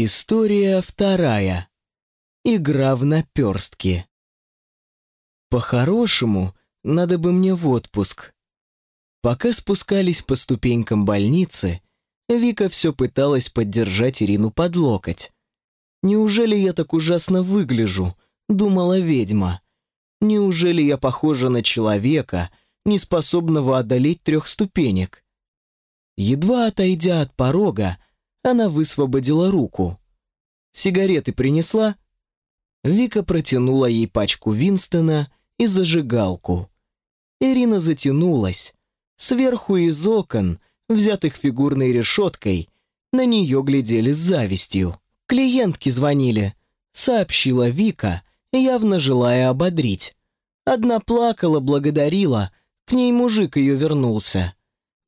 История вторая. Игра в наперстки. По-хорошему, надо бы мне в отпуск. Пока спускались по ступенькам больницы, Вика все пыталась поддержать Ирину под локоть. «Неужели я так ужасно выгляжу?» — думала ведьма. «Неужели я похожа на человека, не способного одолеть трех ступенек?» Едва отойдя от порога, она высвободила руку. «Сигареты принесла?» Вика протянула ей пачку Винстона и зажигалку. Ирина затянулась. Сверху из окон, взятых фигурной решеткой, на нее глядели с завистью. «Клиентки звонили», — сообщила Вика, явно желая ободрить. Одна плакала, благодарила, к ней мужик ее вернулся.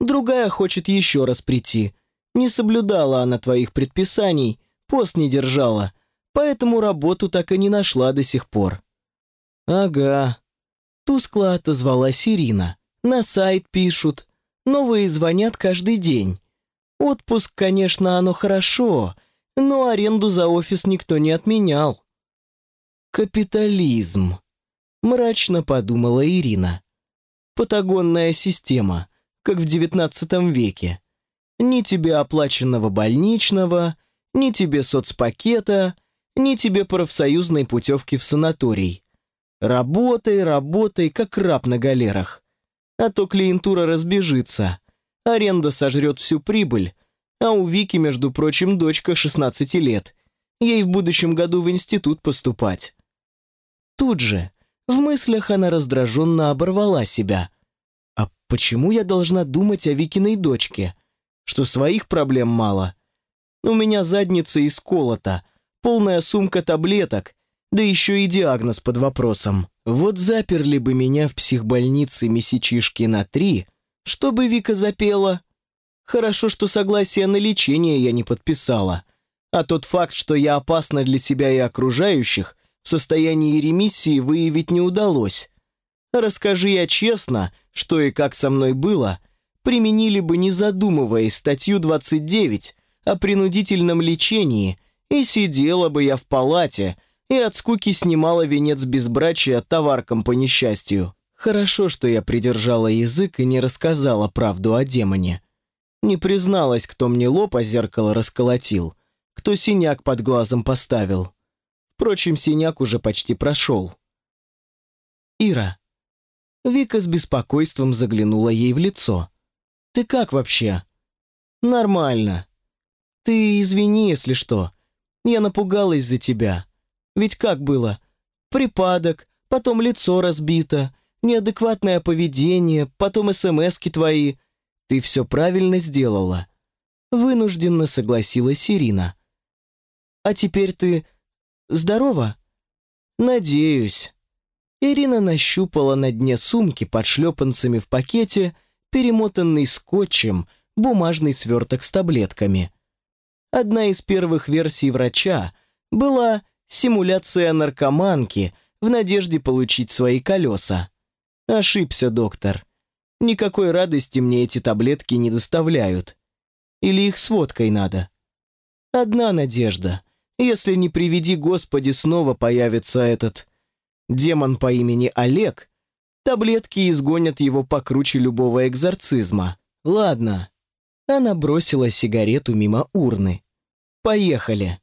Другая хочет еще раз прийти, не соблюдала она твоих предписаний, пост не держала, поэтому работу так и не нашла до сих пор». «Ага», — тускло отозвалась Ирина. «На сайт пишут, новые звонят каждый день. Отпуск, конечно, оно хорошо, но аренду за офис никто не отменял». «Капитализм», — мрачно подумала Ирина. «Патагонная система, как в девятнадцатом веке. Ни тебе оплаченного больничного, ни тебе соцпакета, ни тебе профсоюзной путевки в санаторий. Работай, работай, как раб на галерах. А то клиентура разбежится. Аренда сожрет всю прибыль. А у Вики, между прочим, дочка 16 лет. Ей в будущем году в институт поступать. Тут же, в мыслях она раздраженно оборвала себя. А почему я должна думать о Викиной дочке? Что своих проблем мало. У меня задница исколота, полная сумка таблеток, да еще и диагноз под вопросом. Вот заперли бы меня в психбольнице месячишки на три, чтобы Вика запела. Хорошо, что согласие на лечение я не подписала. А тот факт, что я опасна для себя и окружающих, в состоянии ремиссии выявить не удалось. Расскажи я честно, что и как со мной было – применили бы, не задумываясь, статью 29 о принудительном лечении, и сидела бы я в палате, и от скуки снимала венец безбрачия товаркам по несчастью. Хорошо, что я придержала язык и не рассказала правду о демоне. Не призналась, кто мне лоб о зеркало расколотил, кто синяк под глазом поставил. Впрочем, синяк уже почти прошел. «Ира». Вика с беспокойством заглянула ей в лицо. Ты как вообще?» «Нормально. Ты извини, если что. Я напугалась за тебя. Ведь как было? Припадок, потом лицо разбито, неадекватное поведение, потом СМСки твои. Ты все правильно сделала». Вынужденно согласилась Ирина. «А теперь ты здорова?» «Надеюсь». Ирина нащупала на дне сумки под шлепанцами в пакете – перемотанный скотчем бумажный сверток с таблетками. Одна из первых версий врача была симуляция наркоманки в надежде получить свои колеса. Ошибся, доктор. Никакой радости мне эти таблетки не доставляют. Или их с водкой надо. Одна надежда. Если не приведи Господи, снова появится этот демон по имени Олег Таблетки изгонят его покруче любого экзорцизма. Ладно. Она бросила сигарету мимо урны. Поехали.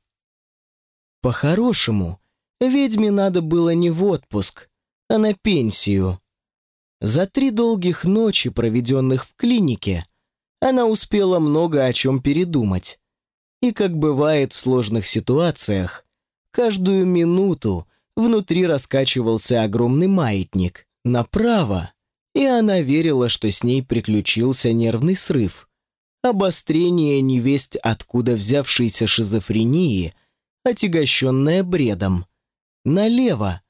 По-хорошему, ведьме надо было не в отпуск, а на пенсию. За три долгих ночи, проведенных в клинике, она успела много о чем передумать. И, как бывает в сложных ситуациях, каждую минуту внутри раскачивался огромный маятник направо, и она верила, что с ней приключился нервный срыв. Обострение невесть откуда взявшейся шизофрении, отягощенное бредом. Налево,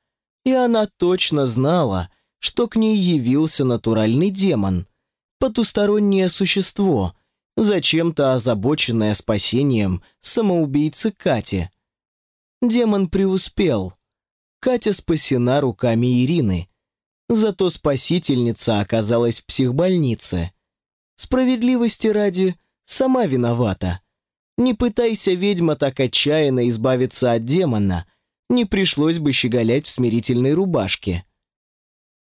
и она точно знала, что к ней явился натуральный демон, потустороннее существо, зачем-то озабоченное спасением самоубийцы Кати. Демон преуспел. Катя спасена руками Ирины, Зато спасительница оказалась в психбольнице. Справедливости ради, сама виновата. Не пытайся, ведьма, так отчаянно избавиться от демона, не пришлось бы щеголять в смирительной рубашке.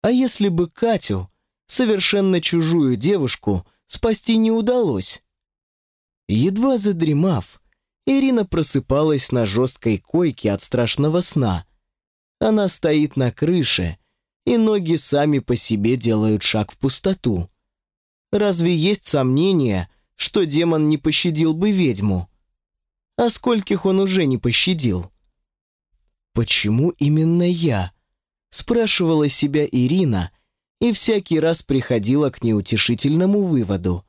А если бы Катю, совершенно чужую девушку, спасти не удалось? Едва задремав, Ирина просыпалась на жесткой койке от страшного сна. Она стоит на крыше, и ноги сами по себе делают шаг в пустоту. Разве есть сомнение, что демон не пощадил бы ведьму? А скольких он уже не пощадил? «Почему именно я?» спрашивала себя Ирина и всякий раз приходила к неутешительному выводу.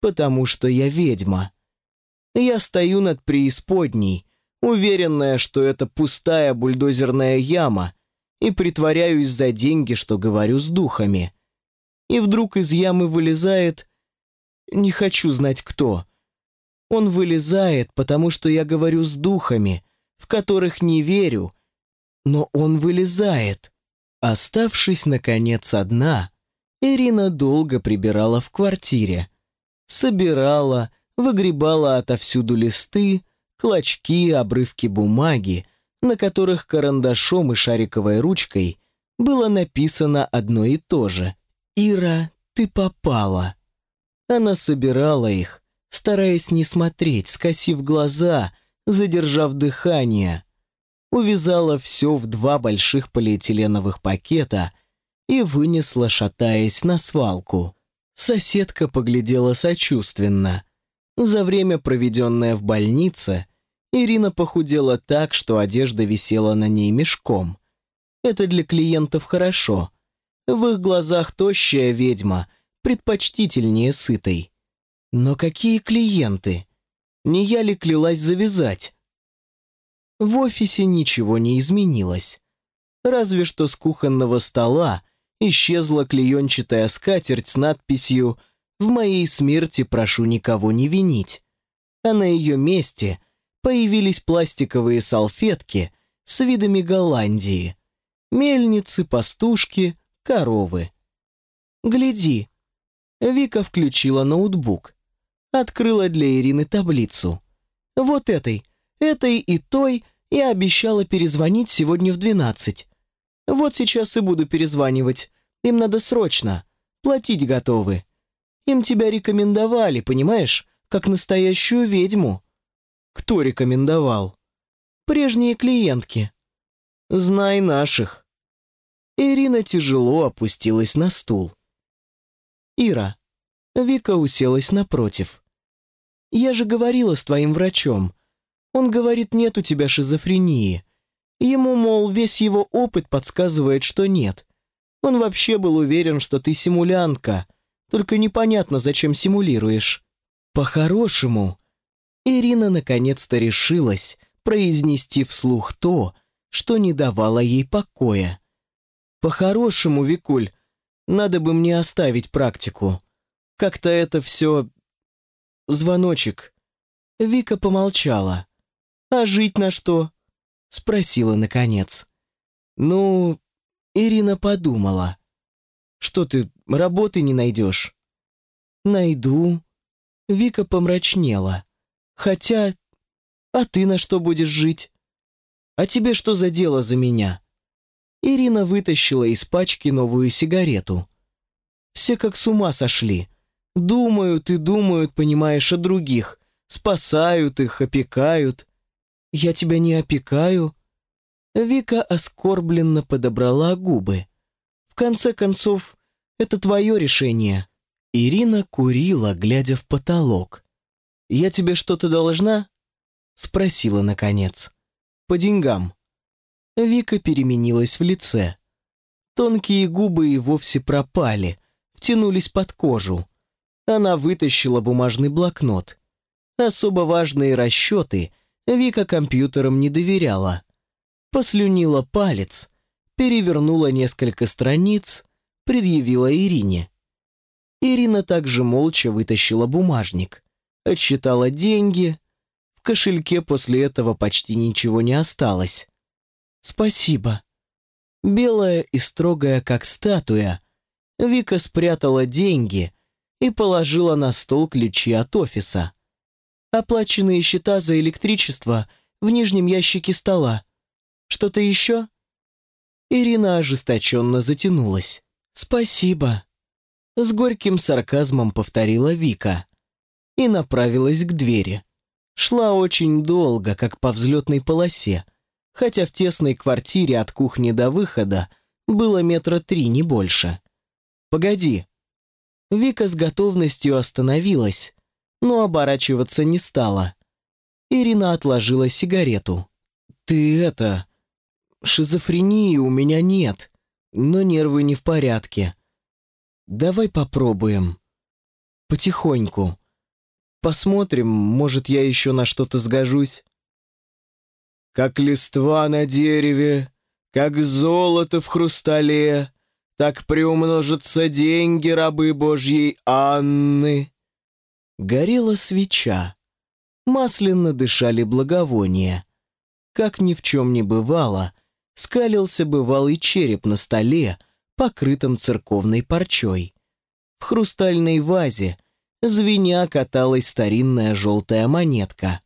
«Потому что я ведьма. Я стою над преисподней, уверенная, что это пустая бульдозерная яма, и притворяюсь за деньги, что говорю с духами. И вдруг из ямы вылезает... Не хочу знать кто. Он вылезает, потому что я говорю с духами, в которых не верю, но он вылезает. Оставшись, наконец, одна, Ирина долго прибирала в квартире. Собирала, выгребала отовсюду листы, клочки, обрывки бумаги, на которых карандашом и шариковой ручкой было написано одно и то же. «Ира, ты попала». Она собирала их, стараясь не смотреть, скосив глаза, задержав дыхание. Увязала все в два больших полиэтиленовых пакета и вынесла, шатаясь, на свалку. Соседка поглядела сочувственно. За время, проведенное в больнице, Ирина похудела так, что одежда висела на ней мешком. Это для клиентов хорошо. В их глазах тощая ведьма предпочтительнее сытой. Но какие клиенты? Не я ли клялась завязать? В офисе ничего не изменилось. Разве что с кухонного стола исчезла клеенчатая скатерть с надписью «В моей смерти прошу никого не винить». А на ее месте – появились пластиковые салфетки с видами Голландии, мельницы, пастушки, коровы. «Гляди!» Вика включила ноутбук. Открыла для Ирины таблицу. «Вот этой, этой и той я обещала перезвонить сегодня в двенадцать. Вот сейчас и буду перезванивать. Им надо срочно. Платить готовы. Им тебя рекомендовали, понимаешь, как настоящую ведьму. Кто рекомендовал? Прежние клиентки. Знай наших. Ирина тяжело опустилась на стул. Ира. Вика уселась напротив. Я же говорила с твоим врачом. Он говорит, нет у тебя шизофрении. Ему, мол, весь его опыт подсказывает, что нет. Он вообще был уверен, что ты симулянтка. Только непонятно, зачем симулируешь. По-хорошему, Ирина наконец-то решилась произнести вслух то, что не давало ей покоя. «По-хорошему, Викуль, надо бы мне оставить практику. Как-то это все... Звоночек». Вика помолчала. «А жить на что?» Спросила наконец. «Ну...» Ирина подумала. «Что ты, работы не найдешь?» «Найду». Вика помрачнела. Хотя... А ты на что будешь жить? А тебе что за дело за меня?» Ирина вытащила из пачки новую сигарету. Все как с ума сошли. Думают и думают, понимаешь, о других. Спасают их, опекают. Я тебя не опекаю. Вика оскорбленно подобрала губы. В конце концов, это твое решение. Ирина курила, глядя в потолок. «Я тебе что-то должна?» Спросила, наконец. «По деньгам». Вика переменилась в лице. Тонкие губы и вовсе пропали, втянулись под кожу. Она вытащила бумажный блокнот. Особо важные расчеты Вика компьютерам не доверяла. Послюнила палец, перевернула несколько страниц, предъявила Ирине. Ирина также молча вытащила бумажник отсчитала деньги. В кошельке после этого почти ничего не осталось. «Спасибо». Белая и строгая, как статуя, Вика спрятала деньги и положила на стол ключи от офиса. Оплаченные счета за электричество в нижнем ящике стола. Что-то еще?» Ирина ожесточенно затянулась. «Спасибо», — с горьким сарказмом повторила Вика и направилась к двери. Шла очень долго, как по взлетной полосе, хотя в тесной квартире от кухни до выхода было метра три, не больше. «Погоди». Вика с готовностью остановилась, но оборачиваться не стала. Ирина отложила сигарету. «Ты это... Шизофрении у меня нет, но нервы не в порядке. Давай попробуем. Потихоньку. Посмотрим, может, я еще на что-то сгожусь». «Как листва на дереве, как золото в хрустале, так приумножатся деньги рабы Божьей Анны». Горела свеча. Масляно дышали благовония. Как ни в чем не бывало, скалился бывалый череп на столе, покрытом церковной парчой. В хрустальной вазе, звеня, каталась старинная желтая монетка.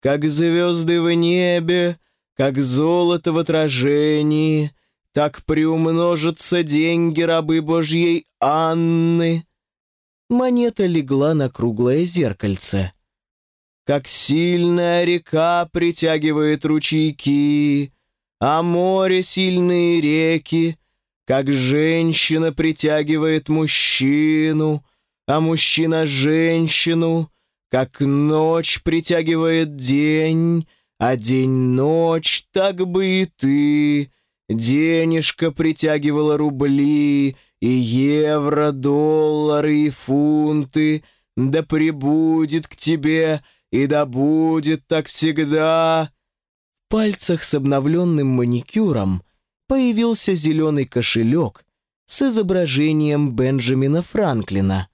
«Как звезды в небе, как золото в отражении, так приумножатся деньги рабы Божьей Анны». Монета легла на круглое зеркальце. Как сильная река притягивает ручейки, А море сильные реки, Как женщина притягивает мужчину, А мужчина женщину, Как ночь притягивает день, А день ночь, так бы и ты. Денежка притягивала рубли, И евро, доллары и фунты, Да прибудет к тебе — и да будет так всегда!» В пальцах с обновленным маникюром появился зеленый кошелек с изображением Бенджамина Франклина.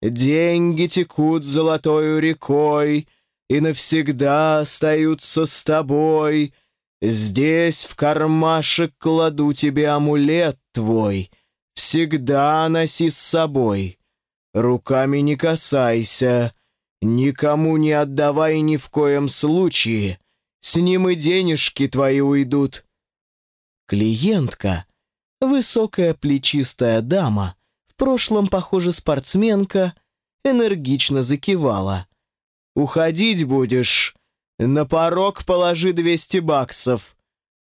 «Деньги текут золотою рекой и навсегда остаются с тобой. Здесь в кармашек кладу тебе амулет твой, всегда носи с собой. Руками не касайся, «Никому не отдавай ни в коем случае, с ним и денежки твои уйдут». Клиентка, высокая плечистая дама, прошлом, похоже, спортсменка, энергично закивала. «Уходить будешь, на порог положи двести баксов,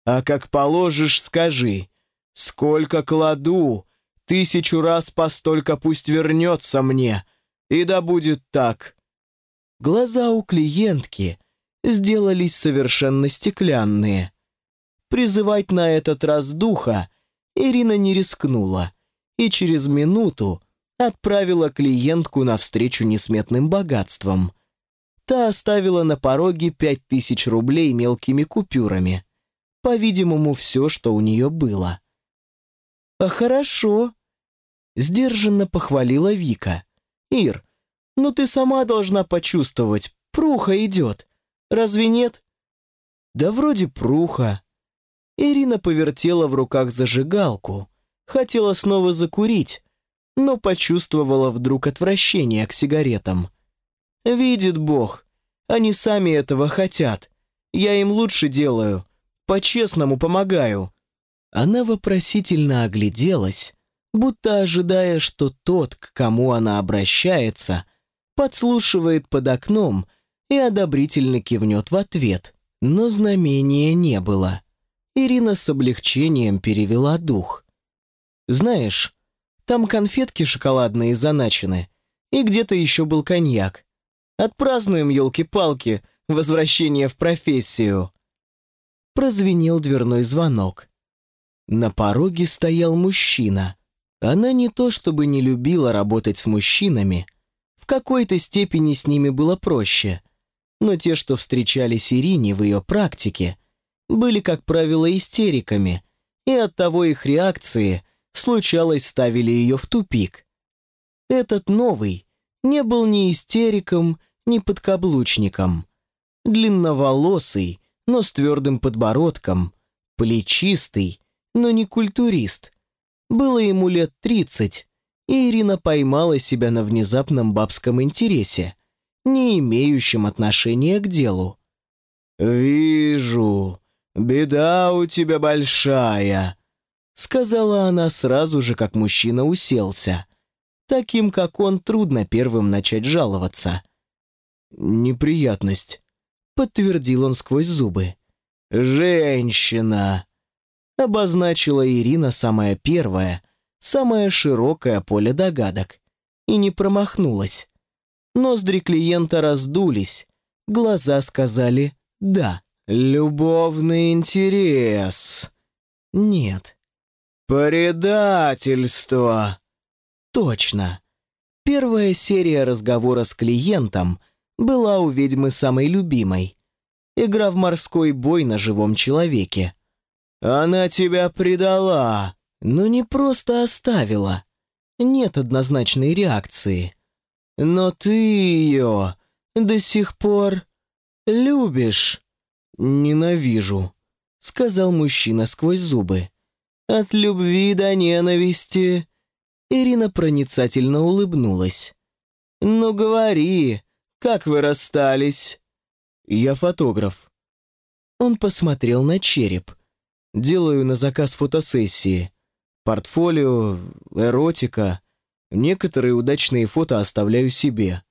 а как положишь, скажи, сколько кладу, тысячу раз постолько пусть вернется мне, и да будет так». Глаза у клиентки сделались совершенно стеклянные. Призывать на этот раз духа Ирина не рискнула и через минуту отправила клиентку навстречу несметным богатствам. Та оставила на пороге пять тысяч рублей мелкими купюрами. По-видимому, все, что у нее было. «А хорошо», — сдержанно похвалила Вика. «Ир, но ты сама должна почувствовать, пруха идет. Разве нет? Да вроде пруха. Ирина повертела в руках зажигалку. Хотела снова закурить, но почувствовала вдруг отвращение к сигаретам. Видит Бог, они сами этого хотят. Я им лучше делаю, по-честному помогаю. Она вопросительно огляделась, будто ожидая, что тот, к кому она обращается, подслушивает под окном и одобрительно кивнет в ответ. Но знамения не было. Ирина с облегчением перевела дух. «Знаешь, там конфетки шоколадные заначены, и где-то еще был коньяк. Отпразднуем, елки-палки, возвращение в профессию». Прозвенел дверной звонок. На пороге стоял мужчина. Она не то чтобы не любила работать с мужчинами, в какой-то степени с ними было проще, но те, что встречались Ирине в ее практике, были, как правило, истериками, и оттого их реакции, случалось, ставили ее в тупик. Этот новый не был ни истериком, ни подкаблучником. Длинноволосый, но с твердым подбородком, плечистый, но не культурист. Было ему лет тридцать, и Ирина поймала себя на внезапном бабском интересе. не имеющим отношения к делу. «Вижу, беда у тебя большая», — сказала она сразу же, как мужчина уселся. Таким, как он, трудно первым начать жаловаться. «Неприятность», — подтвердил он сквозь зубы. «Женщина», — обозначила Ирина самое первое, самое широкое поле догадок. И не промахнулась. Ноздри клиента раздулись, глаза сказали «да». «Любовный интерес». «Нет». «Предательство». «Точно». Первая серия разговора с клиентом была у ведьмы самой любимой. Игра в морской бой на живом человеке. «Она тебя предала!» Но не просто оставила. Нет однозначной реакции. Но ты ее до сих пор любишь. Ненавижу, сказал мужчина сквозь зубы. От любви до ненависти. Ирина проницательно улыбнулась. «Ну говори, как вы расстались?» «Я фотограф». Он посмотрел на череп. «Делаю на заказ фотосессии. Портфолио, эротика. Некоторые удачные фото оставляю себе.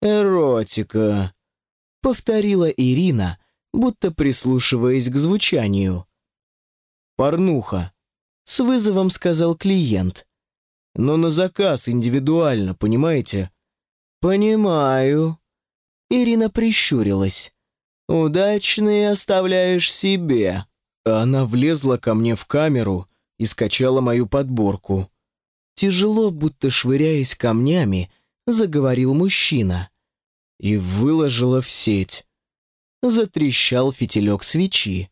«Эротика», — повторила Ирина, будто прислушиваясь к звучанию. «Порнуха», — с вызовом сказал клиент. «Но на заказ индивидуально, понимаете?» «Понимаю». Ирина прищурилась. «Удачные оставляешь себе». Она влезла ко мне в камеру и скачала мою подборку. Тяжело, будто швыряясь камнями, заговорил мужчина. И выложила в сеть. Затрещал фитилек свечи.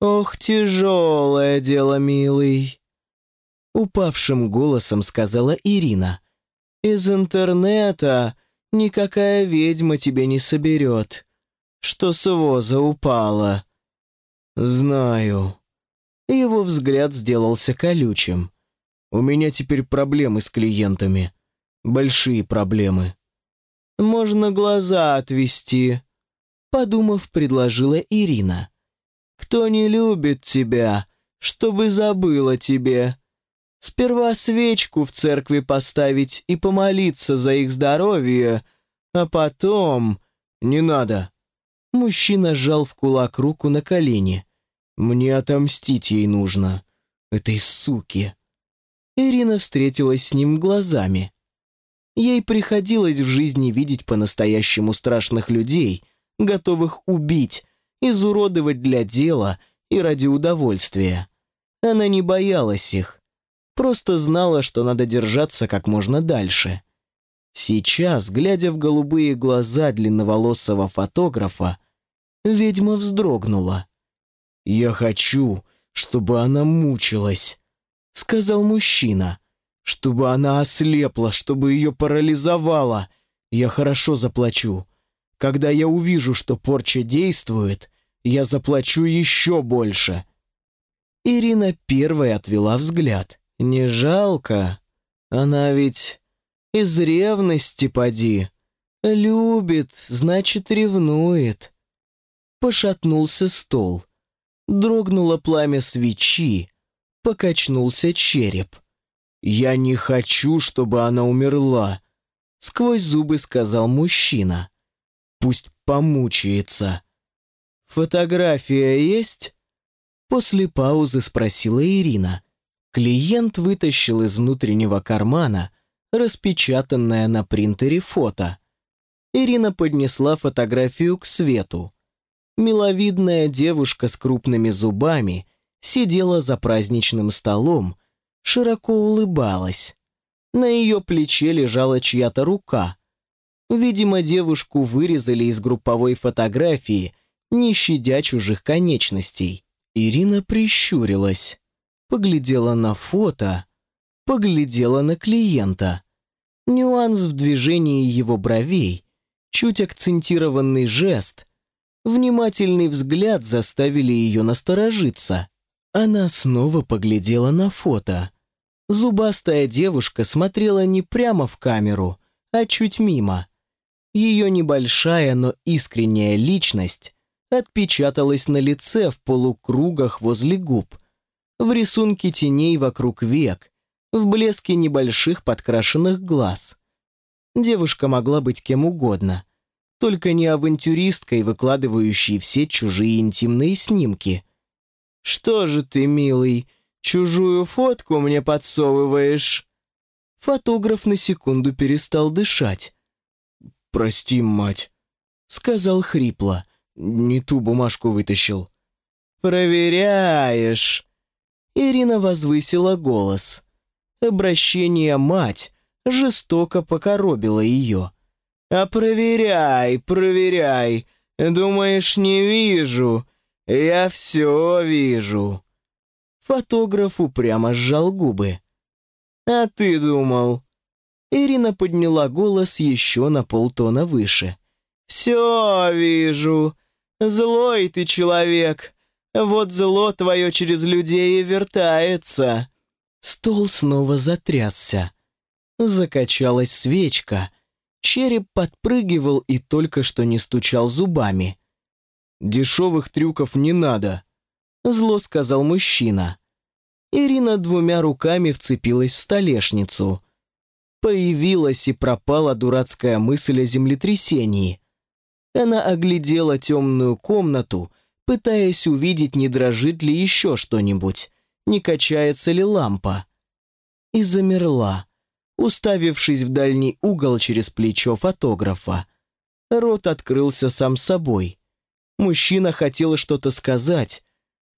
«Ох, тяжелое дело, милый!» Упавшим голосом сказала Ирина. «Из интернета никакая ведьма тебе не соберет, что с воза упала». «Знаю». Его взгляд сделался колючим. У меня теперь проблемы с клиентами. Большие проблемы. Можно глаза отвести, подумав, предложила Ирина. Кто не любит тебя, чтобы забыла тебе. Сперва свечку в церкви поставить и помолиться за их здоровье, а потом... Не надо. Мужчина сжал в кулак руку на колени. Мне отомстить ей нужно. Этой суки. Ирина встретилась с ним глазами. Ей приходилось в жизни видеть по-настоящему страшных людей, готовых убить, изуродовать для дела и ради удовольствия. Она не боялась их, просто знала, что надо держаться как можно дальше. Сейчас, глядя в голубые глаза длинноволосого фотографа, ведьма вздрогнула. «Я хочу, чтобы она мучилась», — сказал мужчина. «Чтобы она ослепла, чтобы ее парализовало. Я хорошо заплачу. Когда я увижу, что порча действует, я заплачу еще больше». Ирина первой отвела взгляд. «Не жалко? Она ведь из ревности поди. Любит, значит, ревнует». Пошатнулся стол. Дрогнуло пламя свечи, покачнулся череп. «Я не хочу, чтобы она умерла», — сквозь зубы сказал мужчина. «Пусть помучается». «Фотография есть?» После паузы спросила Ирина. Клиент вытащил из внутреннего кармана распечатанное на принтере фото. Ирина поднесла фотографию к свету. Миловидная девушка с крупными зубами сидела за праздничным столом, широко улыбалась. На ее плече лежала чья-то рука. Видимо, девушку вырезали из групповой фотографии, не щадя чужих конечностей. Ирина прищурилась, поглядела на фото, поглядела на клиента. Нюанс в движении его бровей, чуть акцентированный жест, внимательный взгляд заставили ее насторожиться. Она снова поглядела на фото. Зубастая девушка смотрела не прямо в камеру, а чуть мимо. Ее небольшая, но искренняя личность отпечаталась на лице в полукругах возле губ, в рисунке теней вокруг век, в блеске небольших подкрашенных глаз. Девушка могла быть кем угодно, только не авантюристкой, выкладывающей все чужие интимные снимки. «Что же ты, милый, чужую фотку мне подсовываешь?» Фотограф на секунду перестал дышать. «Прости, мать», — сказал хрипло. «Не ту бумажку вытащил». «Проверяешь!» Ирина возвысила голос. Обращение «мать» жестоко покоробило ее. «А проверяй, проверяй! Думаешь, не вижу? Я все вижу!» Фотограф упрямо сжал губы. «А ты думал?» Ирина подняла голос еще на полтона выше. «Все вижу. Злой ты человек. Вот зло твое через людей и вертается». Стол снова затрясся. Закачалась свечка. Череп подпрыгивал и только что не стучал зубами. «Дешевых трюков не надо», — зло сказал мужчина. Ирина двумя руками вцепилась в столешницу. Появилась и пропала дурацкая мысль о землетрясении. Она оглядела темную комнату, пытаясь увидеть, не дрожит ли еще что-нибудь, не качается ли лампа. И замерла, уставившись в дальний угол через плечо фотографа. Рот открылся сам собой. Мужчина хотел что-то сказать,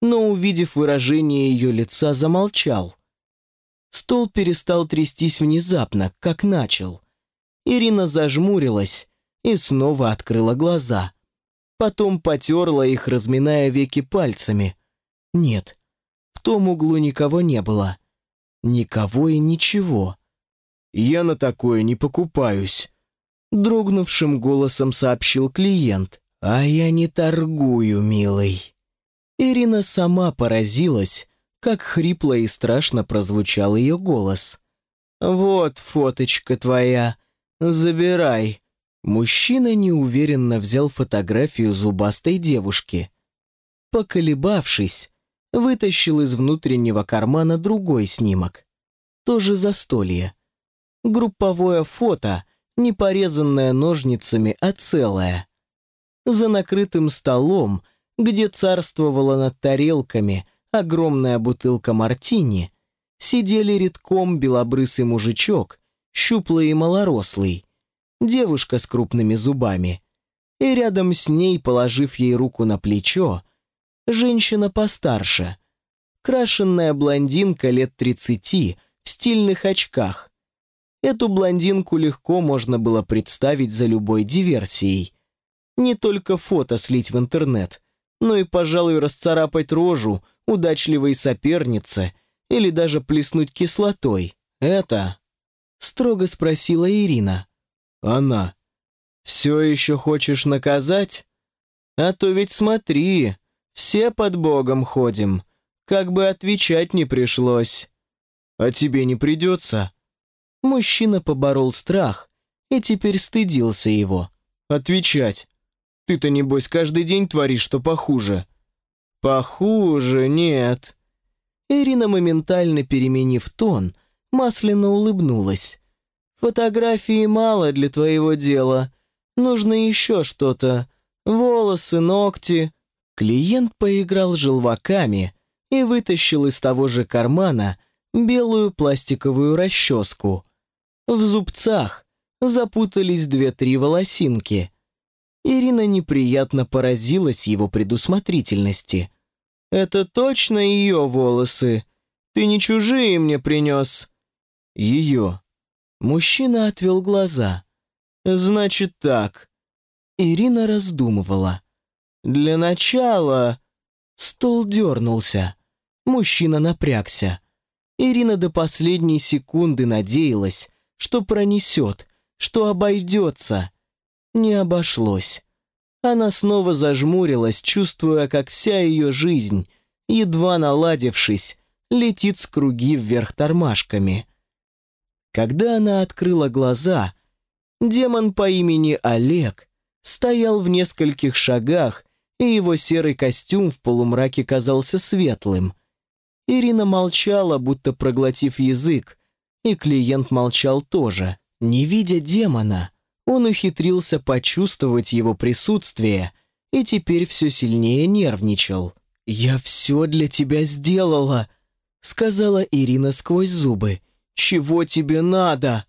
но, увидев выражение ее лица, замолчал. Стол перестал трястись внезапно, как начал. Ирина зажмурилась и снова открыла глаза. Потом потерла их, разминая веки пальцами. Нет, в том углу никого не было. Никого и ничего. «Я на такое не покупаюсь», — дрогнувшим голосом сообщил клиент. «А я не торгую, милый». Ирина сама поразилась, как хрипло и страшно прозвучал ее голос. «Вот фоточка твоя, забирай». Мужчина неуверенно взял фотографию зубастой девушки. Поколебавшись, вытащил из внутреннего кармана другой снимок. Тоже застолье. Групповое фото, не порезанное ножницами, а целое. За накрытым столом – где царствовала над тарелками огромная бутылка мартини, сидели редком белобрысый мужичок, щуплый и малорослый, девушка с крупными зубами, и рядом с ней, положив ей руку на плечо, женщина постарше, крашенная блондинка лет тридцати в стильных очках. Эту блондинку легко можно было представить за любой диверсией. Не только фото слить в интернет, но и, пожалуй, расцарапать рожу удачливой сопернице или даже плеснуть кислотой. Это? Строго спросила Ирина. Она. Все еще хочешь наказать? А то ведь смотри, все под Богом ходим. Как бы отвечать не пришлось. А тебе не придется? Мужчина поборол страх и теперь стыдился его. Отвечать. Ты-то, небось, каждый день творишь, что похуже». «Похуже, нет». Ирина, моментально переменив тон, масляно улыбнулась. «Фотографии мало для твоего дела. Нужно еще что-то. Волосы, ногти». Клиент поиграл желваками и вытащил из того же кармана белую пластиковую расческу. В зубцах запутались две-три волосинки. Ирина неприятно поразилась его предусмотрительности. «Это точно ее волосы? Ты не чужие мне принес?» «Ее». Мужчина отвел глаза. «Значит так». Ирина раздумывала. «Для начала...» Стол дернулся. Мужчина напрягся. Ирина до последней секунды надеялась, что пронесет, что обойдется не обошлось. Она снова зажмурилась, чувствуя, как вся ее жизнь, едва наладившись, летит с круги вверх тормашками. Когда она открыла глаза, Демон по имени Олег стоял в нескольких шагах, и его серый костюм в полумраке казался светлым. Ирина молчала, будто проглотив язык, и клиент молчал тоже. Не видя демона, он ухитрился почувствовать его присутствие и теперь все сильнее нервничал. «Я все для тебя сделала», — сказала Ирина сквозь зубы. «Чего тебе надо?»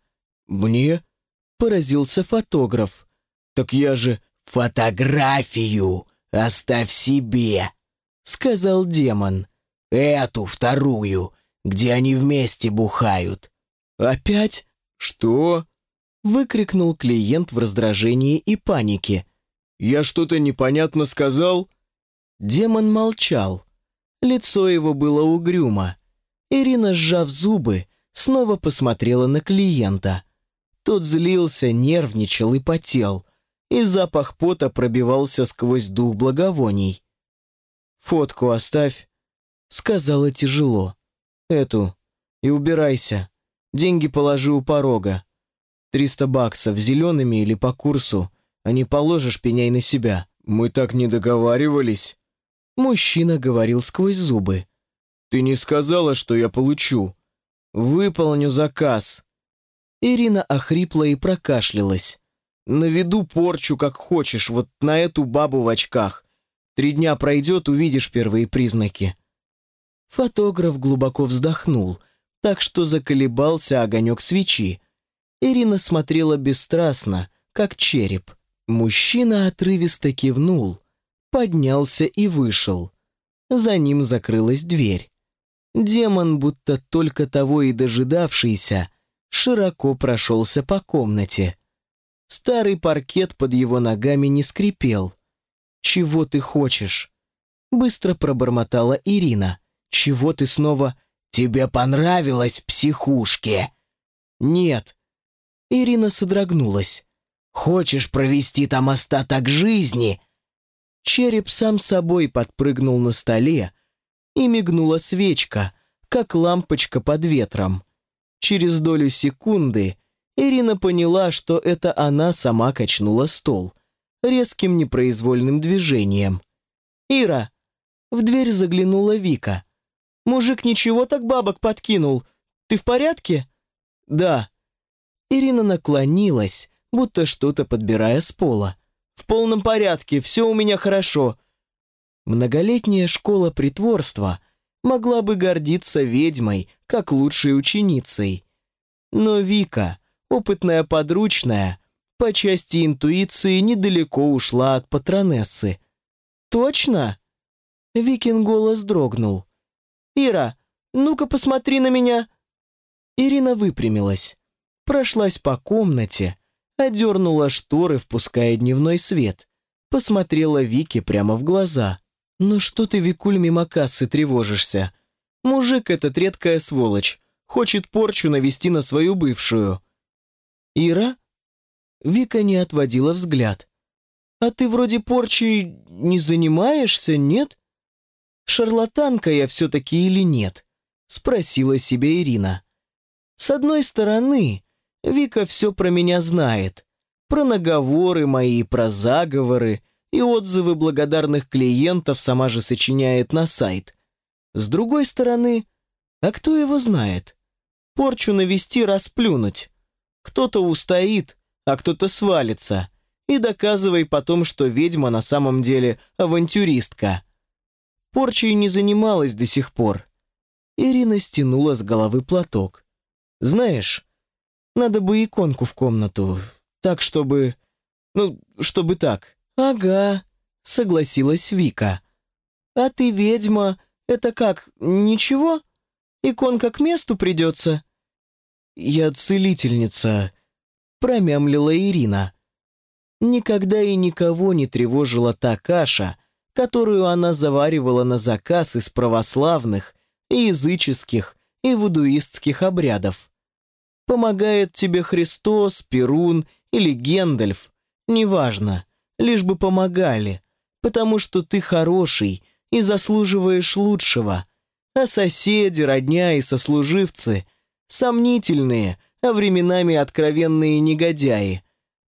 «Мне?» — поразился фотограф. «Так я же...» «Фотографию оставь себе», — сказал демон. «Эту, вторую, где они вместе бухают». «Опять?» «Что?» — выкрикнул клиент в раздражении и панике. «Я что-то непонятно сказал?» Демон молчал. Лицо его было угрюмо. Ирина, сжав зубы, снова посмотрела на клиента. Тот злился, нервничал и потел, и запах пота пробивался сквозь дух благовоний. «Фотку оставь», — сказала тяжело. «Эту. И убирайся. Деньги положи у порога. Триста баксов, зелеными или по курсу, а не положишь, пеняй на себя». «Мы так не договаривались». Мужчина говорил сквозь зубы. «Ты не сказала, что я получу». «Выполню заказ». Ирина охрипла и прокашлялась. «Наведу порчу, как хочешь, вот на эту бабу в очках. Три дня пройдет, увидишь первые признаки». Фотограф глубоко вздохнул, так что заколебался огонек свечи. Ирина смотрела бесстрастно, как череп. Мужчина отрывисто кивнул, поднялся и вышел. За ним закрылась дверь. Демон, будто только того и дожидавшийся, широко прошелся по комнате. Старый паркет под его ногами не скрипел. «Чего ты хочешь?» Быстро пробормотала Ирина. «Чего ты снова...» «Тебе понравилось в психушке?» «Нет». Ирина содрогнулась. Хочешь провести там остаток жизни?» Череп сам собой подпрыгнул на столе, и мигнула свечка, как лампочка под ветром. Через долю секунды Ирина поняла, что это она сама качнула стол, резким непроизвольным движением. «Ира!» В дверь заглянула Вика. «Мужик ничего так бабок подкинул. Ты в порядке?» «Да». Ирина наклонилась, будто что-то подбирая с пола. «В полном порядке, все у меня хорошо». Многолетняя школа притворства могла бы гордиться ведьмой, как лучшей ученицей. Но Вика, опытная подручная, по части интуиции недалеко ушла от патронессы. «Точно?» Викин голос дрогнул. «Ира, ну-ка посмотри на меня!» Ирина выпрямилась, прошлась по комнате, одернула шторы, впуская дневной свет, посмотрела Вике прямо в глаза. «Ну что ты, Викуль, мимо кассы тревожишься? Мужик этот редкая сволочь, хочет порчу навести на свою бывшую». «Ира?» Вика не отводила взгляд. «А ты вроде порчей не занимаешься, нет?» «Шарлатанка я все-таки или нет?» Спросила себя Ирина. «С одной стороны, Вика все про меня знает. Про наговоры мои, про заговоры и отзывы благодарных клиентов сама же сочиняет на сайт. С другой стороны, а кто его знает? Порчу навести, расплюнуть. Кто-то устоит, а кто-то свалится. И доказывай потом, что ведьма на самом деле авантюристка. Порчей не занималась до сих пор. Ирина стянула с головы платок. Знаешь, надо бы иконку в комнату. Так, чтобы... Ну, чтобы так. Ага, согласилась Вика. А ты ведьма. Это как, ничего? Иконка к месту придется? Я целительница, промямлила Ирина. Никогда и никого не тревожила та каша, которую она заваривала на заказ из православных, и языческих, и вудуистских обрядов. Помогает тебе Христос, Перун или Гендальф, неважно, лишь бы помогали, потому что ты хороший и заслуживаешь лучшего, а соседи, родня и сослуживцы сомнительные, а временами откровенные негодяи,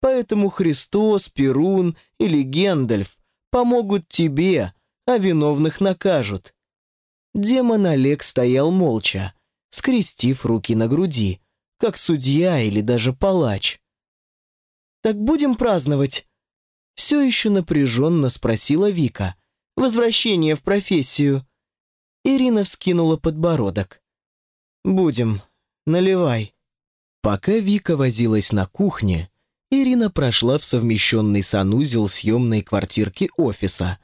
Поэтому Христос, Перун или Гендальф помогут тебе, а виновных накажут. Демон Олег стоял молча, скрестив руки на груди, как судья или даже палач. «Так будем праздновать?» Все еще напряженно спросила Вика. «Возвращение в профессию». Ирина вскинула подбородок. «Будем. Наливай». Пока Вика возилась на кухне, Ирина прошла в совмещенный санузел съемной квартирки офиса,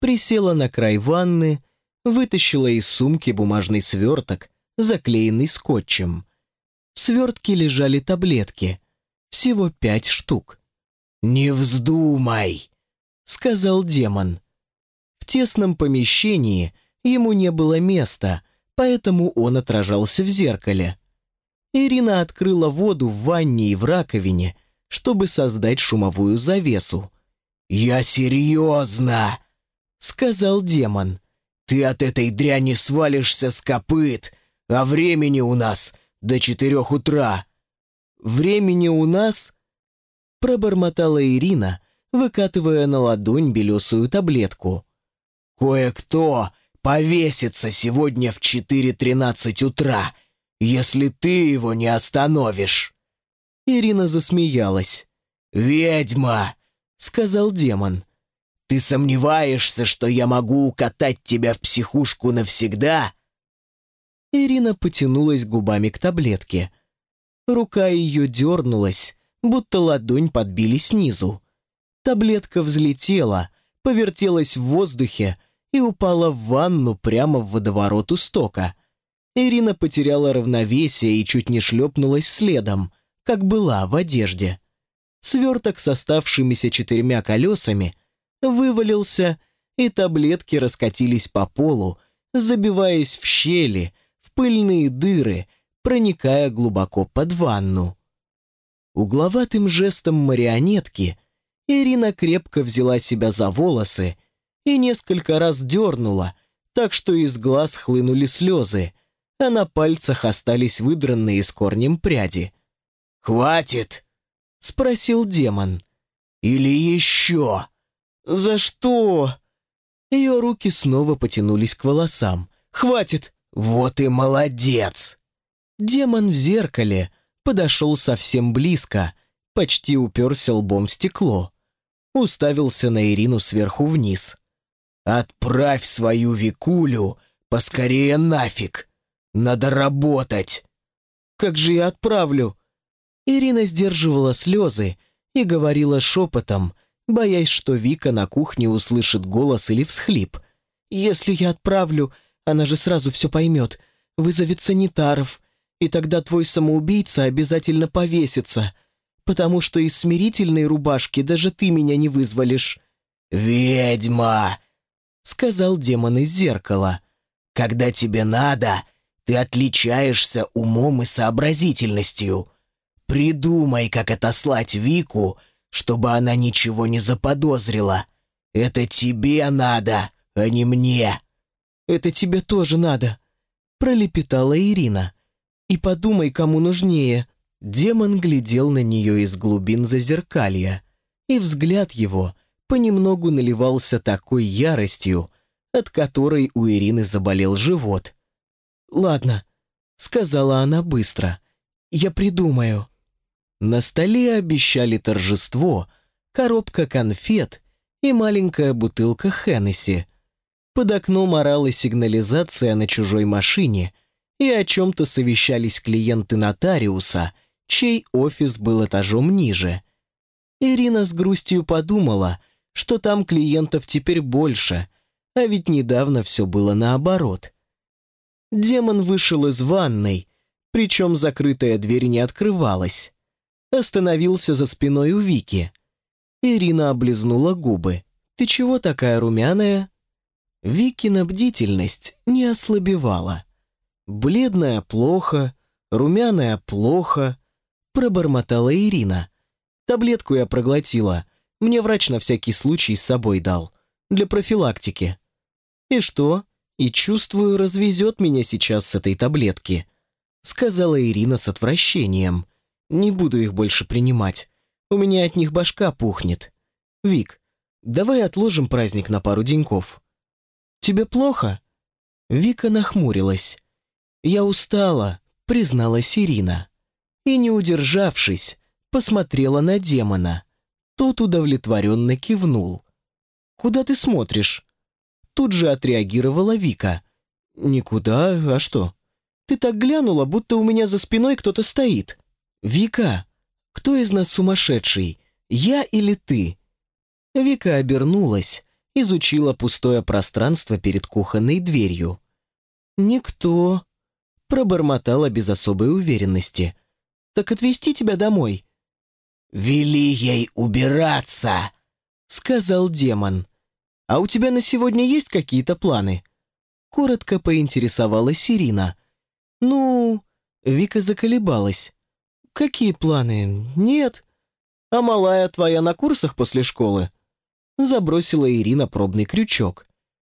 присела на край ванны, вытащила из сумки бумажный сверток, заклеенный скотчем. В свертке лежали таблетки, всего пять штук. «Не вздумай!» — сказал демон. В тесном помещении ему не было места, поэтому он отражался в зеркале. Ирина открыла воду в ванне и в раковине — чтобы создать шумовую завесу. «Я серьезно!» — сказал демон. «Ты от этой дряни свалишься с копыт, а времени у нас до четырех утра». «Времени у нас?» — пробормотала Ирина, выкатывая на ладонь белесую таблетку. «Кое-кто повесится сегодня в 4.13 утра, если ты его не остановишь». Ирина засмеялась. «Ведьма!» — сказал демон. «Ты сомневаешься, что я могу укатать тебя в психушку навсегда?» Ирина потянулась губами к таблетке. Рука ее дернулась, будто ладонь подбили снизу. Таблетка взлетела, повертелась в воздухе и упала в ванну прямо в водоворот у стока. Ирина потеряла равновесие и чуть не шлепнулась следом как была в одежде. Сверток с оставшимися четырьмя колесами вывалился, и таблетки раскатились по полу, забиваясь в щели, в пыльные дыры, проникая глубоко под ванну. Угловатым жестом марионетки Ирина крепко взяла себя за волосы и несколько раз дернула, так что из глаз хлынули слезы, а на пальцах остались выдранные с корнем пряди. «Хватит?» — спросил демон. «Или еще?» «За что?» Ее руки снова потянулись к волосам. «Хватит!» «Вот и молодец!» Демон в зеркале подошел совсем близко, почти уперся лбом в стекло. Уставился на Ирину сверху вниз. «Отправь свою Викулю поскорее нафиг! Надо работать!» «Как же я отправлю?» Ирина сдерживала слезы и говорила шепотом, боясь, что Вика на кухне услышит голос или всхлип. «Если я отправлю, она же сразу все поймет, вызовет санитаров, и тогда твой самоубийца обязательно повесится, потому что из смирительной рубашки даже ты меня не вызволишь». «Ведьма!» — сказал демон из зеркала. «Когда тебе надо, ты отличаешься умом и сообразительностью». Придумай, как отослать Вику, чтобы она ничего не заподозрила. Это тебе надо, а не мне». «Это тебе тоже надо», — пролепетала Ирина. «И подумай, кому нужнее». Демон глядел на нее из глубин зазеркалья, и взгляд его понемногу наливался такой яростью, от которой у Ирины заболел живот. «Ладно», — сказала она быстро, — «я придумаю». На столе обещали торжество, коробка конфет и маленькая бутылка Хеннесси. Под окном орала сигнализация на чужой машине, и о чем-то совещались клиенты нотариуса, чей офис был этажом ниже. Ирина с грустью подумала, что там клиентов теперь больше, а ведь недавно все было наоборот. Демон вышел из ванной, причем закрытая дверь не открывалась остановился за спиной у Вики. Ирина облизнула губы. «Ты чего такая румяная?» Викина бдительность не ослабевала. «Бледная плохо, румяная плохо», пробормотала Ирина. «Таблетку я проглотила. Мне врач на всякий случай с собой дал. Для профилактики». «И что? И чувствую, развезет меня сейчас с этой таблетки», сказала Ирина с отвращением. Не буду их больше принимать. У меня от них башка пухнет. Вик, давай отложим праздник на пару деньков. Тебе плохо? Вика нахмурилась. Я устала, призналась Ирина. И, не удержавшись, посмотрела на демона. Тот удовлетворенно кивнул. «Куда ты смотришь?» Тут же отреагировала Вика. «Никуда, а что?» «Ты так глянула, будто у меня за спиной кто-то стоит». «Вика, кто из нас сумасшедший, я или ты?» Вика обернулась, изучила пустое пространство перед кухонной дверью. «Никто», — пробормотала без особой уверенности. «Так отвезти тебя домой?» «Вели ей убираться», — сказал демон. «А у тебя на сегодня есть какие-то планы?» Коротко поинтересовалась Ирина. «Ну...» Вика заколебалась. «Какие планы? Нет. А малая твоя на курсах после школы?» Забросила Ирина пробный крючок.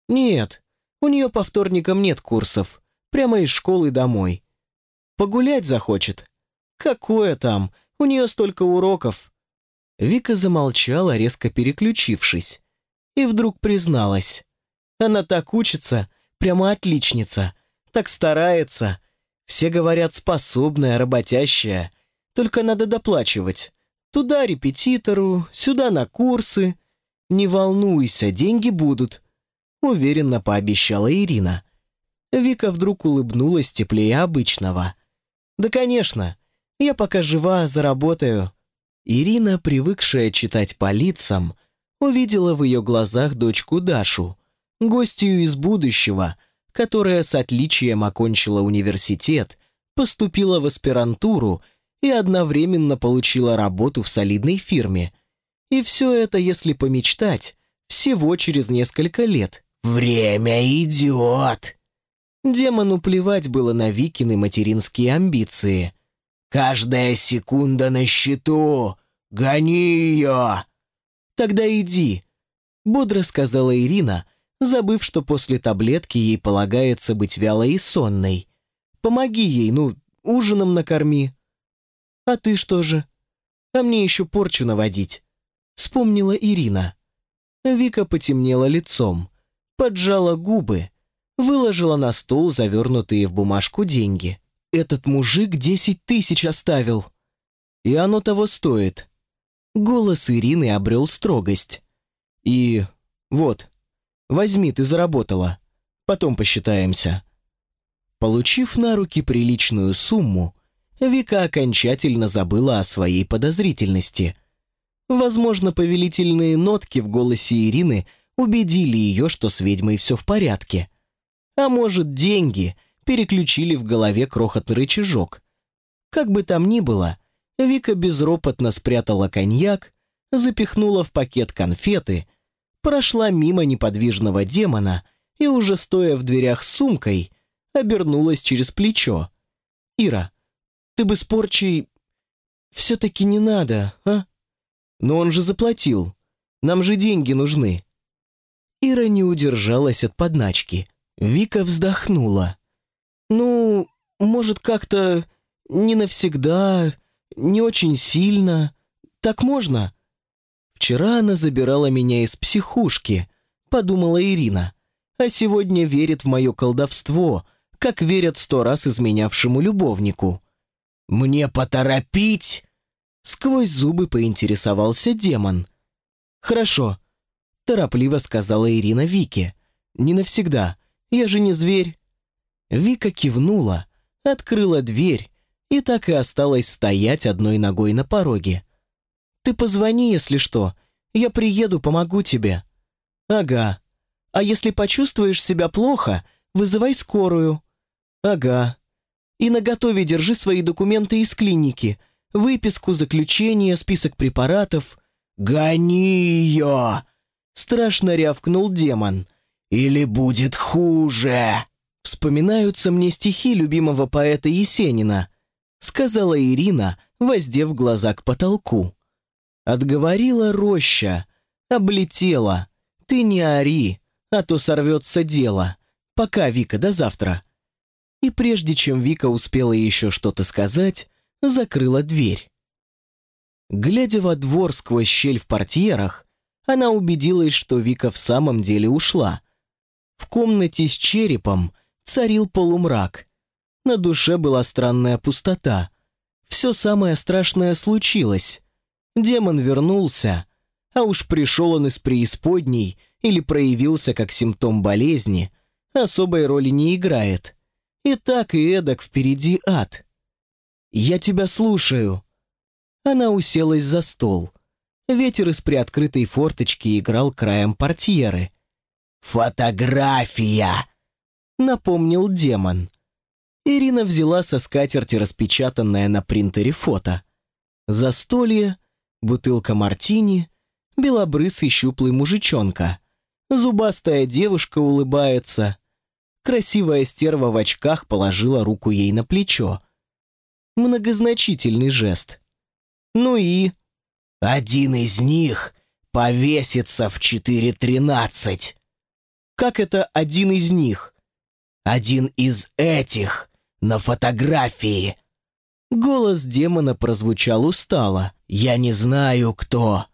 «Нет, у нее по вторникам нет курсов. Прямо из школы домой. Погулять захочет. Какое там? У нее столько уроков». Вика замолчала, резко переключившись. И вдруг призналась. Она так учится, прямо отличница. Так старается. Все говорят, способная, работящая. Только надо доплачивать. Туда репетитору, сюда на курсы. Не волнуйся, деньги будут», — уверенно пообещала Ирина. Вика вдруг улыбнулась теплее обычного. «Да, конечно. Я пока жива, заработаю». Ирина, привыкшая читать по лицам, увидела в ее глазах дочку Дашу, гостью из будущего, которая с отличием окончила университет, поступила в аспирантуру и одновременно получила работу в солидной фирме. И все это, если помечтать, всего через несколько лет. «Время идет!» Демону плевать было на Викины материнские амбиции. «Каждая секунда на счету! Гони ее!» «Тогда иди», — бодро сказала Ирина, забыв, что после таблетки ей полагается быть вялой и сонной. «Помоги ей, ну, ужином накорми». «А ты что же?» «А мне еще порчу наводить», — вспомнила Ирина. Вика потемнела лицом, поджала губы, выложила на стол завернутые в бумажку деньги. «Этот мужик десять тысяч оставил!» «И оно того стоит!» Голос Ирины обрел строгость. «И вот, возьми, ты заработала. Потом посчитаемся». Получив на руки приличную сумму, Вика окончательно забыла о своей подозрительности. Возможно, повелительные нотки в голосе Ирины убедили ее, что с ведьмой все в порядке. А может, деньги переключили в голове крохотный рычажок. Как бы там ни было, Вика безропотно спрятала коньяк, запихнула в пакет конфеты, прошла мимо неподвижного демона и, уже стоя в дверях с сумкой, обернулась через плечо. «Ира, ты бы с порчей... Все-таки не надо, а? Но он же заплатил. Нам же деньги нужны». Ира не удержалась от подначки. Вика вздохнула. «Ну, может, как-то не навсегда, не очень сильно. Так можно?» «Вчера она забирала меня из психушки», — подумала Ирина. «А сегодня верит в мое колдовство, как верят сто раз изменявшему любовнику. «Мне поторопить?» Сквозь зубы поинтересовался демон. «Хорошо», — торопливо сказала Ирина Вике. «Не навсегда. Я же не зверь». Вика кивнула, открыла дверь и так и осталась стоять одной ногой на пороге. «Ты позвони, если что. Я приеду, помогу тебе». «Ага. А если почувствуешь себя плохо, вызывай скорую». «Ага. И наготове держи свои документы из клиники. Выписку, заключение, список препаратов. «Гони ее!» Страшно рявкнул демон. «Или будет хуже!» Вспоминаются мне стихи любимого поэта Есенина, сказала Ирина, воздев глаза к потолку. Отговорила роща, облетела. Ты не ори, а то сорвется дело. Пока, Вика, до завтра и прежде чем Вика успела еще что-то сказать, закрыла дверь. Глядя во двор сквозь щель в портьерах, она убедилась, что Вика в самом деле ушла. В комнате с черепом царил полумрак. На душе была странная пустота. Все самое страшное случилось. Демон вернулся, а уж пришел он из преисподней или проявился как симптом болезни, особой роли не играет. И так и эдак впереди ад. «Я тебя слушаю». Она уселась за стол. Ветер из приоткрытой форточки играл краем портьеры. «Фотография!» — напомнил демон. Ирина взяла со скатерти распечатанное на принтере фото. Застолье, бутылка мартини, белобрысый щуплый мужичонка. Зубастая девушка улыбается. Красивая стерва в очках положила руку ей на плечо. Многозначительный жест. Ну и... Один из них повесится в 4.13. Как это один из них? Один из этих на фотографии. Голос демона прозвучал устало. Я не знаю, кто.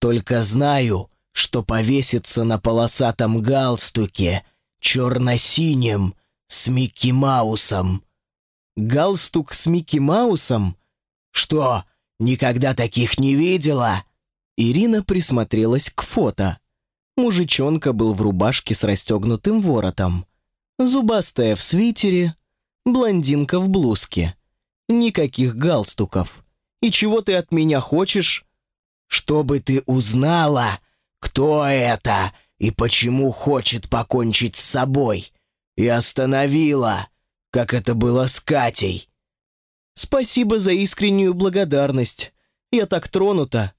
Только знаю, что повесится на полосатом галстуке, черно-синим, с Микки Маусом. Галстук с Микки Маусом? Что, никогда таких не видела? Ирина присмотрелась к фото. Мужичонка был в рубашке с расстегнутым воротом. Зубастая в свитере, блондинка в блузке. Никаких галстуков. И чего ты от меня хочешь? Чтобы ты узнала, кто это и почему хочет покончить с собой. И остановила, как это было с Катей. Спасибо за искреннюю благодарность. Я так тронута.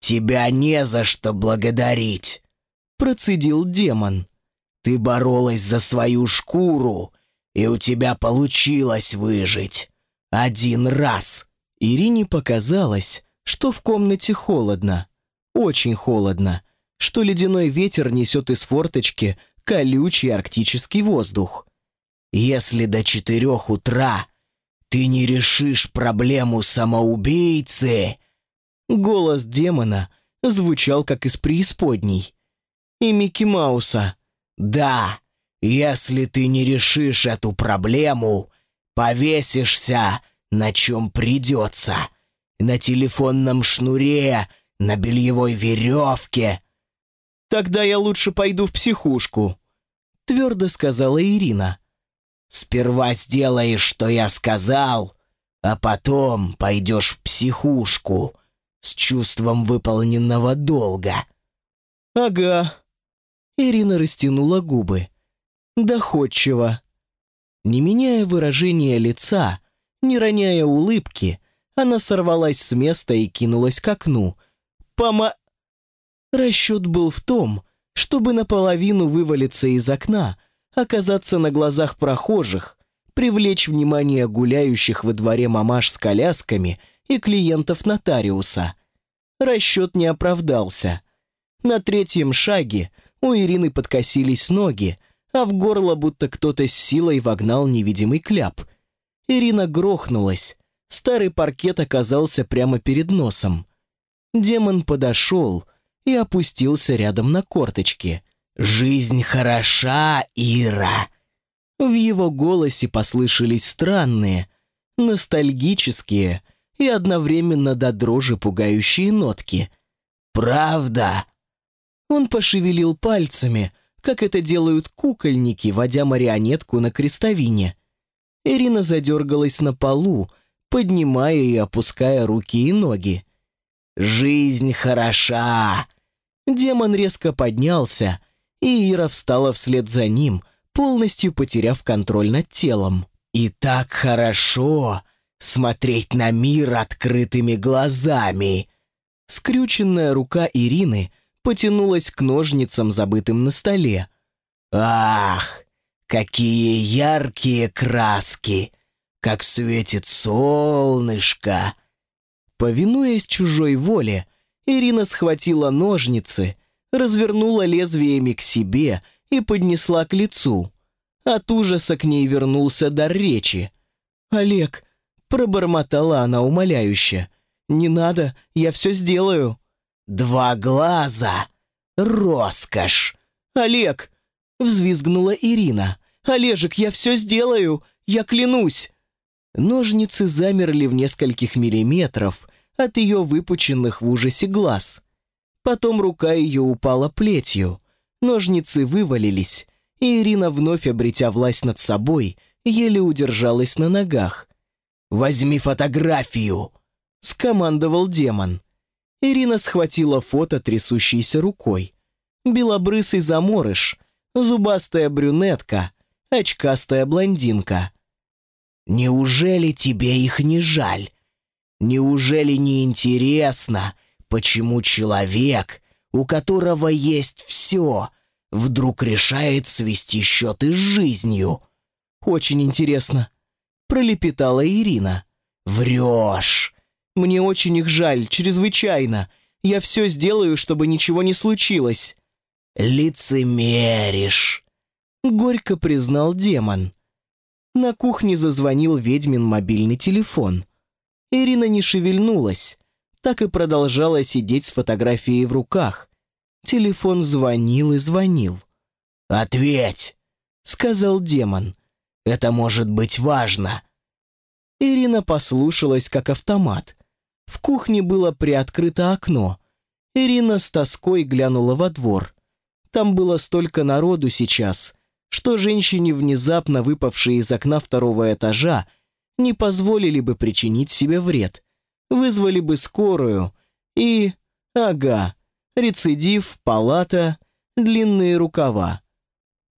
Тебя не за что благодарить процедил демон. «Ты боролась за свою шкуру, и у тебя получилось выжить. Один раз!» Ирине показалось, что в комнате холодно. Очень холодно. Что ледяной ветер несет из форточки колючий арктический воздух. «Если до четырех утра ты не решишь проблему самоубийцы...» Голос демона звучал, как из преисподней и Микки Мауса. «Да, если ты не решишь эту проблему, повесишься, на чем придется. На телефонном шнуре, на бельевой веревке». «Тогда я лучше пойду в психушку», — твердо сказала Ирина. «Сперва сделаешь, что я сказал, а потом пойдешь в психушку с чувством выполненного долга». «Ага», Ирина растянула губы. Доходчиво. Не меняя выражения лица, не роняя улыбки, она сорвалась с места и кинулась к окну. Пома... Расчет был в том, чтобы наполовину вывалиться из окна, оказаться на глазах прохожих, привлечь внимание гуляющих во дворе мамаш с колясками и клиентов нотариуса. Расчет не оправдался. На третьем шаге у Ирины подкосились ноги, а в горло будто кто-то с силой вогнал невидимый кляп. Ирина грохнулась. Старый паркет оказался прямо перед носом. Демон подошел и опустился рядом на корточки. «Жизнь хороша, Ира!» В его голосе послышались странные, ностальгические и одновременно до дрожи пугающие нотки. «Правда?» Он пошевелил пальцами, как это делают кукольники, водя марионетку на крестовине. Ирина задергалась на полу, поднимая и опуская руки и ноги. «Жизнь хороша!» Демон резко поднялся, и Ира встала вслед за ним, полностью потеряв контроль над телом. «И так хорошо смотреть на мир открытыми глазами!» Скрюченная рука Ирины — потянулась к ножницам, забытым на столе. «Ах, какие яркие краски! Как светит солнышко!» Повинуясь чужой воле, Ирина схватила ножницы, развернула лезвиями к себе и поднесла к лицу. От ужаса к ней вернулся дар речи. «Олег!» — пробормотала она умоляюще. не надо, я все сделаю». «Два глаза! Роскошь!» «Олег!» — взвизгнула Ирина. «Олежек, я все сделаю! Я клянусь!» Ножницы замерли в нескольких миллиметров от ее выпученных в ужасе глаз. Потом рука ее упала плетью. Ножницы вывалились, и Ирина, вновь обретя власть над собой, еле удержалась на ногах. «Возьми фотографию!» — скомандовал демон. Ирина схватила фото трясущейся рукой. Белобрысый заморыш, зубастая брюнетка, очкастая блондинка. «Неужели тебе их не жаль? Неужели не интересно, почему человек, у которого есть все, вдруг решает свести счеты с жизнью?» «Очень интересно», — пролепетала Ирина. «Врешь!» «Мне очень их жаль, чрезвычайно. Я все сделаю, чтобы ничего не случилось». «Лицемеришь!» — горько признал демон. На кухне зазвонил ведьмин мобильный телефон. Ирина не шевельнулась, так и продолжала сидеть с фотографией в руках. Телефон звонил и звонил. «Ответь!» — сказал демон. «Это может быть важно!» Ирина послушалась, как автомат. В кухне было приоткрыто окно. Ирина с тоской глянула во двор. Там было столько народу сейчас, что женщине, внезапно выпавшей из окна второго этажа, не позволили бы причинить себе вред. Вызвали бы скорую и... Ага, рецидив, палата, длинные рукава.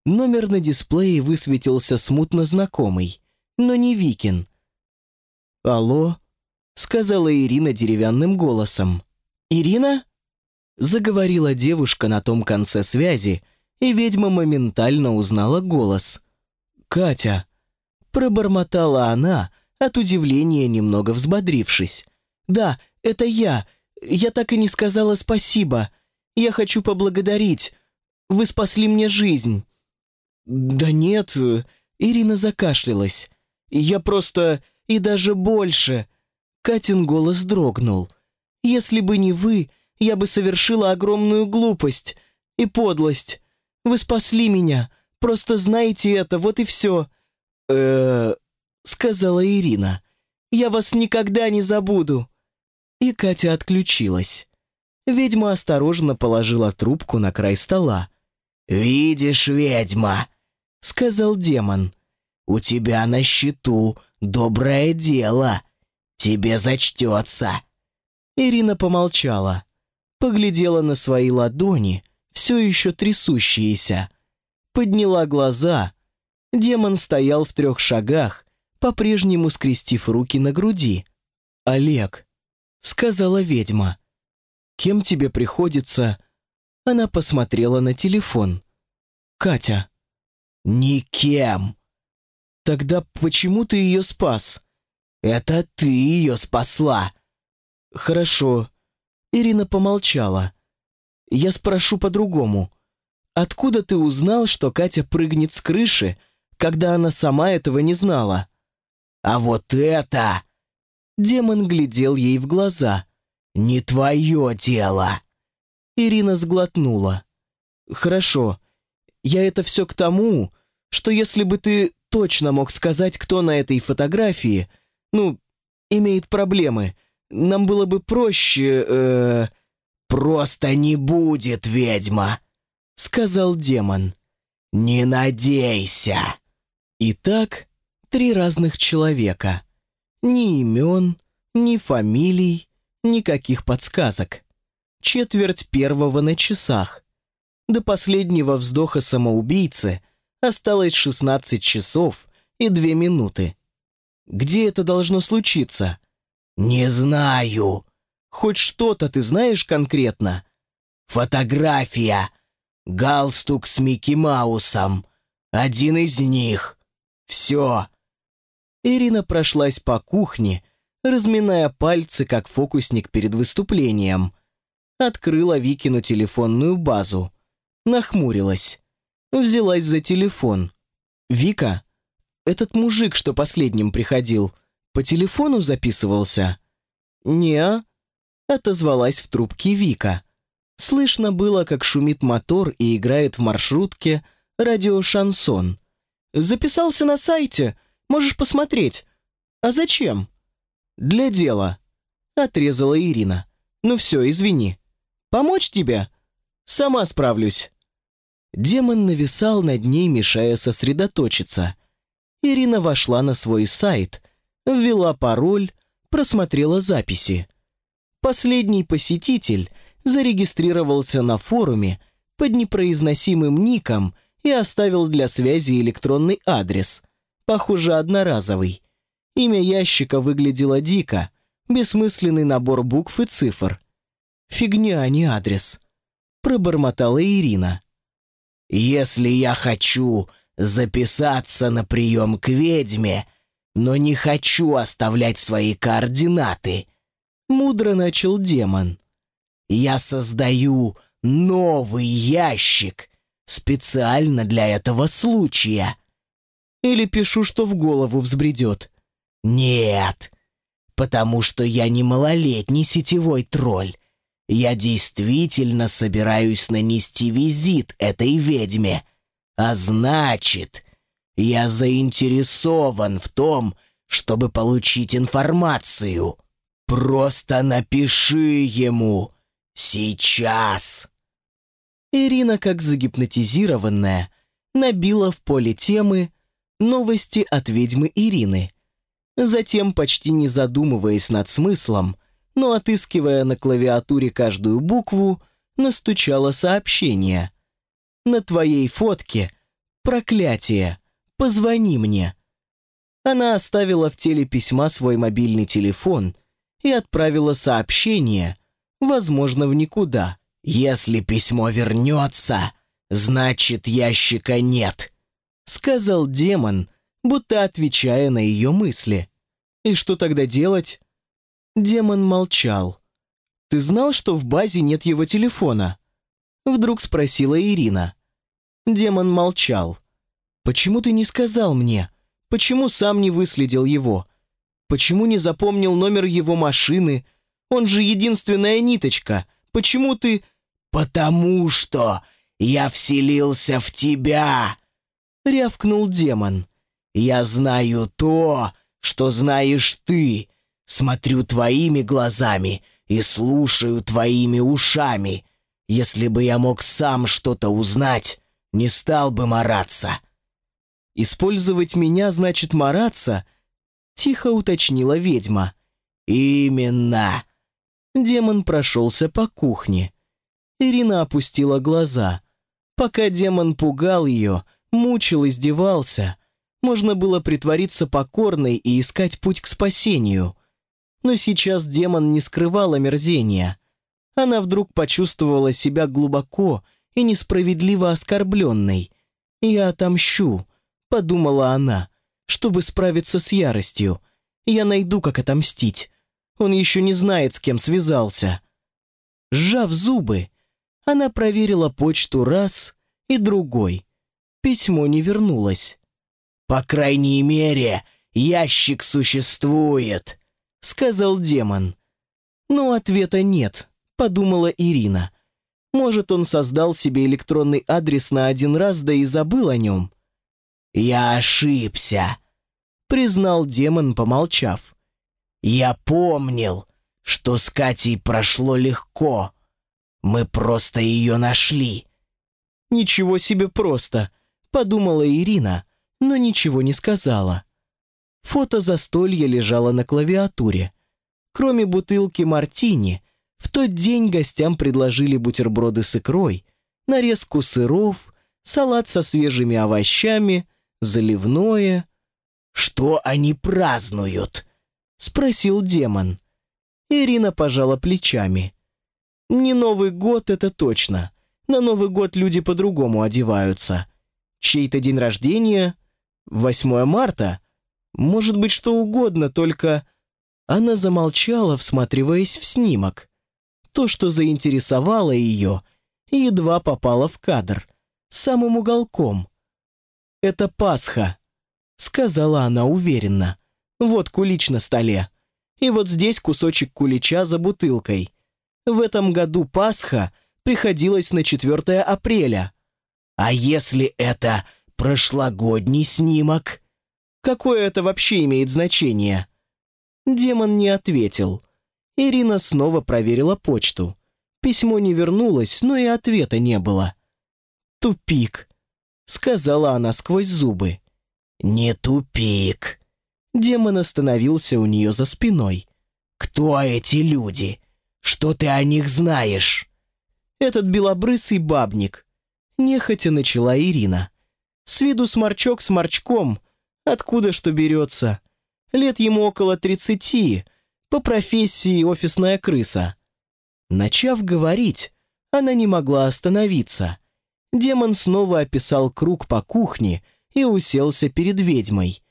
Номер на дисплее высветился смутно знакомый, но не Викин. «Алло?» — сказала Ирина деревянным голосом. «Ирина?» Заговорила девушка на том конце связи, и ведьма моментально узнала голос. «Катя!» Пробормотала она, от удивления немного взбодрившись. «Да, это я. Я так и не сказала спасибо. Я хочу поблагодарить. Вы спасли мне жизнь». «Да нет...» Ирина закашлялась. «Я просто... И даже больше...» Катин голос дрогнул. «Если бы не вы, я бы совершила огромную глупость и подлость. Вы спасли меня. Просто знайте это, вот и все». «Э-э...» сказала Ирина. «Я вас никогда не забуду». И Катя отключилась. Ведьма осторожно положила трубку на край стола. «Видишь, ведьма», — сказал демон, — «у тебя на счету доброе дело. Тебе зачтется». Ирина помолчала поглядела на свои ладони, все еще трясущиеся, подняла глаза. Демон стоял в трех шагах, по-прежнему скрестив руки на груди. «Олег», — сказала ведьма, — «кем тебе приходится?» Она посмотрела на телефон. «Катя». «Никем». «Тогда почему ты ее спас?» «Это ты ее спасла». «Хорошо, Ирина помолчала. «Я спрошу по-другому. Откуда ты узнал, что Катя прыгнет с крыши, когда она сама этого не знала?» «А вот это...» Демон глядел ей в глаза. «Не твое дело!» Ирина сглотнула. «Хорошо. Я это все к тому, что если бы ты точно мог сказать, кто на этой фотографии, ну, имеет проблемы, нам было бы проще... Э, «Просто не будет, ведьма!» — сказал демон. «Не надейся!» Итак, три разных человека. Ни имен, ни фамилий, никаких подсказок. Четверть первого на часах. До последнего вздоха самоубийцы осталось 16 часов и 2 минуты. Где это должно случиться? «Не знаю». «Хоть что-то ты знаешь конкретно?» «Фотография. Галстук с Микки Маусом. Один из них. Все». Ирина прошлась по кухне, разминая пальцы, как фокусник перед выступлением. Открыла Викину телефонную базу. Нахмурилась. Взялась за телефон. «Вика, этот мужик, что последним приходил, по телефону записывался?» «Не-а», отозвалась в трубке Вика. Слышно было, как шумит мотор и играет в маршрутке радиошансон. «Записался на сайте, можешь посмотреть. А зачем?» «Для дела», — отрезала Ирина. «Ну все, извини. Помочь тебе?» «Сама справлюсь». Демон нависал над ней, мешая сосредоточиться. Ирина вошла на свой сайт, ввела пароль, просмотрела записи. Последний посетитель зарегистрировался на форуме под непроизносимым ником и оставил для связи электронный адрес, похоже, одноразовый. Имя ящика выглядело дико, бессмысленный набор букв и цифр. «Фигня, а не адрес», — пробормотала Ирина. «Если я хочу записаться на прием к ведьме, но не хочу оставлять свои координаты», — мудро начал демон. «Я создаю новый ящик специально для этого случая». «Или пишу, что в голову взбредет». «Нет, потому что я не малолетний сетевой тролль. Я действительно собираюсь нанести визит этой ведьме. А значит, я заинтересован в том, чтобы получить информацию. Просто напиши ему сейчас. Ирина, как загипнотизированная, набила в поле темы новости от ведьмы Ирины. Затем, почти не задумываясь над смыслом, но отыскивая на клавиатуре каждую букву, настучала сообщение. «На твоей фотке проклятие! Позвони мне!» Она оставила в теле письма свой мобильный телефон и отправила сообщение, возможно, в никуда. «Если письмо вернется, значит, ящика нет», — сказал демон, будто отвечая на ее мысли. «И что тогда делать?» Демон молчал. «Ты знал, что в базе нет его телефона?» Вдруг спросила Ирина. Демон молчал. «Почему ты не сказал мне? Почему сам не выследил его? Почему не запомнил номер его машины? Он же единственная ниточка. Почему ты...» «Потому что я вселился в тебя!» Рявкнул демон. «Я знаю то, что знаешь ты, Смотрю твоими глазами и слушаю твоими ушами. Если бы я мог сам что-то узнать, не стал бы мараться». «Использовать меня значит мараться?» — тихо уточнила ведьма. «Именно!» Демон прошелся по кухне. Ирина опустила глаза. Пока демон пугал ее, мучил, издевался, можно было притвориться покорной и искать путь к спасению. Но сейчас демон не скрывал омерзения. Она вдруг почувствовала себя глубоко и несправедливо оскорбленной. «Я отомщу», — подумала она, чтобы справиться с яростью. «Я найду, как отомстить. Он еще не знает, с кем связался». Сжав зубы, она проверила почту раз и другой. Письмо не вернулось. «По крайней мере, ящик существует», — сказал демон. Но ответа нет, подумала Ирина. Может, он создал себе электронный адрес на один раз, да и забыл о нем. «Я ошибся», — признал демон, помолчав. «Я помнил, что с Катей прошло легко. Мы просто ее нашли». «Ничего себе просто», — подумала Ирина, но ничего не сказала. Фото застолья лежало на клавиатуре. Кроме бутылки мартини, в тот день гостям предложили бутерброды с икрой, нарезку сыров, салат со свежими овощами, заливное. «Что они празднуют?» — спросил демон. Ирина пожала плечами. «Не Новый год, это точно. На Новый год люди по-другому одеваются. Чей-то день рождения? 8 марта? Может быть, что угодно, только...» Она замолчала, всматриваясь в снимок. То, что заинтересовало ее, едва попало в кадр, самым уголком. «Это Пасха», — сказала она уверенно. «Вот кулич на столе. И вот здесь кусочек кулича за бутылкой. В этом году Пасха приходилась на 4 апреля. А если это прошлогодний снимок? Какое это вообще имеет значение? Демон не ответил. Ирина снова проверила почту. Письмо не вернулось, но и ответа не было. «Тупик», — сказала она сквозь зубы. «Не тупик». Демон остановился у нее за спиной. «Кто эти люди? Что ты о них знаешь?» «Этот белобрысый бабник», — нехотя начала Ирина. «С виду сморчок сморчком. Откуда что берется? Лет ему около тридцати, по профессии офисная крыса. Начав говорить, она не могла остановиться. Демон снова описал круг по кухне и уселся перед ведьмой.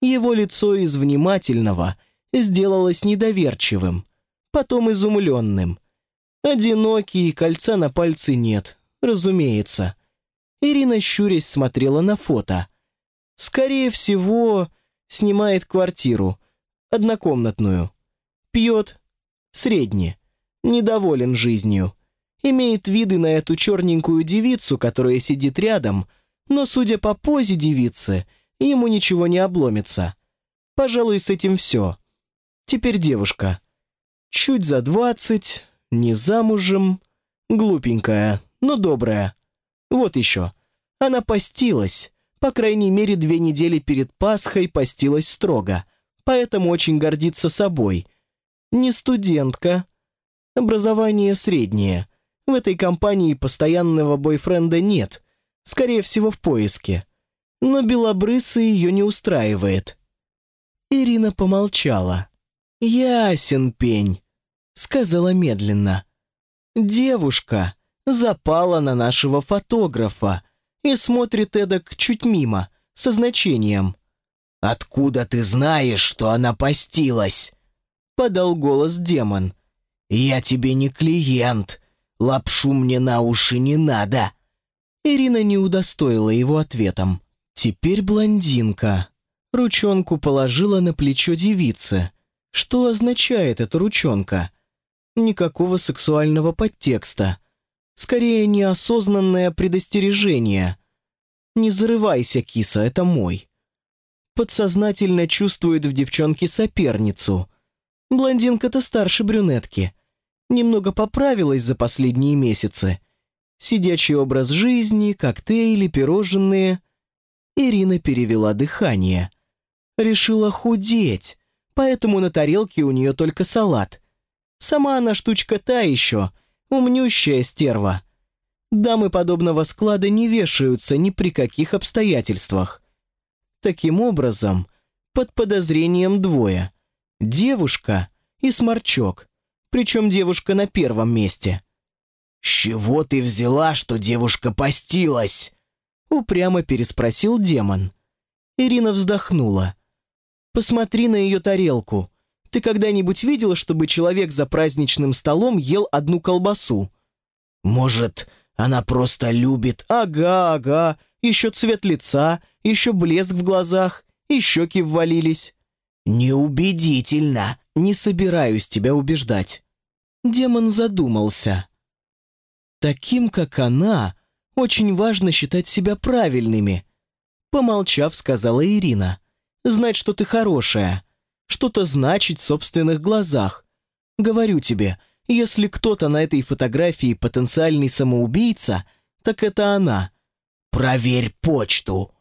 Его лицо из внимательного сделалось недоверчивым, потом изумленным. Одинокий, кольца на пальце нет, разумеется. Ирина щурясь смотрела на фото. Скорее всего, снимает квартиру, однокомнатную. Пьет, средне, недоволен жизнью. Имеет виды на эту черненькую девицу, которая сидит рядом, но, судя по позе девицы, ему ничего не обломится. Пожалуй, с этим все. Теперь девушка. Чуть за двадцать, не замужем, глупенькая, но добрая. Вот еще. Она постилась. По крайней мере, две недели перед Пасхой постилась строго, поэтому очень гордится собой – не студентка. Образование среднее. В этой компании постоянного бойфренда нет. Скорее всего, в поиске. Но белобрысый ее не устраивает. Ирина помолчала. «Ясен пень», — сказала медленно. «Девушка запала на нашего фотографа и смотрит эдак чуть мимо, со значением». «Откуда ты знаешь, что она постилась?» — подал голос демон. «Я тебе не клиент. Лапшу мне на уши не надо». Ирина не удостоила его ответом. «Теперь блондинка». Ручонку положила на плечо девицы. Что означает эта ручонка? Никакого сексуального подтекста. Скорее, неосознанное предостережение. «Не зарывайся, киса, это мой». Подсознательно чувствует в девчонке соперницу. Блондинка-то старше брюнетки. Немного поправилась за последние месяцы. Сидячий образ жизни, коктейли, пирожные. Ирина перевела дыхание. Решила худеть, поэтому на тарелке у нее только салат. Сама она штучка та еще, умнющая стерва. Дамы подобного склада не вешаются ни при каких обстоятельствах. Таким образом, под подозрением двое – девушка и сморчок, причем девушка на первом месте. «С чего ты взяла, что девушка постилась?» Упрямо переспросил демон. Ирина вздохнула. «Посмотри на ее тарелку. Ты когда-нибудь видела, чтобы человек за праздничным столом ел одну колбасу?» «Может, она просто любит...» «Ага, ага. Еще цвет лица, еще блеск в глазах, и щеки ввалились. «Неубедительно. Не собираюсь тебя убеждать». Демон задумался. «Таким, как она, очень важно считать себя правильными», помолчав, сказала Ирина. «Знать, что ты хорошая, что-то значить в собственных глазах. Говорю тебе, если кто-то на этой фотографии потенциальный самоубийца, так это она. Проверь почту».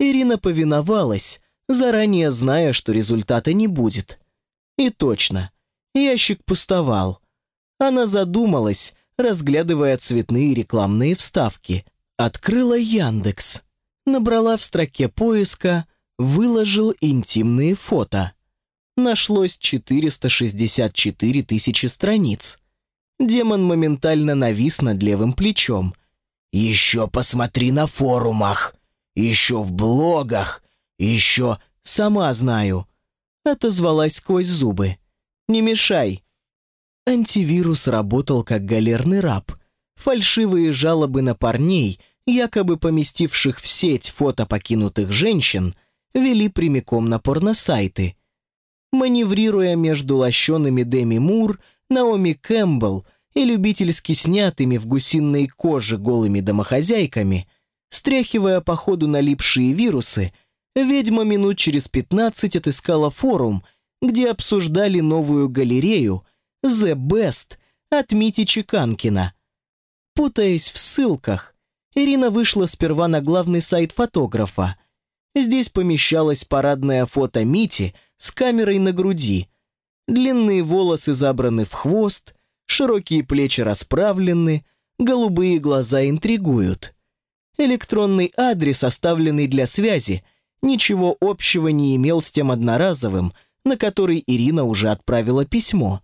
Ирина повиновалась, заранее зная, что результата не будет. И точно, ящик пустовал. Она задумалась, разглядывая цветные рекламные вставки. Открыла Яндекс. Набрала в строке поиска «Выложил интимные фото». Нашлось 464 тысячи страниц. Демон моментально навис над левым плечом. «Еще посмотри на форумах, еще в блогах, еще сама знаю», — отозвалась сквозь зубы. «Не мешай». Антивирус работал как галерный раб. Фальшивые жалобы на парней, якобы поместивших в сеть фото покинутых женщин, вели прямиком на порносайты. маневрируя между лощеными Деми Мур, Наоми Кэмпбелл и любительски снятыми в гусиной коже голыми домохозяйками, стряхивая по ходу налипшие вирусы, ведьма минут через пятнадцать отыскала форум, где обсуждали новую галерею «The Best» от Мити Чеканкина. Путаясь в ссылках, Ирина вышла сперва на главный сайт фотографа. Здесь помещалось парадное фото Мити с камерой на груди. Длинные волосы забраны в хвост, широкие плечи расправлены, голубые глаза интригуют. Электронный адрес, оставленный для связи, ничего общего не имел с тем одноразовым, на который Ирина уже отправила письмо.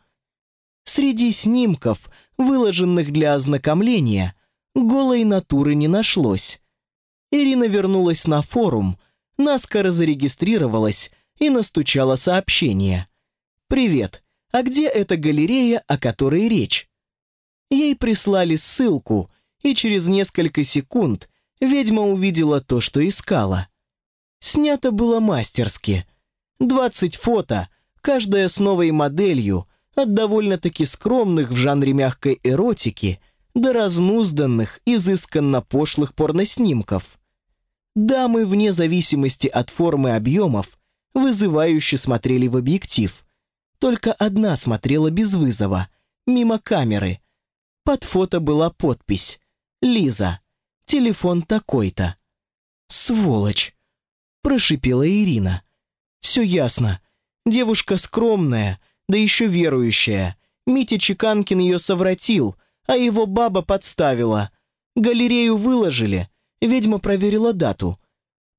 Среди снимков, выложенных для ознакомления, голой натуры не нашлось. Ирина вернулась на форум, наскоро зарегистрировалась и настучала сообщение. «Привет, а где эта галерея, о которой речь?» Ей прислали ссылку, и через несколько секунд ведьма увидела то, что искала. Снято было мастерски. 20 фото, каждая с новой моделью, от довольно-таки скромных в жанре мягкой эротики до разнузданных, изысканно пошлых порноснимков. Дамы, вне зависимости от формы объемов, вызывающе смотрели в объектив. Только одна смотрела без вызова, мимо камеры. Под фото была подпись «Лиза, телефон такой-то». «Сволочь!» – прошипела Ирина. «Все ясно. Девушка скромная, да еще верующая. Митя Чеканкин ее совратил, а его баба подставила. Галерею выложили, ведьма проверила дату.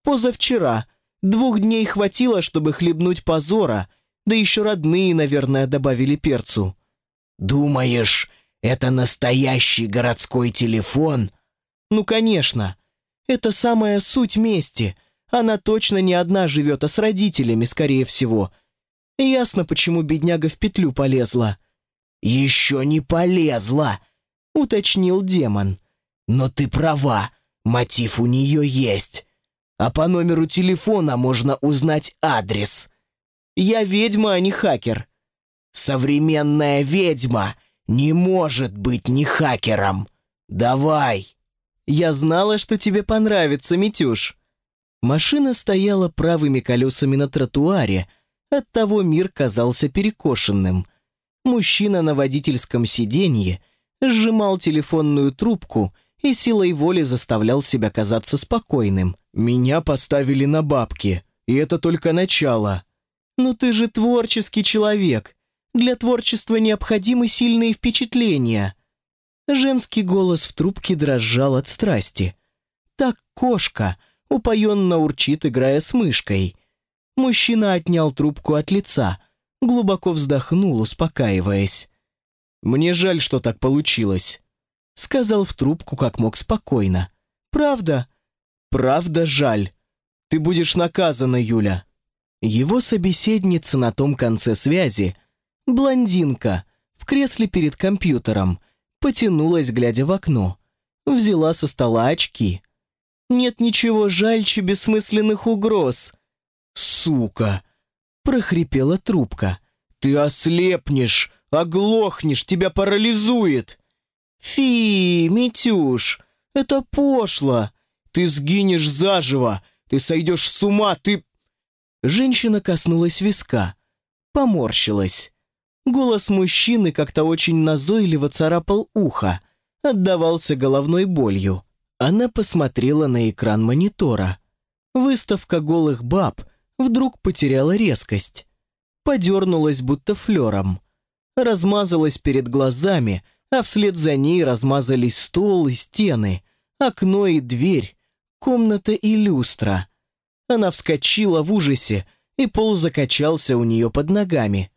Позавчера. Двух дней хватило, чтобы хлебнуть позора, да еще родные, наверное, добавили перцу. «Думаешь, это настоящий городской телефон?» «Ну, конечно. Это самая суть мести. Она точно не одна живет, а с родителями, скорее всего. Ясно, почему бедняга в петлю полезла». «Еще не полезла», — уточнил демон. «Но ты права, мотив у нее есть. А по номеру телефона можно узнать адрес». «Я ведьма, а не хакер». «Современная ведьма не может быть не хакером. Давай». «Я знала, что тебе понравится, Митюш». Машина стояла правыми колесами на тротуаре, оттого мир казался перекошенным. Мужчина на водительском сиденье сжимал телефонную трубку и силой воли заставлял себя казаться спокойным. «Меня поставили на бабки, и это только начало». «Ну ты же творческий человек. Для творчества необходимы сильные впечатления». Женский голос в трубке дрожал от страсти. Так кошка упоенно урчит, играя с мышкой. Мужчина отнял трубку от лица, глубоко вздохнул, успокаиваясь. «Мне жаль, что так получилось», — сказал в трубку как мог спокойно. «Правда?» «Правда жаль. Ты будешь наказана, Юля». Его собеседница на том конце связи, блондинка, в кресле перед компьютером, потянулась, глядя в окно. Взяла со стола очки. «Нет ничего жальче бессмысленных угроз», «Сука!» — прохрипела трубка. «Ты ослепнешь, оглохнешь, тебя парализует!» «Фи, Митюш, это пошло!» «Ты сгинешь заживо! Ты сойдешь с ума, ты...» Женщина коснулась виска, поморщилась. Голос мужчины как-то очень назойливо царапал ухо, отдавался головной болью. Она посмотрела на экран монитора. Выставка голых баб вдруг потеряла резкость. Подернулась будто флером. Размазалась перед глазами, а вслед за ней размазались стол и стены, окно и дверь, комната и люстра. Она вскочила в ужасе, и пол закачался у нее под ногами.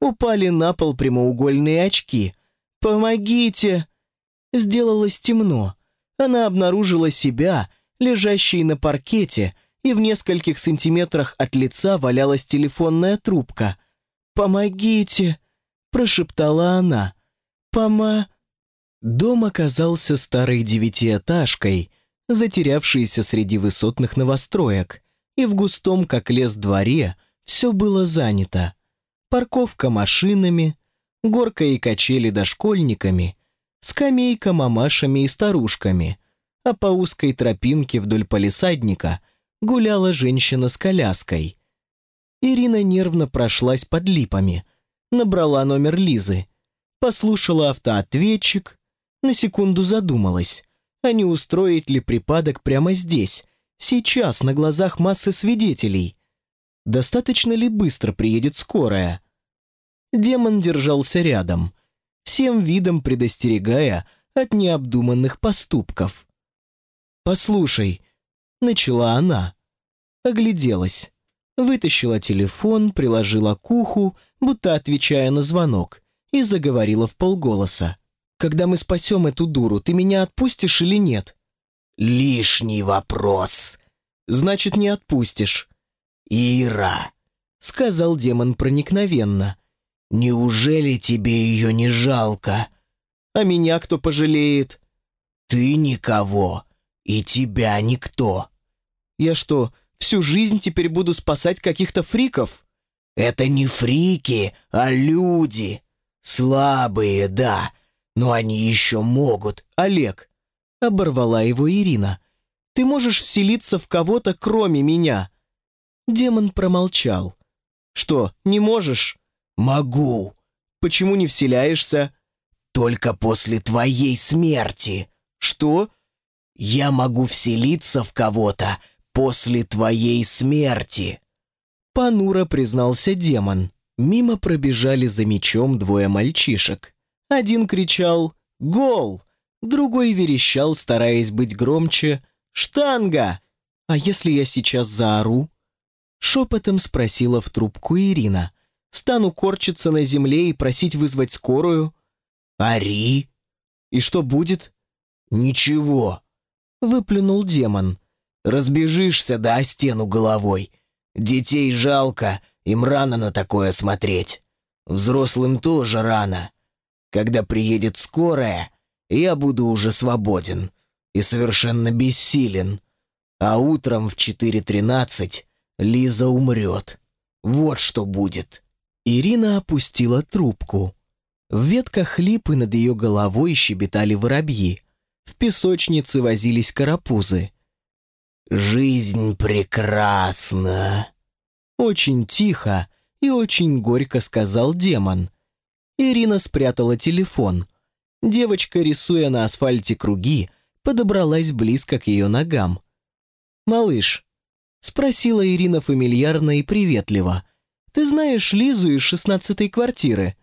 Упали на пол прямоугольные очки. «Помогите!» Сделалось темно. Она обнаружила себя, лежащей на паркете, и в нескольких сантиметрах от лица валялась телефонная трубка. «Помогите!» – прошептала она. «Пома...» Дом оказался старой девятиэтажкой, затерявшейся среди высотных новостроек, и в густом, как лес, дворе все было занято. парковка машинами, горка и качели дошкольниками, скамейка мамашами и старушками, а по узкой тропинке вдоль полисадника гуляла женщина с коляской. Ирина нервно прошлась под липами, набрала номер Лизы, послушала автоответчик, на секунду задумалась, а не устроить ли припадок прямо здесь, сейчас, на глазах массы свидетелей. Достаточно ли быстро приедет скорая? Демон держался рядом, всем видом предостерегая от необдуманных поступков. «Послушай», — начала она, огляделась, вытащила телефон, приложила к уху, будто отвечая на звонок, и заговорила в полголоса. «Когда мы спасем эту дуру, ты меня отпустишь или нет?» «Лишний вопрос». «Значит, не отпустишь». «Ира», — сказал демон проникновенно, — «неужели тебе ее не жалко?» «А меня кто пожалеет?» «Ты никого, и тебя никто». «Я что, всю жизнь теперь буду спасать каких-то фриков?» «Это не фрики, а люди. Слабые, да, но они еще могут. Олег!» — оборвала его Ирина. «Ты можешь вселиться в кого-то, кроме меня?» Демон промолчал. «Что, не можешь?» «Могу». «Почему не вселяешься?» «Только после твоей смерти». «Что?» «Я могу вселиться в кого-то после твоей смерти». Панура признался демон. Мимо пробежали за мечом двое мальчишек. Один кричал «Гол!», другой верещал, стараясь быть громче «Штанга!». «А если я сейчас заору?» Шепотом спросила в трубку Ирина. «Стану корчиться на земле и просить вызвать скорую?» «Ари!» «И что будет?» «Ничего!» Выплюнул демон. «Разбежишься, да о стену головой. Детей жалко, им рано на такое смотреть. Взрослым тоже рано. Когда приедет скорая, я буду уже свободен и совершенно бессилен. А утром в 4.13 Лиза умрет. Вот что будет». Ирина опустила трубку. В ветках липы над ее головой щебетали воробьи. В песочнице возились карапузы. «Жизнь прекрасна!» Очень тихо и очень горько сказал демон. Ирина спрятала телефон. Девочка, рисуя на асфальте круги, подобралась близко к ее ногам. «Малыш, Спросила Ирина фамильярно и приветливо. «Ты знаешь Лизу из шестнадцатой квартиры?»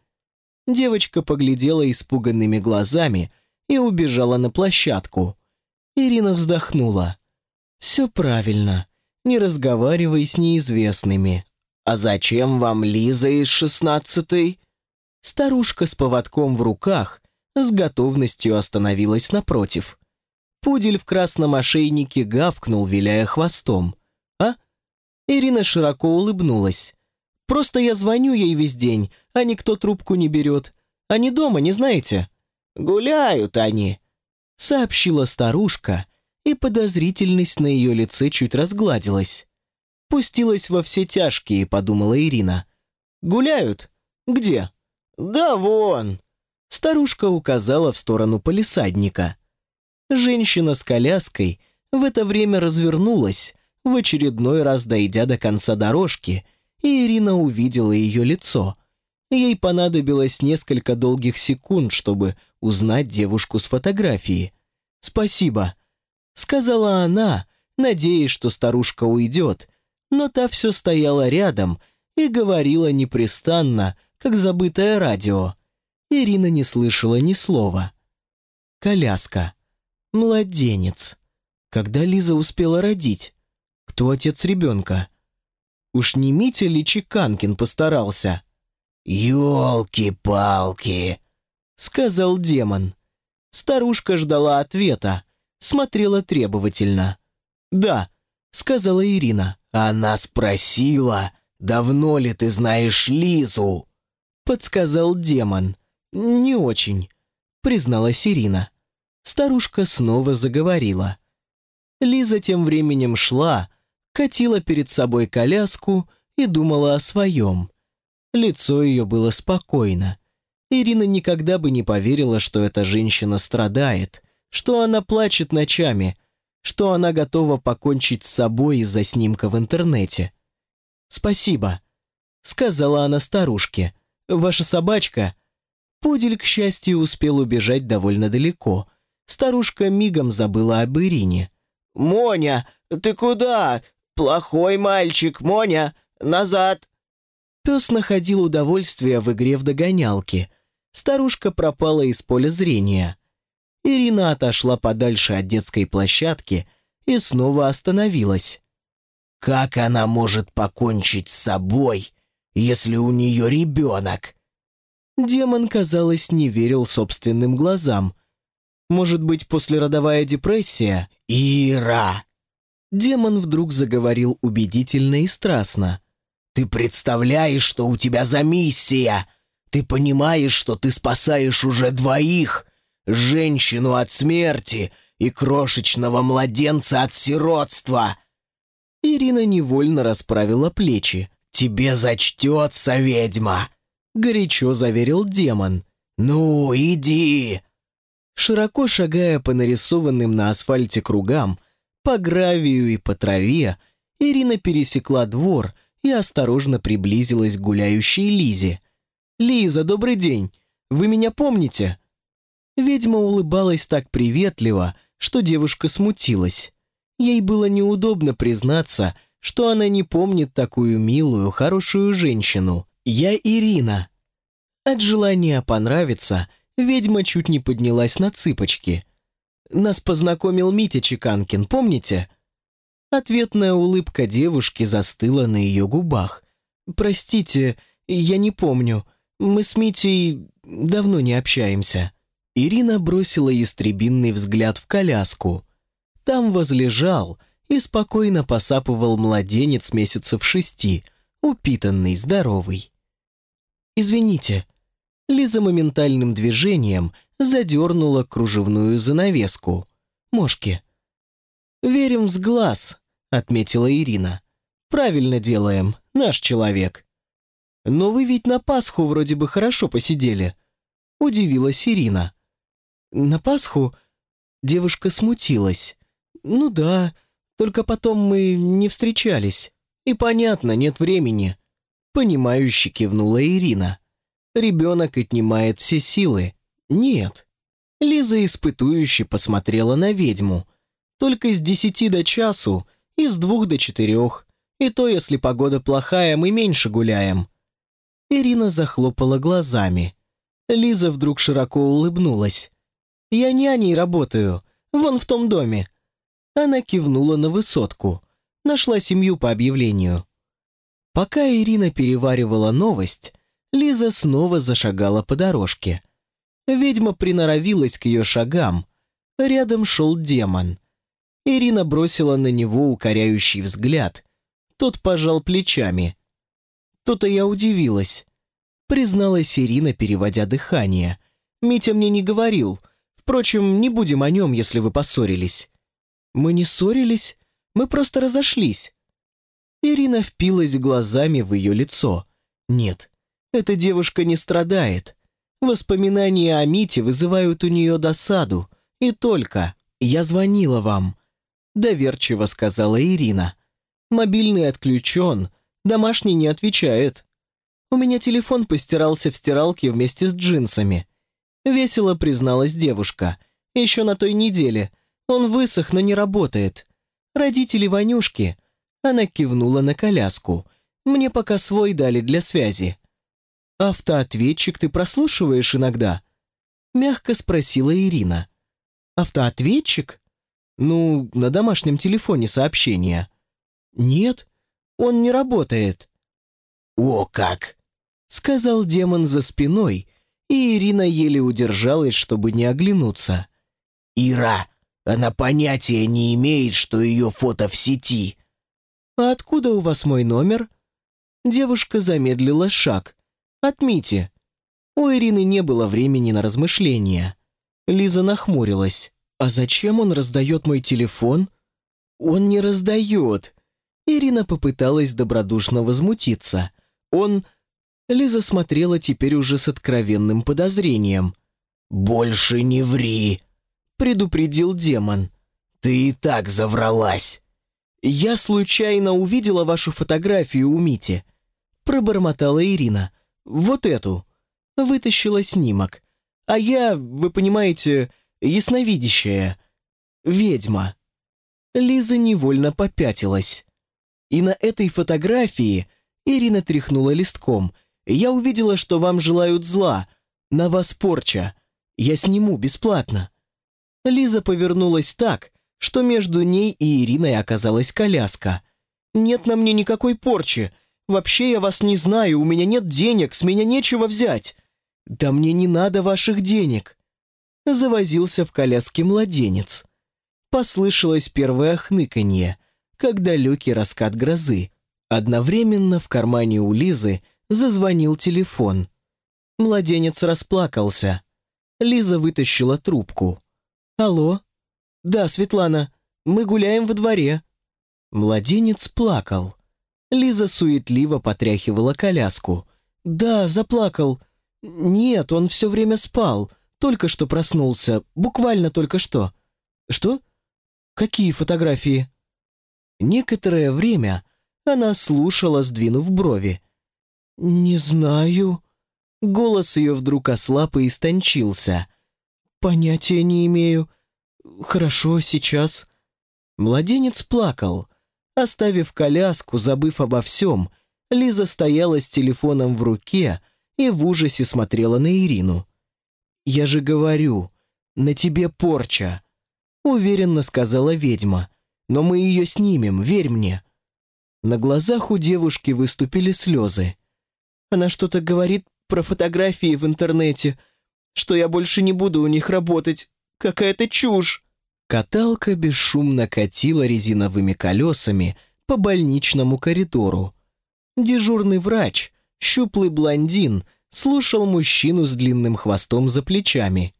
Девочка поглядела испуганными глазами и убежала на площадку. Ирина вздохнула. «Все правильно. Не разговаривай с неизвестными». «А зачем вам Лиза из шестнадцатой?» Старушка с поводком в руках с готовностью остановилась напротив. Пудель в красном ошейнике гавкнул, виляя хвостом. Ирина широко улыбнулась. «Просто я звоню ей весь день, а никто трубку не берет. Они дома, не знаете?» «Гуляют они», — сообщила старушка, и подозрительность на ее лице чуть разгладилась. «Пустилась во все тяжкие», — подумала Ирина. «Гуляют? Где?» «Да вон!» Старушка указала в сторону полисадника. Женщина с коляской в это время развернулась, в очередной раз дойдя до конца дорожки, и Ирина увидела ее лицо. Ей понадобилось несколько долгих секунд, чтобы узнать девушку с фотографии. «Спасибо», — сказала она, надеясь, что старушка уйдет, но та все стояла рядом и говорила непрестанно, как забытое радио. Ирина не слышала ни слова. Коляска. Младенец. Когда Лиза успела родить? Кто отец ребенка? Уж не Митя ли Чеканкин постарался? «Елки-палки!» — сказал демон. Старушка ждала ответа, смотрела требовательно. «Да», — сказала Ирина. «Она спросила, давно ли ты знаешь Лизу?» — подсказал демон. «Не очень», — призналась Ирина. Старушка снова заговорила. Лиза тем временем шла, катила перед собой коляску и думала о своем. Лицо ее было спокойно. Ирина никогда бы не поверила, что эта женщина страдает, что она плачет ночами, что она готова покончить с собой из-за снимка в интернете. «Спасибо», — сказала она старушке. «Ваша собачка...» Пудель, к счастью, успел убежать довольно далеко. Старушка мигом забыла об Ирине. «Моня, ты куда? Плохой мальчик, Моня, назад!» Пес находил удовольствие в игре в догонялки. Старушка пропала из поля зрения. Ирина отошла подальше от детской площадки и снова остановилась. «Как она может покончить с собой, если у нее ребенок?» Демон, казалось, не верил собственным глазам. Может быть, послеродовая депрессия? «Ира!» Демон вдруг заговорил убедительно и страстно. Ты представляешь, что у тебя за миссия? Ты понимаешь, что ты спасаешь уже двоих? Женщину от смерти и крошечного младенца от сиротства!» Ирина невольно расправила плечи. «Тебе зачтется, ведьма!» — горячо заверил демон. «Ну, иди!» Широко шагая по нарисованным на асфальте кругам, по гравию и по траве, Ирина пересекла двор — и осторожно приблизилась к гуляющей Лизе. «Лиза, добрый день! Вы меня помните?» Ведьма улыбалась так приветливо, что девушка смутилась. Ей было неудобно признаться, что она не помнит такую милую, хорошую женщину. «Я Ирина». От желания понравиться ведьма чуть не поднялась на цыпочки. Нас познакомил Митя Чеканкин, помните? Ответная улыбка девушки застыла на ее губах. «Простите, я не помню. Мы с Митей давно не общаемся». Ирина бросила ястребинный взгляд в коляску. Там возлежал и спокойно посапывал младенец месяцев шести, упитанный, здоровый. «Извините». Лиза моментальным движением задернула кружевную занавеску. «Мошки». «Верим с глаз», — отметила Ирина. «Правильно делаем, наш человек». «Но вы ведь на Пасху вроде бы хорошо посидели», — удивилась Ирина. «На Пасху?» Девушка смутилась. «Ну да, только потом мы не встречались. И понятно, нет времени». Понимающе кивнула Ирина. «Ребенок отнимает все силы». «Нет». Лиза испытующе посмотрела на ведьму. «Только с десяти до часу и с двух до четырех. И то, если погода плохая, мы меньше гуляем». Ирина захлопала глазами. Лиза вдруг широко улыбнулась. «Я няней работаю, вон в том доме». Она кивнула на высотку. Нашла семью по объявлению. Пока Ирина переваривала новость, Лиза снова зашагала по дорожке. Ведьма приноровилась к ее шагам. Рядом шел демон. Ирина бросила на него укоряющий взгляд. Тот пожал плечами. То-то я удивилась. Призналась Ирина, переводя дыхание. «Митя мне не говорил. Впрочем, не будем о нем, если вы поссорились». «Мы не ссорились, мы просто разошлись». Ирина впилась глазами в ее лицо. «Нет, эта девушка не страдает. Воспоминания о Мите вызывают у нее досаду. И только. Я звонила вам доверчиво сказала Ирина. «Мобильный отключен, домашний не отвечает. У меня телефон постирался в стиралке вместе с джинсами». Весело призналась девушка. «Еще на той неделе. Он высох, но не работает. Родители Ванюшки». Она кивнула на коляску. «Мне пока свой дали для связи». «Автоответчик ты прослушиваешь иногда?» Мягко спросила Ирина. «Автоответчик?» Ну, на домашнем телефоне сообщения. Нет, он не работает. О, как! Сказал демон за спиной, и Ирина еле удержалась, чтобы не оглянуться. Ира, она понятия не имеет, что ее фото в сети. А откуда у вас мой номер? Девушка замедлила шаг. Отмите. У Ирины не было времени на размышления. Лиза нахмурилась. «А зачем он раздает мой телефон?» «Он не раздает!» Ирина попыталась добродушно возмутиться. «Он...» Лиза смотрела теперь уже с откровенным подозрением. «Больше не ври», — предупредил демон. «Ты и так завралась». «Я случайно увидела вашу фотографию у Мити», — пробормотала Ирина. «Вот эту». Вытащила снимок. «А я, вы понимаете, ясновидящая. Ведьма». Лиза невольно попятилась. И на этой фотографии Ирина тряхнула листком. Я увидела, что вам желают зла, на вас порча. Я сниму бесплатно. Лиза повернулась так, что между ней и Ириной оказалась коляска. «Нет на мне никакой порчи. Вообще я вас не знаю, у меня нет денег, с меня нечего взять». «Да мне не надо ваших денег». Завозился в коляске младенец послышалось первое хныканье, как далекий раскат грозы. Одновременно в кармане у Лизы зазвонил телефон. Младенец расплакался. Лиза вытащила трубку. «Алло?» «Да, Светлана, мы гуляем во дворе». Младенец плакал. Лиза суетливо потряхивала коляску. «Да, заплакал. Нет, он все время спал. Только что проснулся. Буквально только что». «Что?» «Какие фотографии?» Некоторое время она слушала, сдвинув брови. «Не знаю». Голос ее вдруг ослаб и истончился. «Понятия не имею. Хорошо, сейчас». Младенец плакал. Оставив коляску, забыв обо всем, Лиза стояла с телефоном в руке и в ужасе смотрела на Ирину. «Я же говорю, на тебе порча уверенно сказала ведьма. «Но мы ее снимем, верь мне». На глазах у девушки выступили слезы. Она что-то говорит про фотографии в интернете, что я больше не буду у них работать. Какая-то чушь. Каталка бесшумно катила резиновыми колесами по больничному коридору. Дежурный врач, щуплый блондин, слушал мужчину с длинным хвостом за плечами.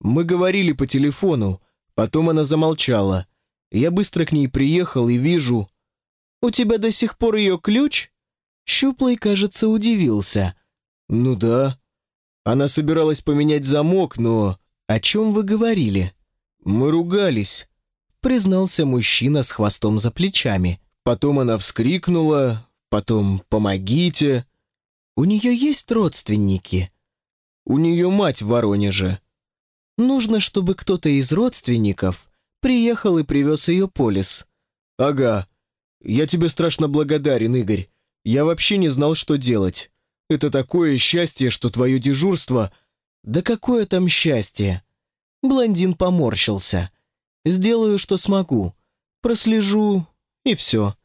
«Мы говорили по телефону», Потом она замолчала. Я быстро к ней приехал и вижу... «У тебя до сих пор ее ключ?» Щуплый, кажется, удивился. «Ну да. Она собиралась поменять замок, но...» «О чем вы говорили?» «Мы ругались», — признался мужчина с хвостом за плечами. Потом она вскрикнула, потом «помогите». «У нее есть родственники?» «У нее мать в Воронеже», Нужно, чтобы кто-то из родственников приехал и привез ее полис. Ага. Я тебе страшно благодарен, Игорь. Я вообще не знал, что делать. Это такое счастье, что твое дежурство... Да какое там счастье? Блондин поморщился. Сделаю, что смогу. Прослежу, и все.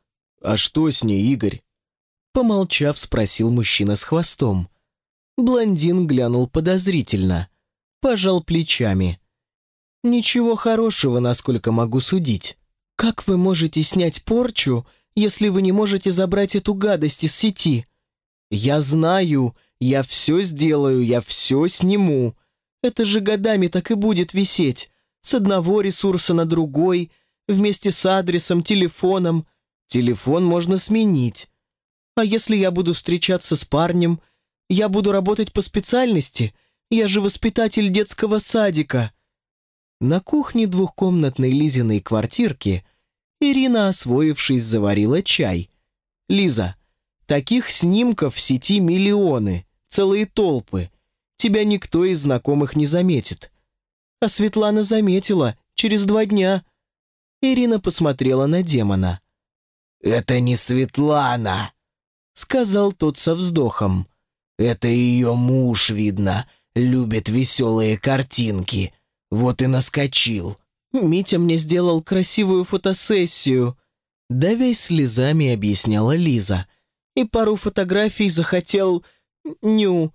А что с ней, Игорь? Помолчав, спросил мужчина с хвостом. Блондин глянул подозрительно пожал плечами. «Ничего хорошего, насколько могу судить. Как вы можете снять порчу, если вы не можете забрать эту гадость из сети? Я знаю, я все сделаю, я все сниму. Это же годами так и будет висеть. С одного ресурса на другой, вместе с адресом, телефоном. Телефон можно сменить. А если я буду встречаться с парнем, я буду работать по специальности — я же воспитатель детского садика». На кухне двухкомнатной Лизиной квартирки Ирина, освоившись, заварила чай. «Лиза, таких снимков в сети миллионы, целые толпы. Тебя никто из знакомых не заметит». А Светлана заметила через два дня. Ирина посмотрела на демона. «Это не Светлана», — сказал тот со вздохом. «Это ее муж, видно, любит веселые картинки. Вот и наскочил. Митя мне сделал красивую фотосессию. Давясь слезами, объясняла Лиза. И пару фотографий захотел... Ню.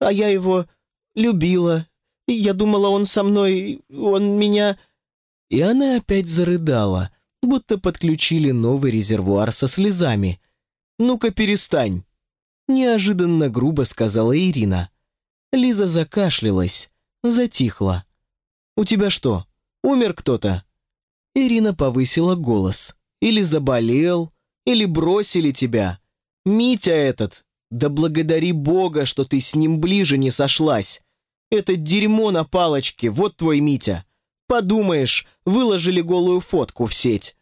А я его любила. Я думала, он со мной... Он меня... И она опять зарыдала, будто подключили новый резервуар со слезами. «Ну-ка, перестань!» Неожиданно грубо сказала Ирина. Лиза закашлялась, затихла. «У тебя что, умер кто-то?» Ирина повысила голос. «Или заболел, или бросили тебя. Митя этот, Да благодари Бога, что ты с ним ближе не сошлась. Это дерьмо на палочке, вот твой Митя. Подумаешь, выложили голую фотку в сеть.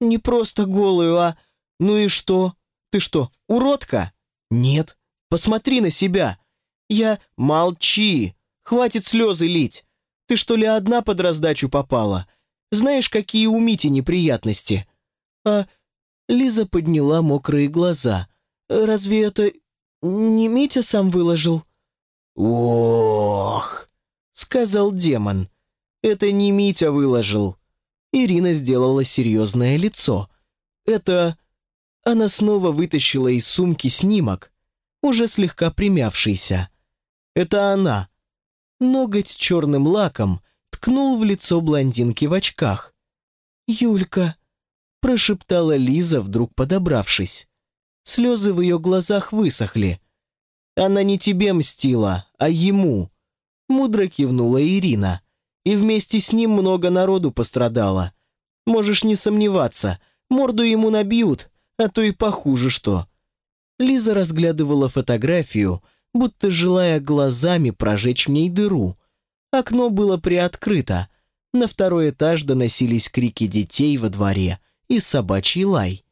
Не просто голую, а... Ну и что? Ты что, уродка? Нет. Посмотри на себя. Я... Молчи. Хватит слезы лить. Ты что ли одна под раздачу попала? Знаешь, какие у Мити неприятности? А... Лиза подняла мокрые глаза. Разве это не Митя сам выложил? Ох, сказал демон. Это не Митя выложил. Ирина сделала серьезное лицо. Это... Она снова вытащила из сумки снимок, уже слегка примявшийся. Это она. Ноготь черным лаком ткнул в лицо блондинки в очках. «Юлька», — прошептала Лиза, вдруг подобравшись. Слезы в ее глазах высохли. «Она не тебе мстила, а ему», — мудро кивнула Ирина и вместе с ним много народу пострадало. Можешь не сомневаться, морду ему набьют, а то и похуже что». Лиза разглядывала фотографию, будто желая глазами прожечь в ней дыру. Окно было приоткрыто. На второй этаж доносились крики детей во дворе и собачий лай.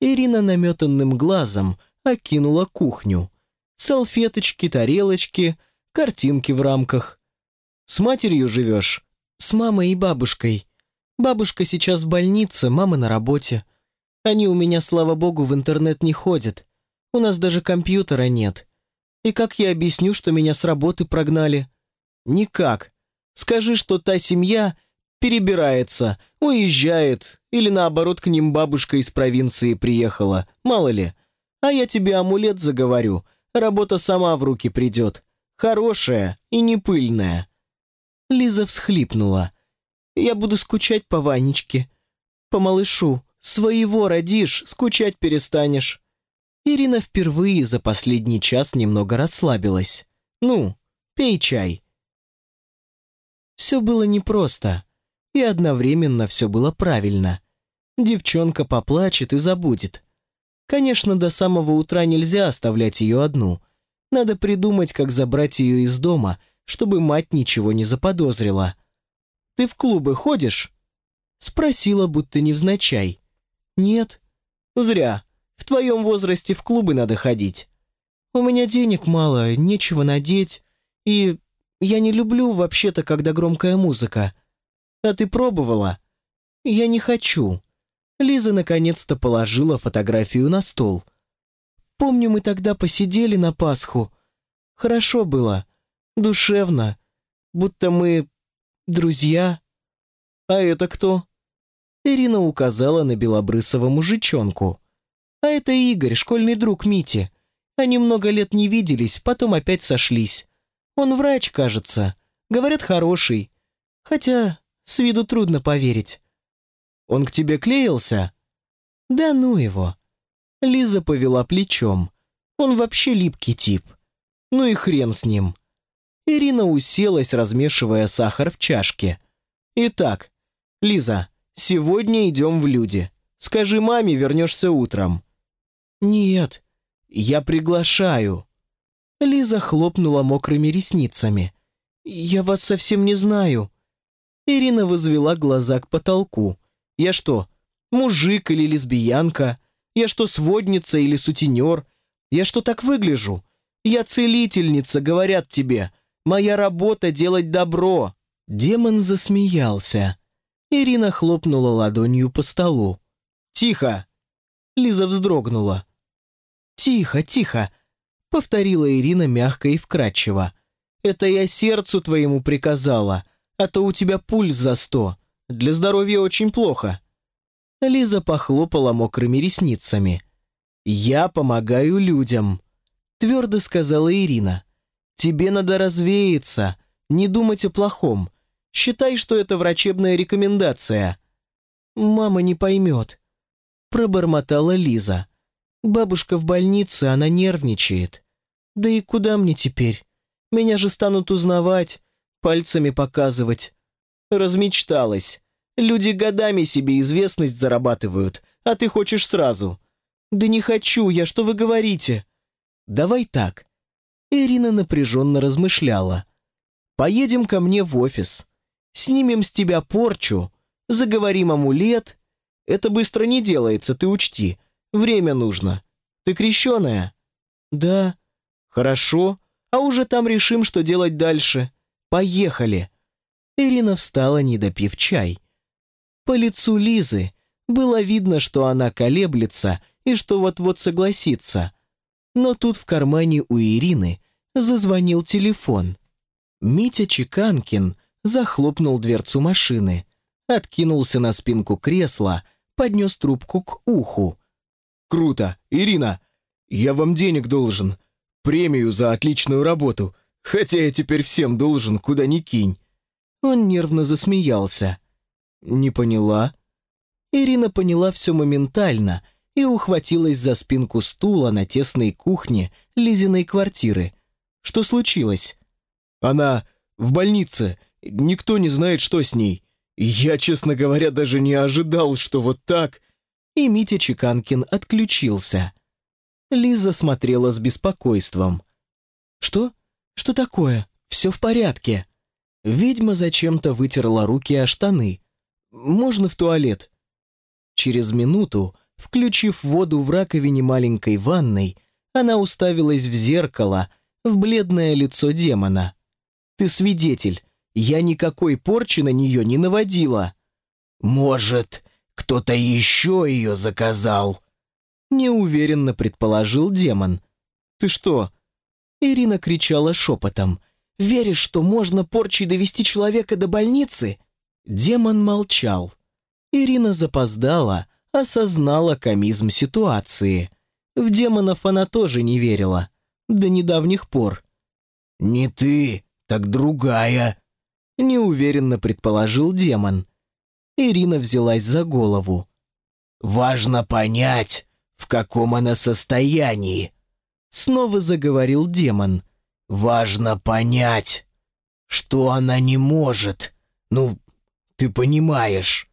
Ирина наметанным глазом окинула кухню. Салфеточки, тарелочки, картинки в рамках. С матерью живешь?» «С мамой и бабушкой. Бабушка сейчас в больнице, мама на работе. Они у меня, слава богу, в интернет не ходят. У нас даже компьютера нет. И как я объясню, что меня с работы прогнали?» «Никак. Скажи, что та семья перебирается, уезжает, или наоборот к ним бабушка из провинции приехала, мало ли. А я тебе амулет заговорю, работа сама в руки придет. Хорошая и не пыльная. Лиза всхлипнула. «Я буду скучать по Ванечке. По малышу. Своего родишь, скучать перестанешь». Ирина впервые за последний час немного расслабилась. «Ну, пей чай». Все было непросто. И одновременно все было правильно. Девчонка поплачет и забудет. Конечно, до самого утра нельзя оставлять ее одну. Надо придумать, как забрать ее из дома – чтобы мать ничего не заподозрила. «Ты в клубы ходишь?» Спросила, будто невзначай. «Нет». «Зря. В твоем возрасте в клубы надо ходить. У меня денег мало, нечего надеть. И я не люблю вообще-то, когда громкая музыка. А ты пробовала?» «Я не хочу». Лиза наконец-то положила фотографию на стол. «Помню, мы тогда посидели на Пасху. Хорошо было душевно, будто мы друзья. А это кто? Ирина указала на белобрысого мужичонку. А это Игорь, школьный друг Мити. Они много лет не виделись, потом опять сошлись. Он врач, кажется. Говорят, хороший. Хотя с виду трудно поверить. Он к тебе клеился? Да ну его. Лиза повела плечом. Он вообще липкий тип. Ну и хрен с ним. Ирина уселась, размешивая сахар в чашке. «Итак, Лиза, сегодня идем в люди. Скажи маме, вернешься утром». «Нет, я приглашаю». Лиза хлопнула мокрыми ресницами. «Я вас совсем не знаю». Ирина возвела глаза к потолку. «Я что, мужик или лесбиянка? Я что, сводница или сутенер? Я что, так выгляжу? Я целительница, говорят тебе. Моя работа — делать добро!» Демон засмеялся. Ирина хлопнула ладонью по столу. «Тихо!» Лиза вздрогнула. «Тихо, тихо!» — повторила Ирина мягко и вкрадчиво. «Это я сердцу твоему приказала, а то у тебя пульс за сто. Для здоровья очень плохо». Лиза похлопала мокрыми ресницами. «Я помогаю людям», — твердо сказала Ирина. Тебе надо развеяться, не думать о плохом. Считай, что это врачебная рекомендация». «Мама не поймет», — пробормотала Лиза. «Бабушка в больнице, она нервничает. Да и куда мне теперь? Меня же станут узнавать, пальцами показывать». Размечталась. Люди годами себе известность зарабатывают, а ты хочешь сразу. «Да не хочу я, что вы говорите?» давай так». Ирина напряженно размышляла. «Поедем ко мне в офис. Снимем с тебя порчу, заговорим амулет. Это быстро не делается, ты учти. Время нужно. Ты крещеная?» «Да». «Хорошо. А уже там решим, что делать дальше. Поехали». Ирина встала, не допив чай. По лицу Лизы было видно, что она колеблется и что вот-вот согласится. Но тут в кармане у Ирины зазвонил телефон. Митя Чеканкин захлопнул дверцу машины, откинулся на спинку кресла, поднес трубку к уху. «Круто! Ирина! Я вам денег должен. Премию за отличную работу. Хотя я теперь всем должен, куда ни кинь». Он нервно засмеялся. «Не поняла?» Ирина поняла все моментально и ухватилась за спинку стула на тесной кухне Лизиной квартиры. Что случилось? «Она в больнице. Никто не знает, что с ней. Я, честно говоря, даже не ожидал, что вот так...» И Митя Чеканкин отключился. Лиза смотрела с беспокойством. «Что? Что такое? Все в порядке?» Ведьма зачем-то вытерла руки о штаны. «Можно в туалет?» Через минуту, включив воду в раковине маленькой ванной, она уставилась в зеркало, в бледное лицо демона. «Ты свидетель, я никакой порчи на нее не наводила». «Может, кто-то еще ее заказал?» Неуверенно предположил демон. «Ты что?» Ирина кричала шепотом. «Веришь, что можно порчей довести человека до больницы?» Демон молчал. Ирина запоздала, осознала комизм ситуации. В демонов она тоже не верила. До недавних пор. «Не ты, так другая», — неуверенно предположил демон. Ирина взялась за голову. «Важно понять, в каком она состоянии», — снова заговорил демон. «Важно понять, что она не может. Ну, ты понимаешь»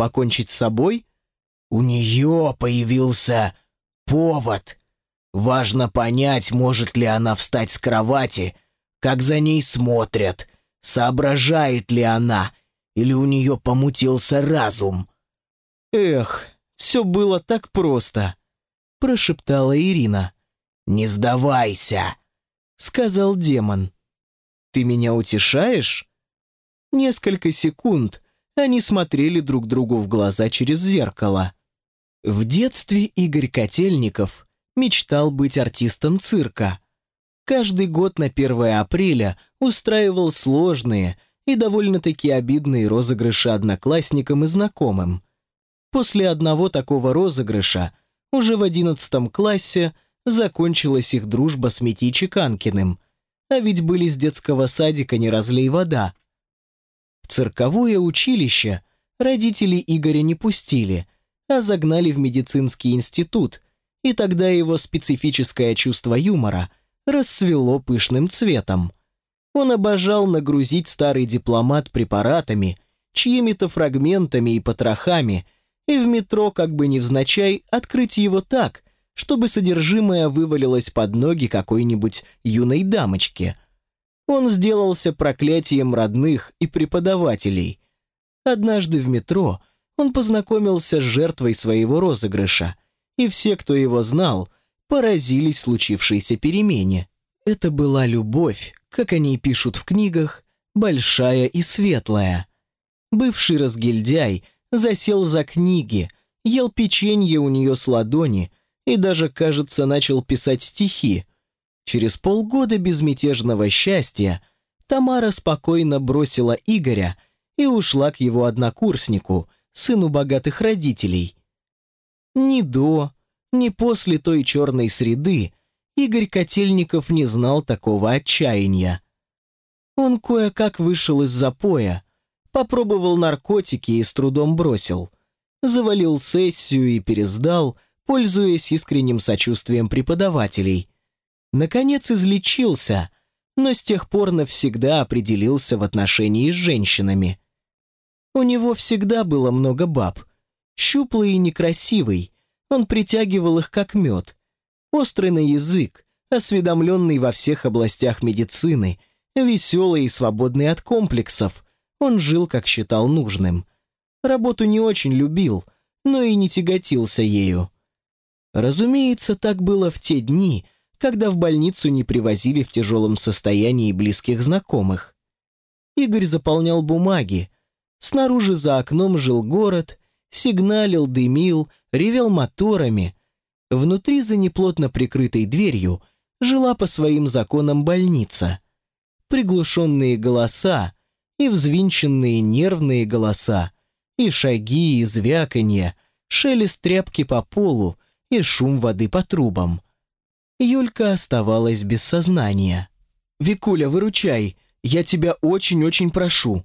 покончить с собой? У нее появился повод. Важно понять, может ли она встать с кровати, как за ней смотрят, соображает ли она, или у нее помутился разум. «Эх, все было так просто», — прошептала Ирина. «Не сдавайся», — сказал демон. «Ты меня утешаешь?» Несколько секунд они смотрели друг другу в глаза через зеркало. В детстве Игорь Котельников мечтал быть артистом цирка. Каждый год на 1 апреля устраивал сложные и довольно-таки обидные розыгрыши одноклассникам и знакомым. После одного такого розыгрыша уже в одиннадцатом классе закончилась их дружба с Митей Чеканкиным, а ведь были с детского садика «Не разлей вода», цирковое училище родители Игоря не пустили, а загнали в медицинский институт, и тогда его специфическое чувство юмора расцвело пышным цветом. Он обожал нагрузить старый дипломат препаратами, чьими-то фрагментами и потрохами, и в метро, как бы невзначай, открыть его так, чтобы содержимое вывалилось под ноги какой-нибудь юной дамочке – он сделался проклятием родных и преподавателей. Однажды в метро он познакомился с жертвой своего розыгрыша, и все, кто его знал, поразились случившейся перемене. Это была любовь, как они пишут в книгах, большая и светлая. Бывший разгильдяй засел за книги, ел печенье у нее с ладони и даже, кажется, начал писать стихи, Через полгода безмятежного счастья Тамара спокойно бросила Игоря и ушла к его однокурснику, сыну богатых родителей. Ни до, ни после той черной среды Игорь Котельников не знал такого отчаяния. Он кое-как вышел из запоя, попробовал наркотики и с трудом бросил. Завалил сессию и пересдал, пользуясь искренним сочувствием преподавателей – наконец излечился, но с тех пор навсегда определился в отношении с женщинами. У него всегда было много баб. Щуплый и некрасивый, он притягивал их как мед. Острый на язык, осведомленный во всех областях медицины, веселый и свободный от комплексов. Он жил, как считал нужным. Работу не очень любил, но и не тяготился ею. Разумеется, так было в те дни, когда в больницу не привозили в тяжелом состоянии близких знакомых. Игорь заполнял бумаги. Снаружи за окном жил город, сигналил, дымил, ревел моторами. Внутри за неплотно прикрытой дверью жила по своим законам больница. Приглушенные голоса и взвинченные нервные голоса, и шаги, и звяканье, шелест тряпки по полу и шум воды по трубам. Юлька оставалась без сознания. «Викуля, выручай, я тебя очень-очень прошу».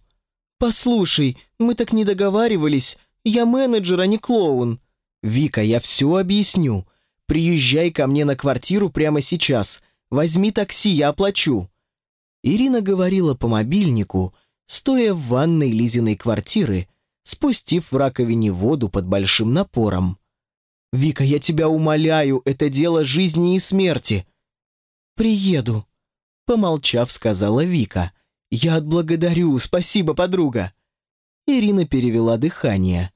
«Послушай, мы так не договаривались, я менеджер, а не клоун». «Вика, я все объясню. Приезжай ко мне на квартиру прямо сейчас. Возьми такси, я оплачу». Ирина говорила по мобильнику, стоя в ванной Лизиной квартиры, спустив в раковине воду под большим напором. «Вика, я тебя умоляю, это дело жизни и смерти». «Приеду», — помолчав, сказала Вика. «Я отблагодарю, спасибо, подруга». Ирина перевела дыхание.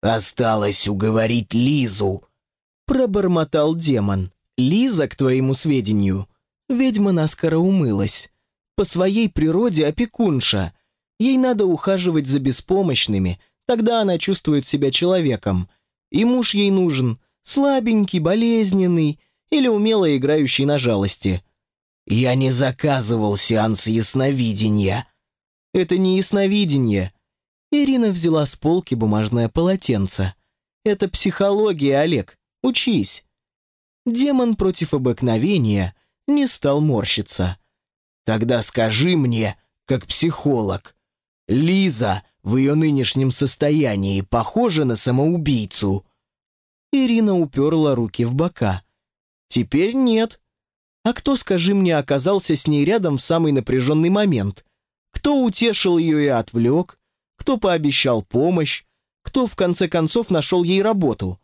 «Осталось уговорить Лизу», — пробормотал демон. «Лиза, к твоему сведению, ведьма наскоро умылась. По своей природе опекунша. Ей надо ухаживать за беспомощными, тогда она чувствует себя человеком. И муж ей нужен, слабенький, болезненный или умело играющий на жалости». «Я не заказывал сеанс ясновидения». «Это не ясновидение», Ирина взяла с полки бумажное полотенце. «Это психология, Олег. Учись». Демон против обыкновения не стал морщиться. «Тогда скажи мне, как психолог, Лиза в ее нынешнем состоянии похожа на самоубийцу?» Ирина уперла руки в бока. «Теперь нет. А кто, скажи мне, оказался с ней рядом в самый напряженный момент? Кто утешил ее и отвлек? кто пообещал помощь, кто в конце концов нашел ей работу.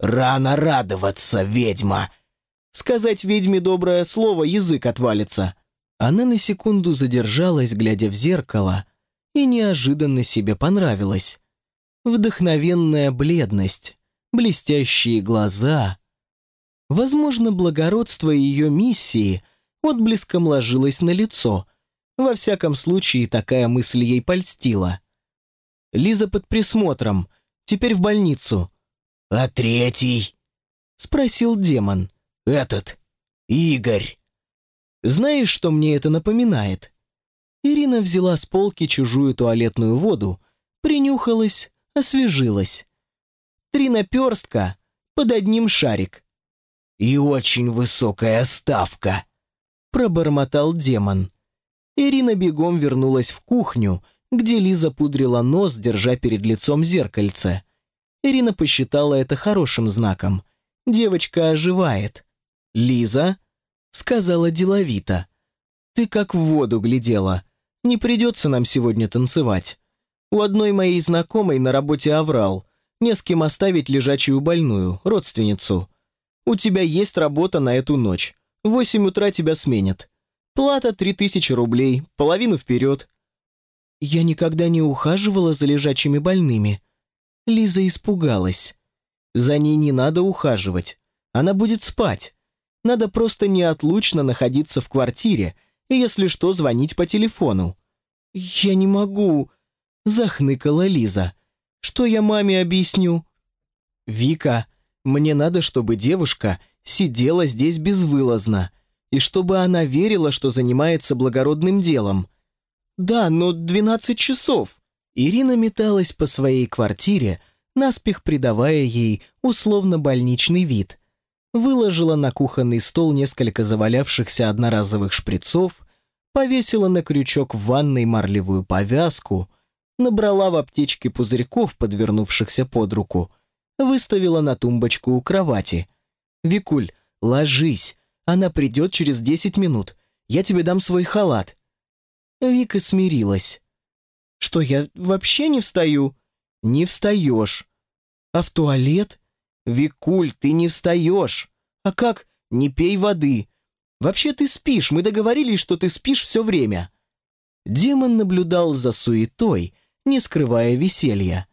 «Рано радоваться, ведьма!» Сказать ведьме доброе слово, язык отвалится. Она на секунду задержалась, глядя в зеркало, и неожиданно себе понравилась. Вдохновенная бледность, блестящие глаза. Возможно, благородство ее миссии отблеском ложилось на лицо. Во всяком случае, такая мысль ей польстила. Лиза под присмотром. Теперь в больницу». «А третий?» — спросил демон. «Этот. Игорь». «Знаешь, что мне это напоминает?» Ирина взяла с полки чужую туалетную воду, принюхалась, освежилась. Три наперстка под одним шарик. «И очень высокая ставка», — пробормотал демон. Ирина бегом вернулась в кухню, где Лиза пудрила нос, держа перед лицом зеркальце. Ирина посчитала это хорошим знаком. Девочка оживает. «Лиза?» — сказала деловито. «Ты как в воду глядела. Не придется нам сегодня танцевать. У одной моей знакомой на работе оврал. Не с кем оставить лежачую больную, родственницу. У тебя есть работа на эту ночь. В восемь утра тебя сменят. Плата три тысячи рублей, половину вперед. Я никогда не ухаживала за лежачими больными. Лиза испугалась. За ней не надо ухаживать. Она будет спать. Надо просто неотлучно находиться в квартире и, если что, звонить по телефону. «Я не могу», — захныкала Лиза. «Что я маме объясню?» «Вика, мне надо, чтобы девушка сидела здесь безвылазно, и чтобы она верила, что занимается благородным делом. «Да, но 12 часов». Ирина металась по своей квартире, наспех придавая ей условно-больничный вид. Выложила на кухонный стол несколько завалявшихся одноразовых шприцов, повесила на крючок в ванной марлевую повязку, набрала в аптечке пузырьков, подвернувшихся под руку, выставила на тумбочку у кровати. «Викуль, ложись, она придет через 10 минут, я тебе дам свой халат». Вика смирилась. «Что, я вообще не встаю?» «Не встаешь». «А в туалет?» «Викуль, ты не встаешь». «А как? Не пей воды. Вообще ты спишь, мы договорились, что ты спишь все время». Демон наблюдал за суетой, не скрывая веселья.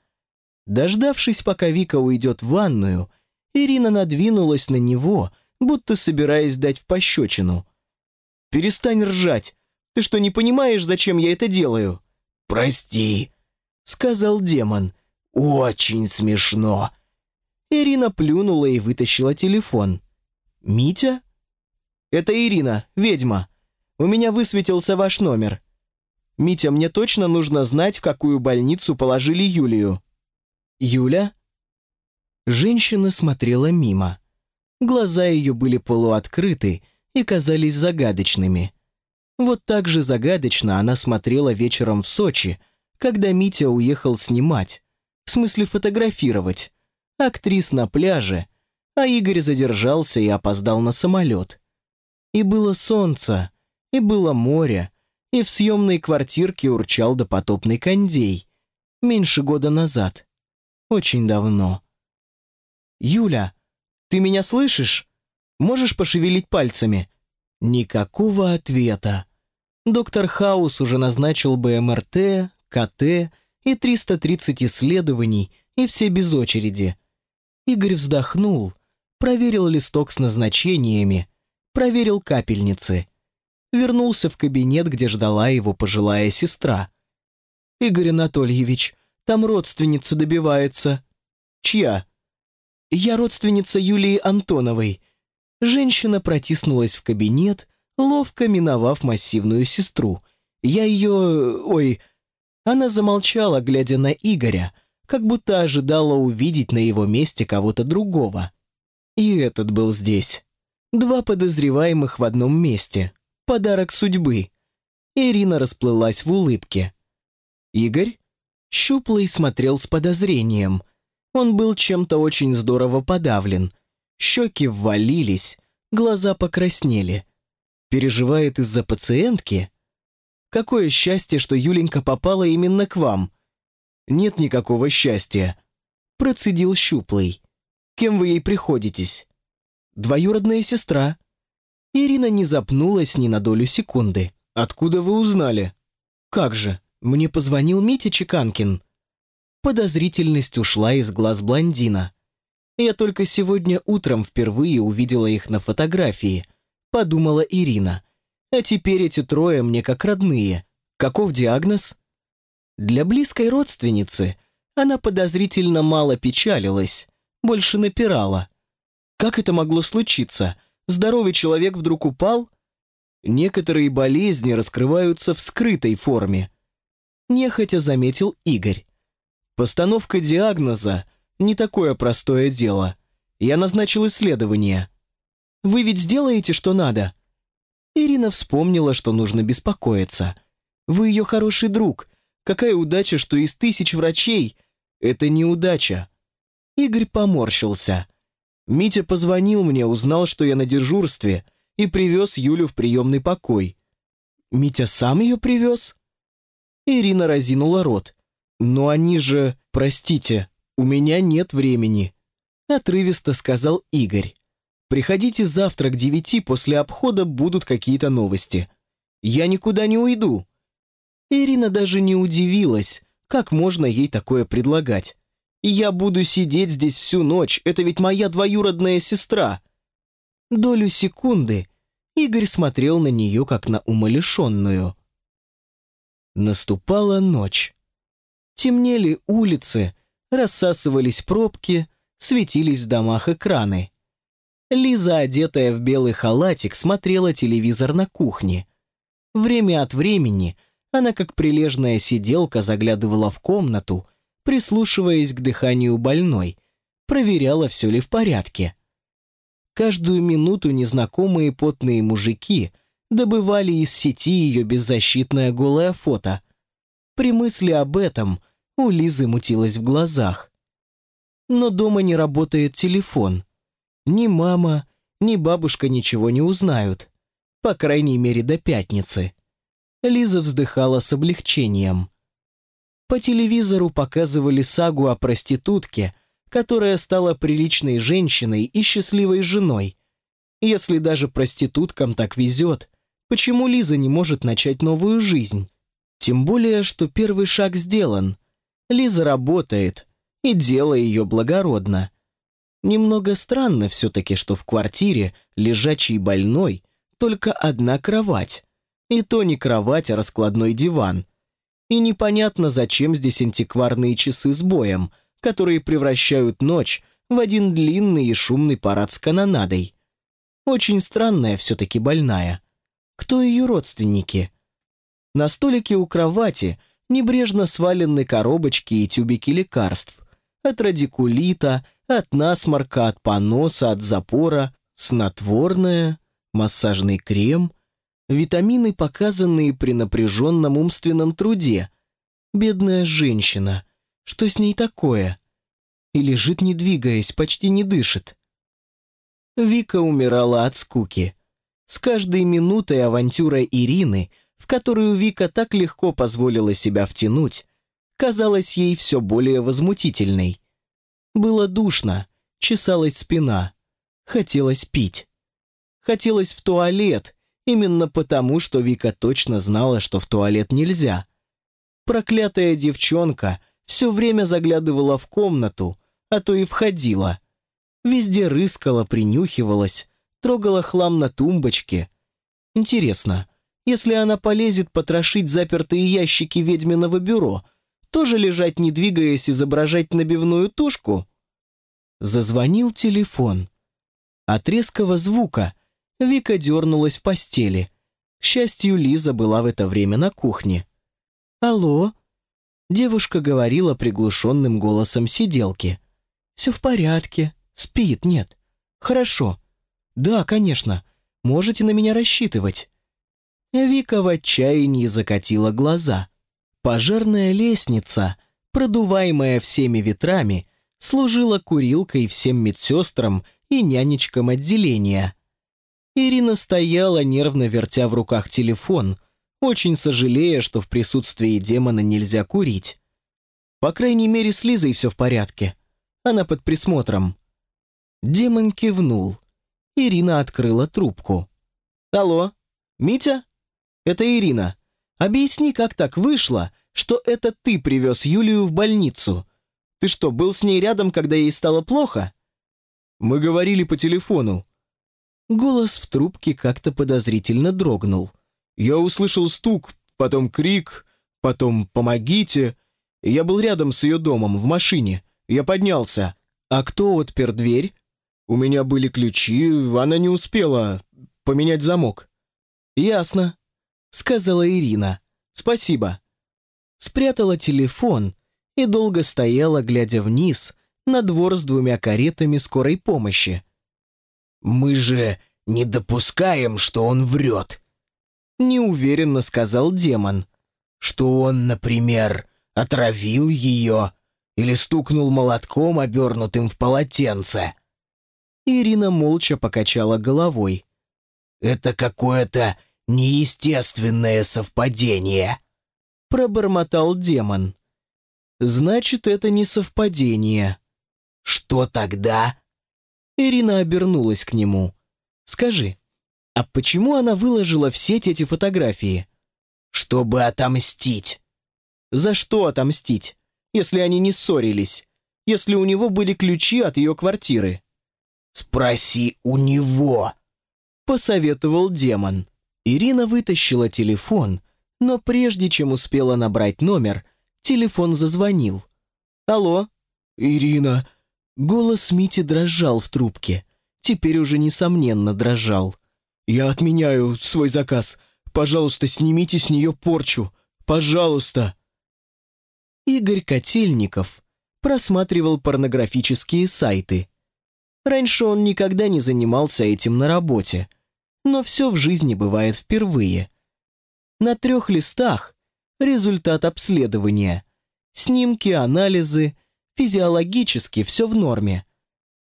Дождавшись, пока Вика уйдет в ванную, Ирина надвинулась на него, будто собираясь дать в пощечину. «Перестань ржать! Ты что, не понимаешь, зачем я это делаю?» «Прости», — сказал демон. «Очень смешно». Ирина плюнула и вытащила телефон. «Митя?» «Это Ирина, ведьма. У меня высветился ваш номер. Митя, мне точно нужно знать, в какую больницу положили Юлию». «Юля?» Женщина смотрела мимо. Глаза ее были полуоткрыты и казались загадочными. Вот так же загадочно она смотрела вечером в Сочи, когда Митя уехал снимать, в смысле фотографировать, актрис на пляже, а Игорь задержался и опоздал на самолет. И было солнце, и было море, и в съемной квартирке урчал допотопный кондей. Меньше года назад. Очень давно. «Юля, ты меня слышишь? Можешь пошевелить пальцами?» Никакого ответа. Доктор Хаус уже назначил бы МРТ, КТ и 330 исследований, и все без очереди. Игорь вздохнул, проверил листок с назначениями, проверил капельницы. Вернулся в кабинет, где ждала его пожилая сестра. «Игорь Анатольевич, там родственница добивается». «Чья?» «Я родственница Юлии Антоновой. Женщина протиснулась в кабинет, ловко миновав массивную сестру. Я ее... Ой... Она замолчала, глядя на Игоря, как будто ожидала увидеть на его месте кого-то другого. И этот был здесь. Два подозреваемых в одном месте. Подарок судьбы. Ирина расплылась в улыбке. Игорь? Щуплый смотрел с подозрением. Он был чем-то очень здорово подавлен. Щеки ввалились, глаза покраснели. Переживает из-за пациентки? Какое счастье, что Юленька попала именно к вам. Нет никакого счастья. Процедил щуплый. Кем вы ей приходитесь? Двоюродная сестра. Ирина не запнулась ни на долю секунды. Откуда вы узнали? Как же, мне позвонил Митя Чеканкин. Подозрительность ушла из глаз блондина. Я только сегодня утром впервые увидела их на фотографии, подумала Ирина. А теперь эти трое мне как родные. Каков диагноз? Для близкой родственницы она подозрительно мало печалилась, больше напирала. Как это могло случиться? Здоровый человек вдруг упал? Некоторые болезни раскрываются в скрытой форме. Нехотя заметил Игорь. Постановка диагноза – не такое простое дело. Я назначил исследование. Вы ведь сделаете, что надо?» Ирина вспомнила, что нужно беспокоиться. «Вы ее хороший друг. Какая удача, что из тысяч врачей...» «Это неудача». Игорь поморщился. Митя позвонил мне, узнал, что я на дежурстве, и привез Юлю в приемный покой. «Митя сам ее привез?» Ирина разинула рот. «Но они же... Простите, «У меня нет времени», — отрывисто сказал Игорь. «Приходите завтра к девяти, после обхода будут какие-то новости. Я никуда не уйду». Ирина даже не удивилась, как можно ей такое предлагать. «Я буду сидеть здесь всю ночь, это ведь моя двоюродная сестра». Долю секунды Игорь смотрел на нее, как на умалишенную. Наступала ночь. Темнели улицы, рассасывались пробки, светились в домах экраны. Лиза, одетая в белый халатик, смотрела телевизор на кухне. Время от времени она, как прилежная сиделка, заглядывала в комнату, прислушиваясь к дыханию больной, проверяла, все ли в порядке. Каждую минуту незнакомые потные мужики добывали из сети ее беззащитное голое фото. При мысли об этом у Лизы мутилось в глазах. Но дома не работает телефон. Ни мама, ни бабушка ничего не узнают. По крайней мере, до пятницы. Лиза вздыхала с облегчением. По телевизору показывали сагу о проститутке, которая стала приличной женщиной и счастливой женой. Если даже проституткам так везет, почему Лиза не может начать новую жизнь? Тем более, что первый шаг сделан. Лиза работает, и дело ее благородно. Немного странно все-таки, что в квартире лежачий больной только одна кровать. И то не кровать, а раскладной диван. И непонятно, зачем здесь антикварные часы с боем, которые превращают ночь в один длинный и шумный парад с канонадой. Очень странная все-таки больная. Кто ее родственники? На столике у кровати небрежно свалены коробочки и тюбики лекарств. От радикулита, от насморка, от поноса, от запора, снотворное, массажный крем, витамины, показанные при напряженном умственном труде. Бедная женщина. Что с ней такое? И лежит, не двигаясь, почти не дышит. Вика умирала от скуки. С каждой минутой авантюра Ирины, в которую Вика так легко позволила себя втянуть, казалась ей все более возмутительной. Было душно, чесалась спина, хотелось пить. Хотелось в туалет, именно потому, что Вика точно знала, что в туалет нельзя. Проклятая девчонка все время заглядывала в комнату, а то и входила. Везде рыскала, принюхивалась, трогала хлам на тумбочке. Интересно, если она полезет потрошить запертые ящики ведьминого бюро, тоже лежать не двигаясь изображать набивную тушку? Зазвонил телефон. От резкого звука Вика дернулась в постели. К счастью, Лиза была в это время на кухне. «Алло?» Девушка говорила приглушенным голосом сиделки. «Все в порядке. Спит, нет. Хорошо. Да, конечно. Можете на меня рассчитывать». Вика в отчаянии закатила глаза. Пожарная лестница, продуваемая всеми ветрами, служила курилкой всем медсестрам и нянечкам отделения. Ирина стояла, нервно вертя в руках телефон, очень сожалея, что в присутствии демона нельзя курить. По крайней мере, с Лизой все в порядке. Она под присмотром. Демон кивнул. Ирина открыла трубку. «Алло, Митя? Это Ирина. Объясни, как так вышло, что это ты привез Юлию в больницу. Ты что, был с ней рядом, когда ей стало плохо?» «Мы говорили по телефону. Голос в трубке как-то подозрительно дрогнул. Я услышал стук, потом крик, потом «помогите». Я был рядом с ее домом, в машине. Я поднялся. А кто отпер дверь? У меня были ключи, она не успела поменять замок. «Ясно», — сказала Ирина. «Спасибо». Спрятала телефон и долго стояла, глядя вниз, на двор с двумя каретами скорой помощи. «Мы же не допускаем, что он врет», — неуверенно сказал демон. «Что он, например, отравил ее или стукнул молотком, обернутым в полотенце». Ирина молча покачала головой. «Это какое-то неестественное совпадение», — пробормотал демон. «Значит, это не совпадение». «Что тогда?» Ирина обернулась к нему. «Скажи, а почему она выложила в сеть эти фотографии?» «Чтобы отомстить». «За что отомстить, если они не ссорились? Если у него были ключи от ее квартиры?» «Спроси у него», — посоветовал демон. Ирина вытащила телефон, но прежде чем успела набрать номер, телефон зазвонил. «Алло?» «Ирина, Голос Мити дрожал в трубке. Теперь уже несомненно дрожал. «Я отменяю свой заказ. Пожалуйста, снимите с нее порчу. Пожалуйста!» Игорь Котельников просматривал порнографические сайты. Раньше он никогда не занимался этим на работе, но все в жизни бывает впервые. На трех листах результат обследования, снимки, анализы – Физиологически все в норме.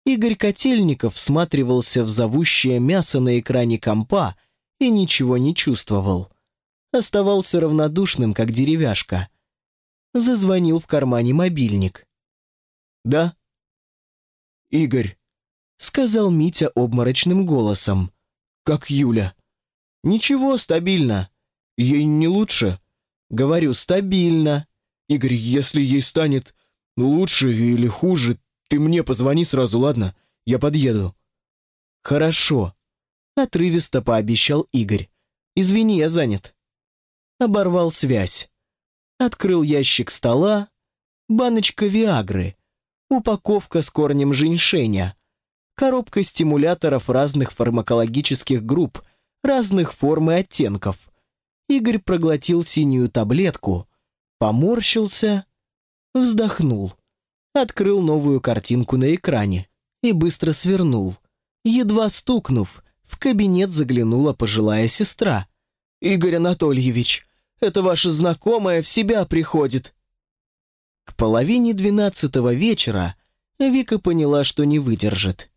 Игорь Котельников всматривался в зовущее мясо на экране компа и ничего не чувствовал. Оставался равнодушным, как деревяшка. Зазвонил в кармане мобильник. «Да?» «Игорь, сказал Митя обморочным голосом. «Как Юля?» «Ничего, стабильно. Ей не лучше?» «Говорю, стабильно». «Игорь, если ей станет лучше или хуже, ты мне позвони сразу, ладно? Я подъеду». «Хорошо», — отрывисто пообещал Игорь. «Извини, я занят». Оборвал связь. Открыл ящик стола. Баночка Виагры. Упаковка с корнем женьшеня. Коробка стимуляторов разных фармакологических групп, разных форм и оттенков. Игорь проглотил синюю таблетку, поморщился, вздохнул, открыл новую картинку на экране и быстро свернул. Едва стукнув, в кабинет заглянула пожилая сестра. «Игорь Анатольевич, это ваша знакомая в себя приходит». К половине двенадцатого вечера Вика поняла, что не выдержит.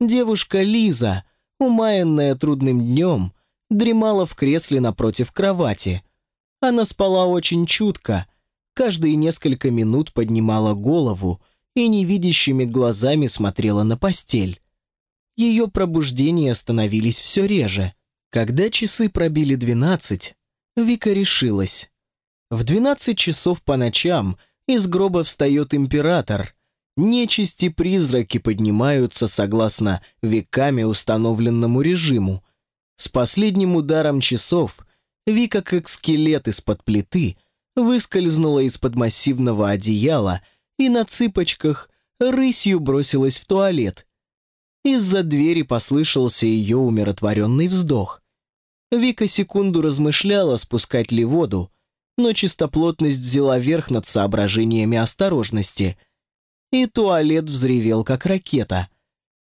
Девушка Лиза, умаянная трудным днем, дремала в кресле напротив кровати. Она спала очень чутко, каждые несколько минут поднимала голову и невидящими глазами смотрела на постель. Ее пробуждения становились все реже. Когда часы пробили двенадцать, Вика решилась. В двенадцать часов по ночам из гроба встает император. Нечисти призраки поднимаются согласно веками установленному режиму. С последним ударом часов Вика, как скелет из-под плиты, выскользнула из-под массивного одеяла и на цыпочках рысью бросилась в туалет. Из-за двери послышался ее умиротворенный вздох. Вика секунду размышляла, спускать ли воду, но чистоплотность взяла верх над соображениями осторожности. И туалет взревел, как ракета.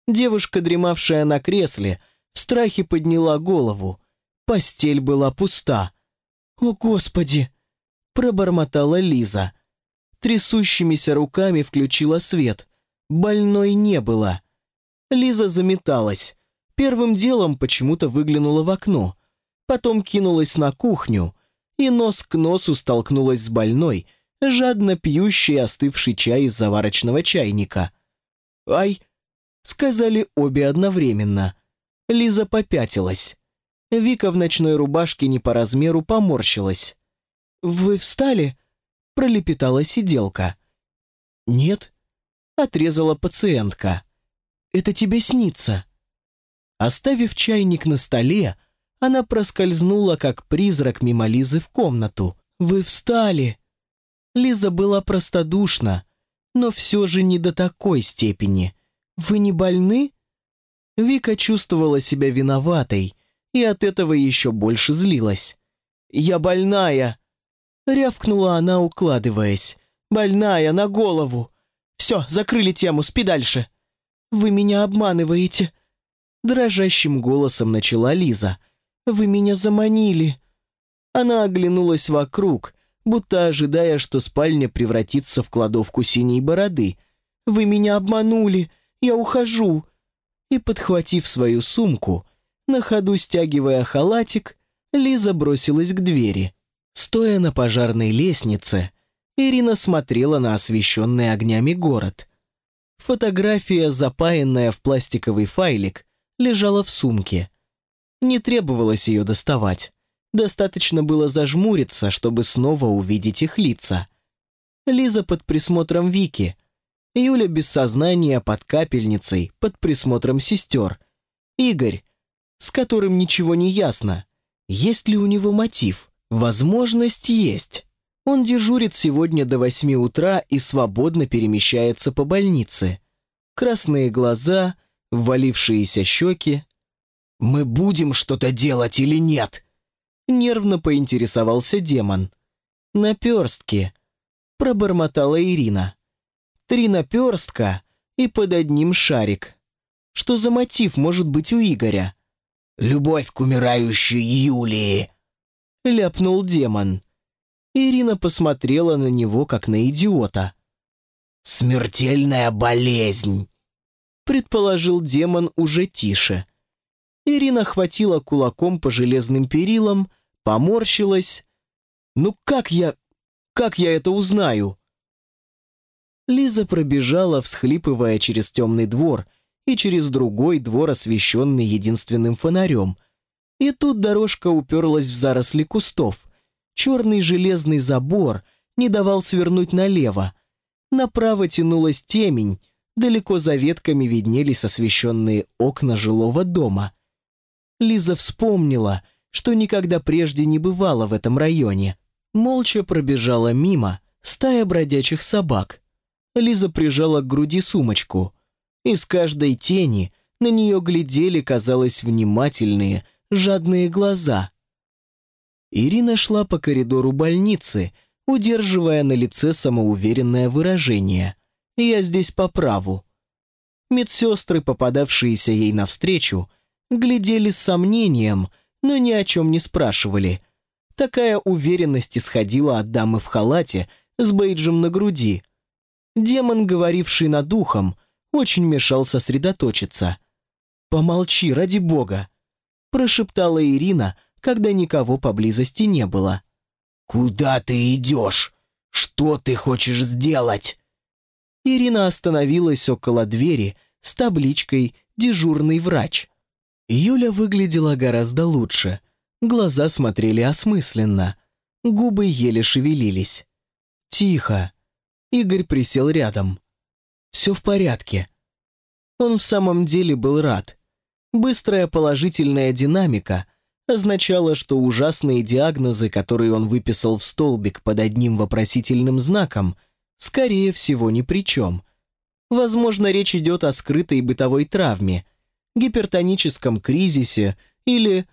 Девушка, дремавшая на кресле, в страхе подняла голову. Постель была пуста. «О, Господи!» – пробормотала Лиза. Трясущимися руками включила свет. Больной не было. Лиза заметалась. Первым делом почему-то выглянула в окно. Потом кинулась на кухню и нос к носу столкнулась с больной, жадно пьющей остывший чай из заварочного чайника. «Ай!» — сказали обе одновременно. Лиза попятилась. Вика в ночной рубашке не по размеру поморщилась. «Вы встали?» — пролепетала сиделка. «Нет», — отрезала пациентка. «Это тебе снится». Оставив чайник на столе, она проскользнула, как призрак мимо Лизы в комнату. «Вы встали!» Лиза была простодушна, но все же не до такой степени. «Вы не больны?» Вика чувствовала себя виноватой и от этого еще больше злилась. «Я больная!» Рявкнула она, укладываясь. «Больная, на голову! Все, закрыли тему, спи дальше!» «Вы меня обманываете!» Дрожащим голосом начала Лиза. «Вы меня заманили!» Она оглянулась вокруг, будто ожидая, что спальня превратится в кладовку синей бороды. «Вы меня обманули! Я ухожу!» И, подхватив свою сумку, на ходу стягивая халатик, Лиза бросилась к двери. Стоя на пожарной лестнице, Ирина смотрела на освещенный огнями город. Фотография, запаянная в пластиковый файлик, лежала в сумке. Не требовалось ее доставать. Достаточно было зажмуриться, чтобы снова увидеть их лица. Лиза под присмотром Вики – Юля без сознания под капельницей, под присмотром сестер. Игорь, с которым ничего не ясно. Есть ли у него мотив? Возможность есть. Он дежурит сегодня до восьми утра и свободно перемещается по больнице. Красные глаза, ввалившиеся щеки. «Мы будем что-то делать или нет?» Нервно поинтересовался демон. «Наперстки», — пробормотала Ирина три наперстка и под одним шарик. Что за мотив может быть у Игоря? «Любовь к умирающей Юлии!» — ляпнул демон. Ирина посмотрела на него, как на идиота. «Смертельная болезнь!» — предположил демон уже тише. Ирина хватила кулаком по железным перилам, поморщилась. «Ну как я... как я это узнаю?» Лиза пробежала, всхлипывая через темный двор, и через другой двор, освещенный единственным фонарем. И тут дорожка уперлась в заросли кустов. Черный железный забор не давал свернуть налево. Направо тянулась темень, далеко за ветками виднелись освещенные окна жилого дома. Лиза вспомнила, что никогда прежде не бывала в этом районе. Молча пробежала мимо стая бродячих собак. Лиза прижала к груди сумочку. Из каждой тени на нее глядели, казалось, внимательные, жадные глаза. Ирина шла по коридору больницы, удерживая на лице самоуверенное выражение. «Я здесь по праву». Медсестры, попадавшиеся ей навстречу, глядели с сомнением, но ни о чем не спрашивали. Такая уверенность исходила от дамы в халате с бейджем на груди. Демон, говоривший над ухом, очень мешал сосредоточиться. «Помолчи, ради бога!» – прошептала Ирина, когда никого поблизости не было. «Куда ты идешь? Что ты хочешь сделать?» Ирина остановилась около двери с табличкой «Дежурный врач». Юля выглядела гораздо лучше. Глаза смотрели осмысленно. Губы еле шевелились. «Тихо». Игорь присел рядом. «Все в порядке». Он в самом деле был рад. Быстрая положительная динамика означала, что ужасные диагнозы, которые он выписал в столбик под одним вопросительным знаком, скорее всего, ни при чем. Возможно, речь идет о скрытой бытовой травме, гипертоническом кризисе или...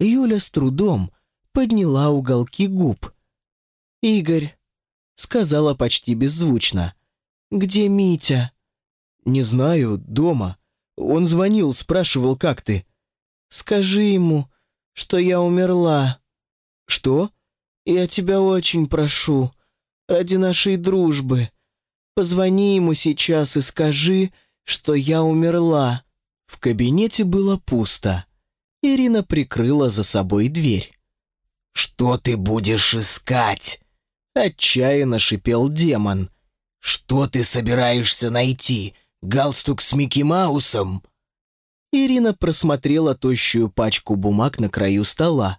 Юля с трудом подняла уголки губ. «Игорь, сказала почти беззвучно. «Где Митя?» «Не знаю, дома. Он звонил, спрашивал, как ты». «Скажи ему, что я умерла». «Что?» «Я тебя очень прошу, ради нашей дружбы. Позвони ему сейчас и скажи, что я умерла». В кабинете было пусто. Ирина прикрыла за собой дверь. «Что ты будешь искать?» Отчаянно шипел демон. «Что ты собираешься найти? Галстук с Микки Маусом?» Ирина просмотрела тощую пачку бумаг на краю стола.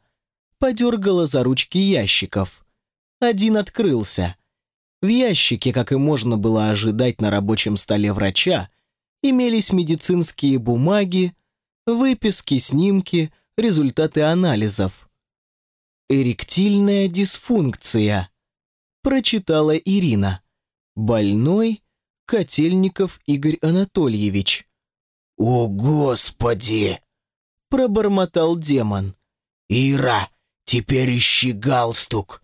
Подергала за ручки ящиков. Один открылся. В ящике, как и можно было ожидать на рабочем столе врача, имелись медицинские бумаги, выписки, снимки, результаты анализов. Эректильная дисфункция прочитала Ирина. Больной Котельников Игорь Анатольевич. «О, Господи!» пробормотал демон. «Ира, теперь ищи галстук!»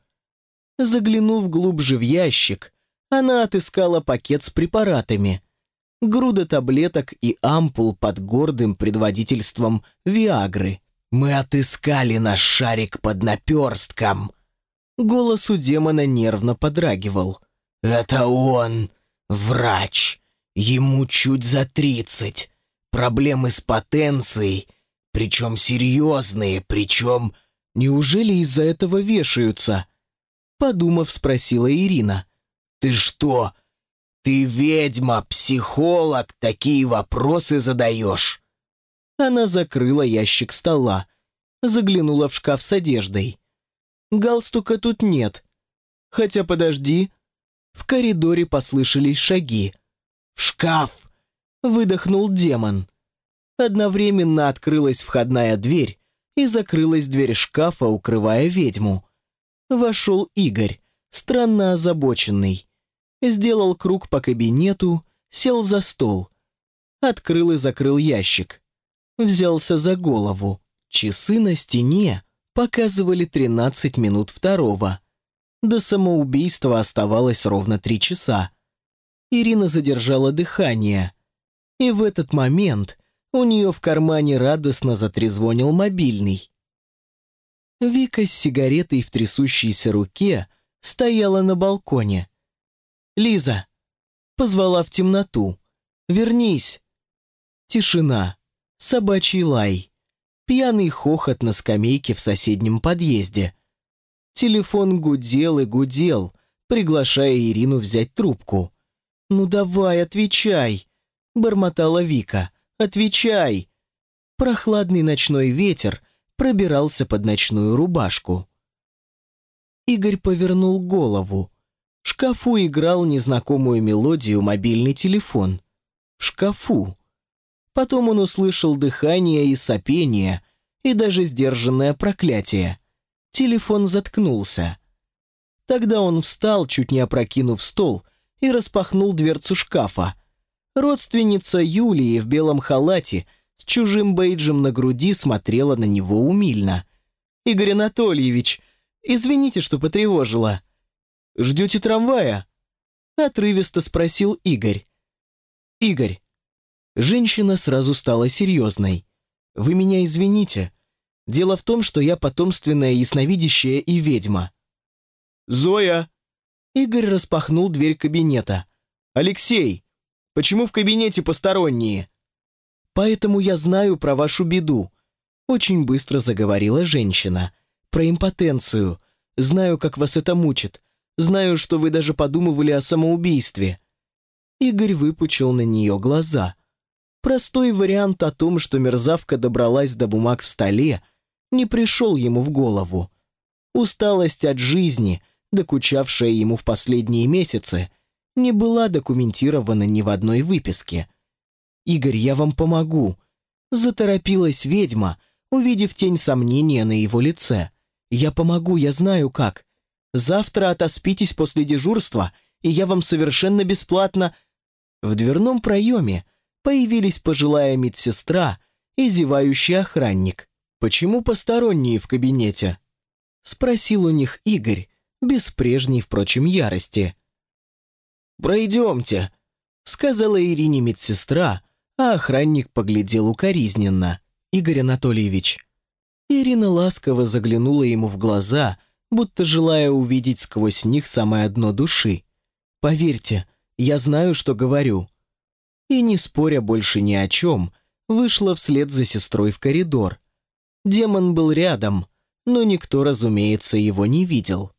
Заглянув глубже в ящик, она отыскала пакет с препаратами. Груда таблеток и ампул под гордым предводительством Виагры. «Мы отыскали наш шарик под наперстком!» Голос у демона нервно подрагивал. «Это он, врач. Ему чуть за тридцать. Проблемы с потенцией, причем серьезные, причем...» «Неужели из-за этого вешаются?» Подумав, спросила Ирина. «Ты что? Ты ведьма, психолог, такие вопросы задаешь?» Она закрыла ящик стола, заглянула в шкаф с одеждой. Галстука тут нет. Хотя подожди. В коридоре послышались шаги. «В шкаф!» — выдохнул демон. Одновременно открылась входная дверь и закрылась дверь шкафа, укрывая ведьму. Вошел Игорь, странно озабоченный. Сделал круг по кабинету, сел за стол. Открыл и закрыл ящик. Взялся за голову. Часы на стене показывали 13 минут второго. До самоубийства оставалось ровно три часа. Ирина задержала дыхание. И в этот момент у нее в кармане радостно затрезвонил мобильный. Вика с сигаретой в трясущейся руке стояла на балконе. «Лиза!» Позвала в темноту. «Вернись!» Тишина. Собачий лай пьяный хохот на скамейке в соседнем подъезде. Телефон гудел и гудел, приглашая Ирину взять трубку. «Ну давай, отвечай!» — бормотала Вика. Отвечай!» Прохладный ночной ветер пробирался под ночную рубашку. Игорь повернул голову. В шкафу играл незнакомую мелодию мобильный телефон. В шкафу. Потом он услышал дыхание и сопение, и даже сдержанное проклятие. Телефон заткнулся. Тогда он встал, чуть не опрокинув стол, и распахнул дверцу шкафа. Родственница Юлии в белом халате с чужим бейджем на груди смотрела на него умильно. «Игорь Анатольевич, извините, что потревожила». «Ждете трамвая?» Отрывисто спросил Игорь. «Игорь». Женщина сразу стала серьезной. «Вы меня извините. Дело в том, что я потомственная ясновидящая и ведьма». «Зоя!» Игорь распахнул дверь кабинета. «Алексей, почему в кабинете посторонние?» «Поэтому я знаю про вашу беду», — очень быстро заговорила женщина. «Про импотенцию. Знаю, как вас это мучит. Знаю, что вы даже подумывали о самоубийстве». Игорь выпучил на нее глаза. Простой вариант о том, что мерзавка добралась до бумаг в столе, не пришел ему в голову. Усталость от жизни — докучавшая ему в последние месяцы, не была документирована ни в одной выписке. «Игорь, я вам помогу», — заторопилась ведьма, увидев тень сомнения на его лице. «Я помогу, я знаю как. Завтра отоспитесь после дежурства, и я вам совершенно бесплатно...» В дверном проеме появились пожилая медсестра и зевающий охранник. «Почему посторонние в кабинете?» — спросил у них Игорь, без прежней, впрочем, ярости. «Пройдемте», — сказала Ирине медсестра, а охранник поглядел укоризненно. «Игорь Анатольевич». Ирина ласково заглянула ему в глаза, будто желая увидеть сквозь них самое дно души. «Поверьте, я знаю, что говорю». И, не споря больше ни о чем, вышла вслед за сестрой в коридор. Демон был рядом, но никто, разумеется, его не видел.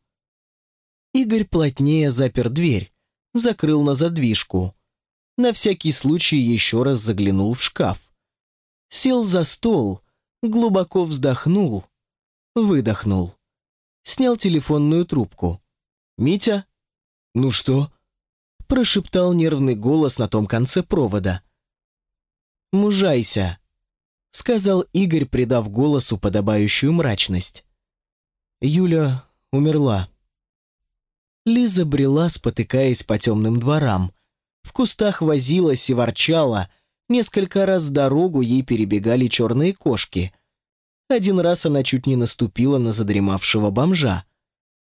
Игорь плотнее запер дверь, закрыл на задвижку. На всякий случай еще раз заглянул в шкаф. Сел за стол, глубоко вздохнул, выдохнул. Снял телефонную трубку. «Митя?» «Ну что?» Прошептал нервный голос на том конце провода. «Мужайся», — сказал Игорь, придав голосу подобающую мрачность. Юля умерла. Лиза брела, спотыкаясь по темным дворам. В кустах возилась и ворчала. Несколько раз дорогу ей перебегали черные кошки. Один раз она чуть не наступила на задремавшего бомжа.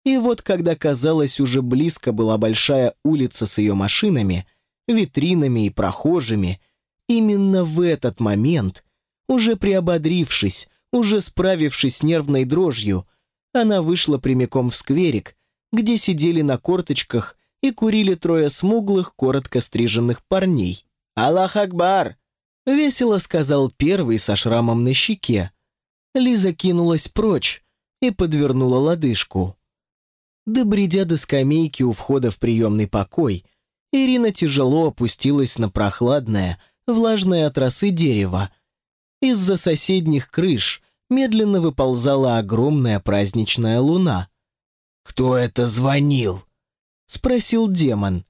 И вот, когда, казалось, уже близко была большая улица с ее машинами, витринами и прохожими, именно в этот момент, уже приободрившись, уже справившись с нервной дрожью, она вышла прямиком в скверик, где сидели на корточках и курили трое смуглых, коротко стриженных парней. «Аллах Акбар!» — весело сказал первый со шрамом на щеке. Лиза кинулась прочь и подвернула лодыжку. Добредя до скамейки у входа в приемный покой, Ирина тяжело опустилась на прохладное, влажное от росы дерево. Из-за соседних крыш медленно выползала огромная праздничная луна. «Кто это звонил?» — спросил демон.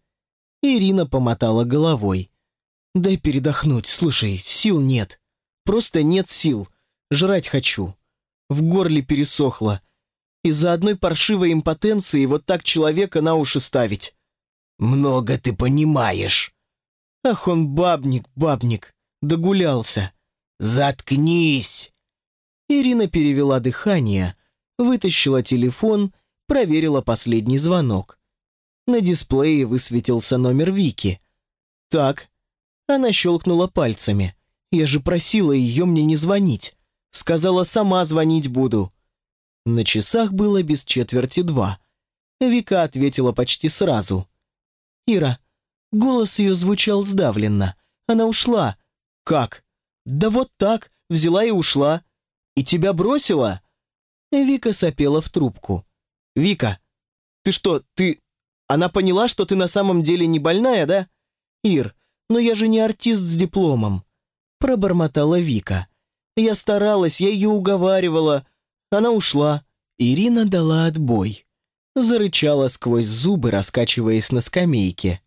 Ирина помотала головой. «Дай передохнуть, слушай, сил нет. Просто нет сил. Жрать хочу. В горле пересохло. Из-за одной паршивой импотенции вот так человека на уши ставить». «Много ты понимаешь». «Ах он бабник, бабник, догулялся». «Заткнись!» Ирина перевела дыхание, вытащила телефон проверила последний звонок. На дисплее высветился номер Вики. «Так». Она щелкнула пальцами. «Я же просила ее мне не звонить. Сказала, сама звонить буду». На часах было без четверти два. Вика ответила почти сразу. «Ира». Голос ее звучал сдавленно. Она ушла. «Как?» «Да вот так. Взяла и ушла». «И тебя бросила?» Вика сопела в трубку. «Вика, ты что, ты... Она поняла, что ты на самом деле не больная, да? Ир, но я же не артист с дипломом. Пробормотала Вика. Я старалась, я ее уговаривала. Она ушла. Ирина дала отбой. Зарычала сквозь зубы, раскачиваясь на скамейке.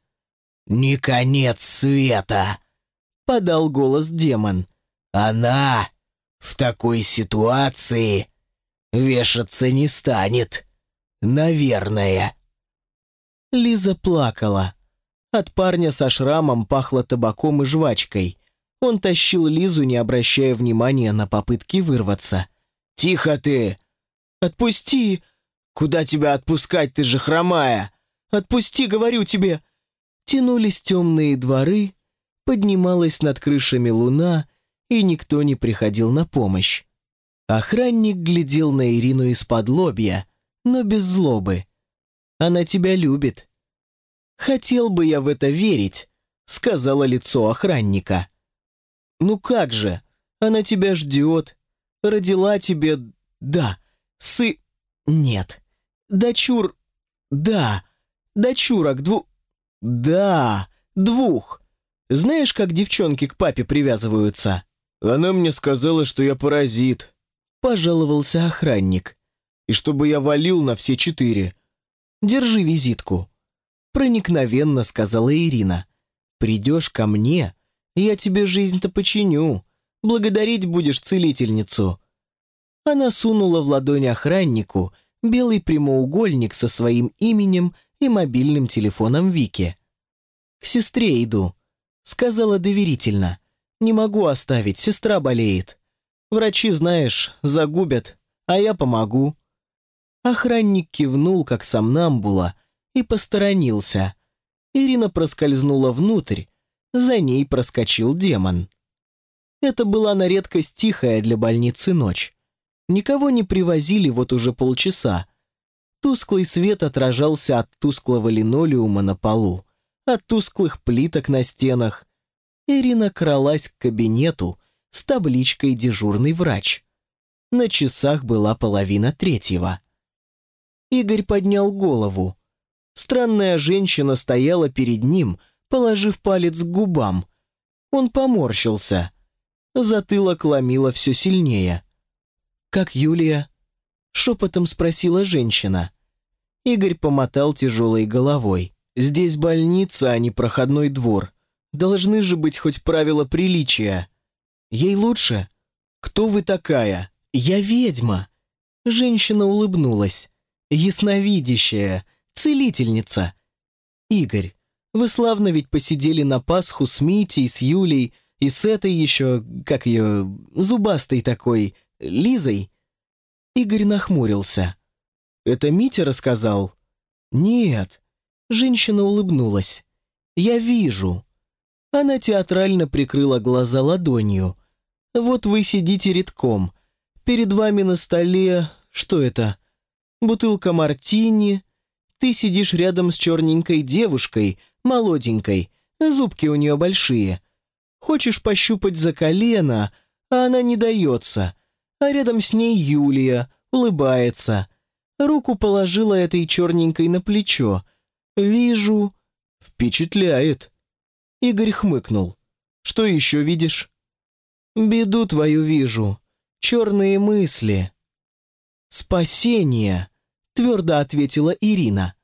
«Не конец света!» — подал голос демон. «Она в такой ситуации вешаться не станет. Наверное». Лиза плакала. От парня со шрамом пахло табаком и жвачкой. Он тащил Лизу, не обращая внимания на попытки вырваться. «Тихо ты!» «Отпусти!» «Куда тебя отпускать, ты же хромая?» «Отпусти, говорю тебе!» Тянулись темные дворы, поднималась над крышами луна, и никто не приходил на помощь. Охранник глядел на Ирину из-под лобья, но без злобы. «Она тебя любит». «Хотел бы я в это верить», — сказала лицо охранника. «Ну как же, она тебя ждет, родила тебе, да, сы... нет, дочур... да, дочурок дву... да, двух. Знаешь, как девчонки к папе привязываются?» «Она мне сказала, что я паразит», — пожаловался охранник. «И чтобы я валил на все четыре». «Держи визитку», — проникновенно сказала Ирина. «Придешь ко мне, я тебе жизнь-то починю. Благодарить будешь целительницу». Она сунула в ладонь охраннику белый прямоугольник со своим именем и мобильным телефоном Вики. «К сестре иду», — сказала доверительно. «Не могу оставить, сестра болеет. Врачи, знаешь, загубят, а я помогу». Охранник кивнул, как сомнамбула, и посторонился. Ирина проскользнула внутрь, за ней проскочил демон. Это была на редкость тихая для больницы ночь. Никого не привозили вот уже полчаса. Тусклый свет отражался от тусклого линолеума на полу, от тусклых плиток на стенах. Ирина кралась к кабинету с табличкой «Дежурный врач». На часах была половина третьего. Игорь поднял голову. Странная женщина стояла перед ним – положив палец к губам. Он поморщился. Затылок ломило все сильнее. «Как Юлия?» — шепотом спросила женщина. Игорь помотал тяжелой головой. «Здесь больница, а не проходной двор. Должны же быть хоть правила приличия. Ей лучше? Кто вы такая? Я ведьма!» Женщина улыбнулась. «Ясновидящая, целительница. Игорь, вы славно ведь посидели на Пасху с Митей, с Юлей и с этой еще, как ее, зубастой такой, Лизой». Игорь нахмурился. «Это Митя рассказал?» «Нет». Женщина улыбнулась. «Я вижу». Она театрально прикрыла глаза ладонью. «Вот вы сидите редком. Перед вами на столе... Что это? Бутылка мартини. Ты сидишь рядом с черненькой девушкой, молоденькой, зубки у нее большие. Хочешь пощупать за колено, а она не дается. А рядом с ней Юлия, улыбается. Руку положила этой черненькой на плечо. Вижу. Впечатляет. Игорь хмыкнул. Что еще видишь? Беду твою вижу. Черные мысли. Спасение, твердо ответила Ирина.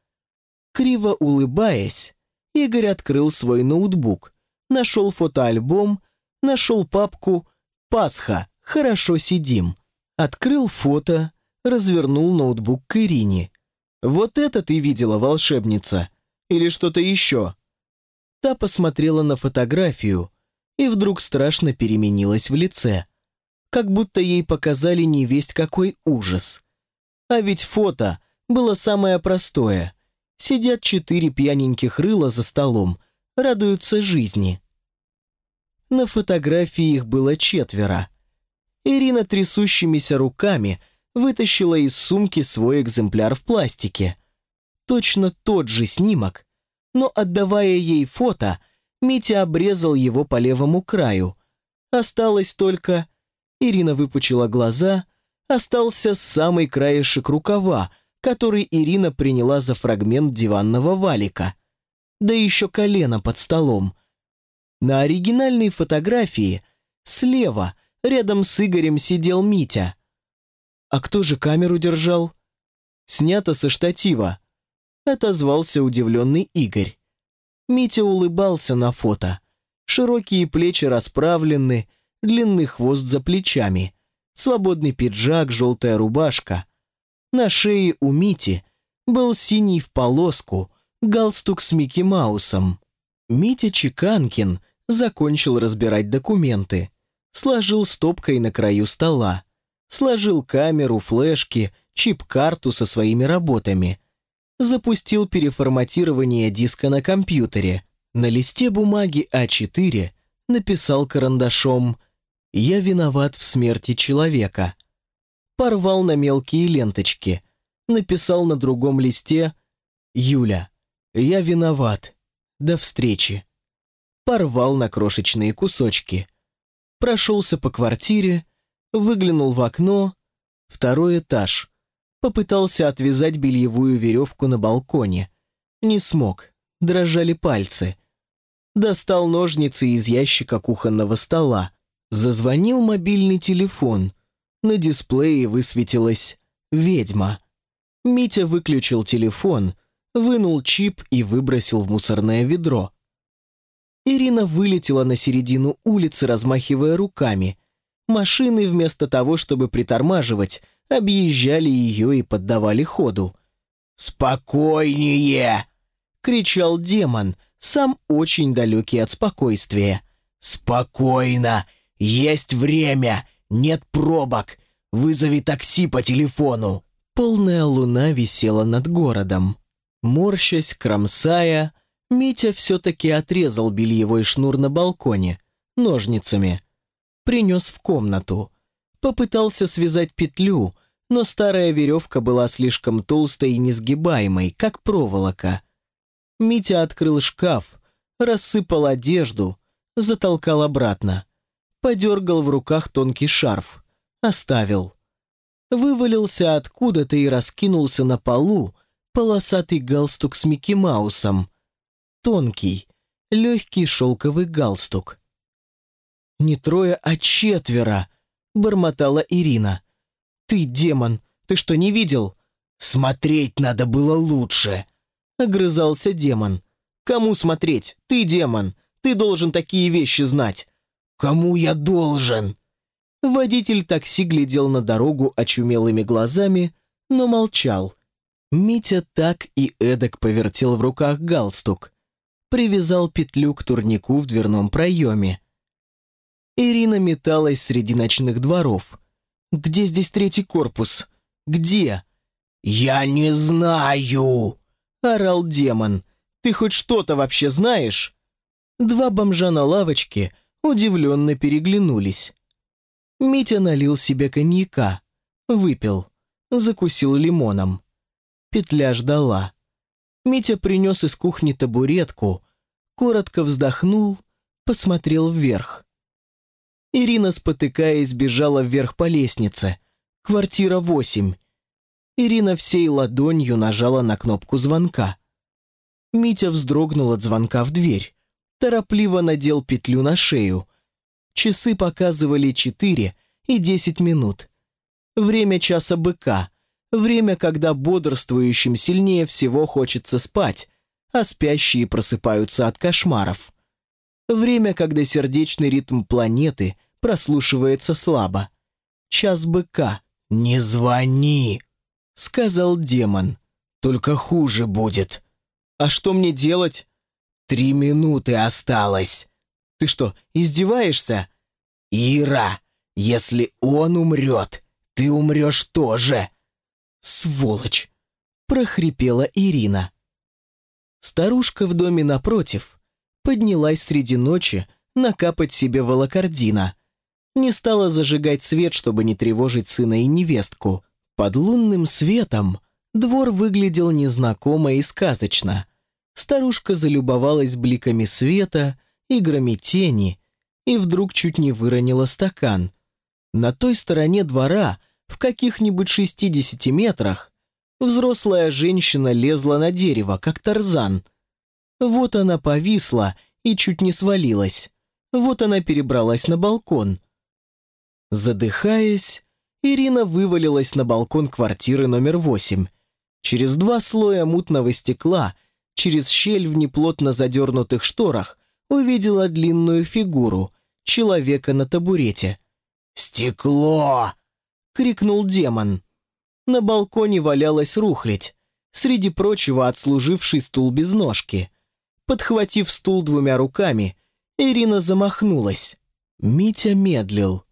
Криво улыбаясь, Игорь открыл свой ноутбук, нашел фотоальбом, нашел папку «Пасха, хорошо сидим». Открыл фото, развернул ноутбук к Ирине. «Вот это ты видела, волшебница? Или что-то еще?» Та посмотрела на фотографию и вдруг страшно переменилась в лице. Как будто ей показали невесть какой ужас. А ведь фото было самое простое – Сидят четыре пьяненьких рыла за столом, радуются жизни. На фотографии их было четверо. Ирина трясущимися руками вытащила из сумки свой экземпляр в пластике. Точно тот же снимок, но отдавая ей фото, Митя обрезал его по левому краю. Осталось только... Ирина выпучила глаза, остался самый краешек рукава, который Ирина приняла за фрагмент диванного валика. Да еще колено под столом. На оригинальной фотографии Слева, рядом с Игорем, сидел Митя. «А кто же камеру держал?» «Снято со штатива», — отозвался удивленный Игорь. Митя улыбался на фото. Широкие плечи расправлены, длинный хвост за плечами, свободный пиджак, желтая рубашка. На шее у Мити был синий в полоску, галстук с Микки Маусом. Митя Чеканкин закончил разбирать документы, сложил стопкой на краю стола, сложил камеру, флешки, чип-карту со своими работами, запустил переформатирование диска на компьютере, на листе бумаги А4 написал карандашом «Я виноват в смерти человека», порвал на мелкие ленточки, написал на другом листе «Юля, я виноват, до встречи», порвал на крошечные кусочки, прошелся по квартире, выглянул в окно, второй этаж, попытался отвязать бельевую веревку на балконе, не смог, дрожали пальцы, достал ножницы из ящика кухонного стола, зазвонил мобильный телефон, на дисплее высветилась «Ведьма». Митя выключил телефон, вынул чип и выбросил в мусорное ведро. Ирина вылетела на середину улицы, размахивая руками. Машины вместо того, чтобы притормаживать, объезжали ее и поддавали ходу. «Спокойнее!» — кричал демон, сам очень далекий от спокойствия. «Спокойно! Есть время! Нет пробок! Вызови такси по телефону!» Полная луна висела над городом. Морщась, кромсая, Митя все-таки отрезал бельевой шнур на балконе, ножницами. Принес в комнату. Попытался связать петлю, но старая веревка была слишком толстой и несгибаемой, как проволока. Митя открыл шкаф, рассыпал одежду, затолкал обратно. Подергал в руках тонкий шарф. Оставил. Вывалился откуда-то и раскинулся на полу, полосатый галстук с Микки Маусом. Тонкий, легкий шелковый галстук. «Не трое, а четверо!» — бормотала Ирина. «Ты демон! Ты что, не видел?» «Смотреть надо было лучше!» — огрызался демон. «Кому смотреть? Ты демон! Ты должен такие вещи знать!» «Кому я должен?» Водитель такси глядел на дорогу очумелыми глазами, но молчал. Митя так и эдак повертел в руках галстук. Привязал петлю к турнику в дверном проеме. Ирина металась среди ночных дворов. «Где здесь третий корпус? Где?» «Я не знаю!» — орал демон. «Ты хоть что-то вообще знаешь?» Два бомжа на лавочке удивленно переглянулись. Митя налил себе коньяка, выпил, закусил лимоном. Петля ждала. Митя принес из кухни табуретку, коротко вздохнул, посмотрел вверх. Ирина, спотыкаясь, бежала вверх по лестнице. Квартира восемь. Ирина всей ладонью нажала на кнопку звонка. Митя вздрогнул от звонка в дверь. Торопливо надел петлю на шею. Часы показывали четыре и десять минут. Время часа быка. Время, когда бодрствующим сильнее всего хочется спать, а спящие просыпаются от кошмаров. Время, когда сердечный ритм планеты прослушивается слабо. Час быка. «Не звони!» — сказал демон. «Только хуже будет». «А что мне делать?» «Три минуты осталось». «Ты что, издеваешься?» «Ира, если он умрет, ты умрешь тоже». «Сволочь!» — прохрипела Ирина. Старушка в доме напротив поднялась среди ночи накапать себе волокордина. Не стала зажигать свет, чтобы не тревожить сына и невестку. Под лунным светом двор выглядел незнакомо и сказочно. Старушка залюбовалась бликами света, играми тени и вдруг чуть не выронила стакан. На той стороне двора, в каких-нибудь 60 метрах, взрослая женщина лезла на дерево, как тарзан. Вот она повисла и чуть не свалилась. Вот она перебралась на балкон. Задыхаясь, Ирина вывалилась на балкон квартиры номер восемь. Через два слоя мутного стекла, через щель в неплотно задернутых шторах, увидела длинную фигуру человека на табурете. «Стекло!» — крикнул демон. На балконе валялась рухлядь, среди прочего отслуживший стул без ножки. Подхватив стул двумя руками, Ирина замахнулась. Митя медлил.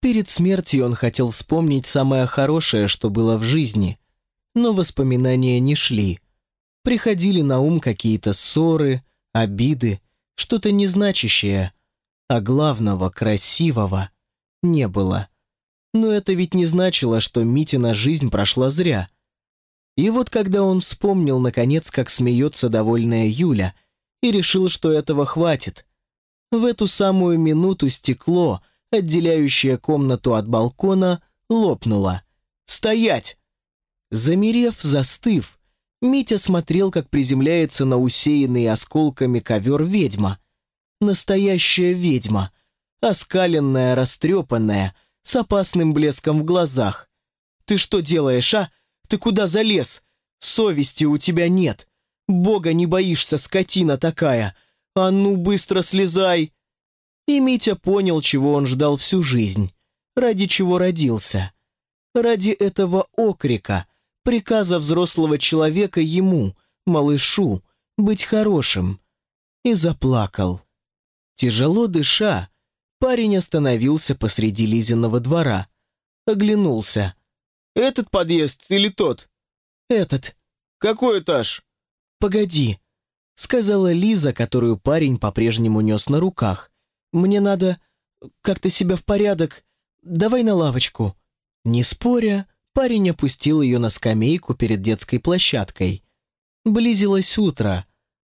Перед смертью он хотел вспомнить самое хорошее, что было в жизни. Но воспоминания не шли. Приходили на ум какие-то ссоры, обиды, что-то незначащее. А главного, красивого, не было. Но это ведь не значило, что Митина жизнь прошла зря. И вот когда он вспомнил, наконец, как смеется довольная Юля, и решил, что этого хватит, в эту самую минуту стекло, отделяющее комнату от балкона, лопнуло. «Стоять!» Замерев, застыв, Митя смотрел, как приземляется на усеянный осколками ковер ведьма. Настоящая ведьма, оскаленная, растрепанная, с опасным блеском в глазах. «Ты что делаешь, а? Ты куда залез? Совести у тебя нет. Бога не боишься, скотина такая. А ну, быстро слезай!» И Митя понял, чего он ждал всю жизнь, ради чего родился. Ради этого окрика, приказа взрослого человека ему, малышу, быть хорошим. И заплакал. Тяжело дыша, Парень остановился посреди Лизиного двора. Оглянулся. «Этот подъезд или тот?» «Этот». «Какой этаж?» «Погоди», — сказала Лиза, которую парень по-прежнему нес на руках. «Мне надо как-то себя в порядок. Давай на лавочку». Не споря, парень опустил ее на скамейку перед детской площадкой. Близилось утро.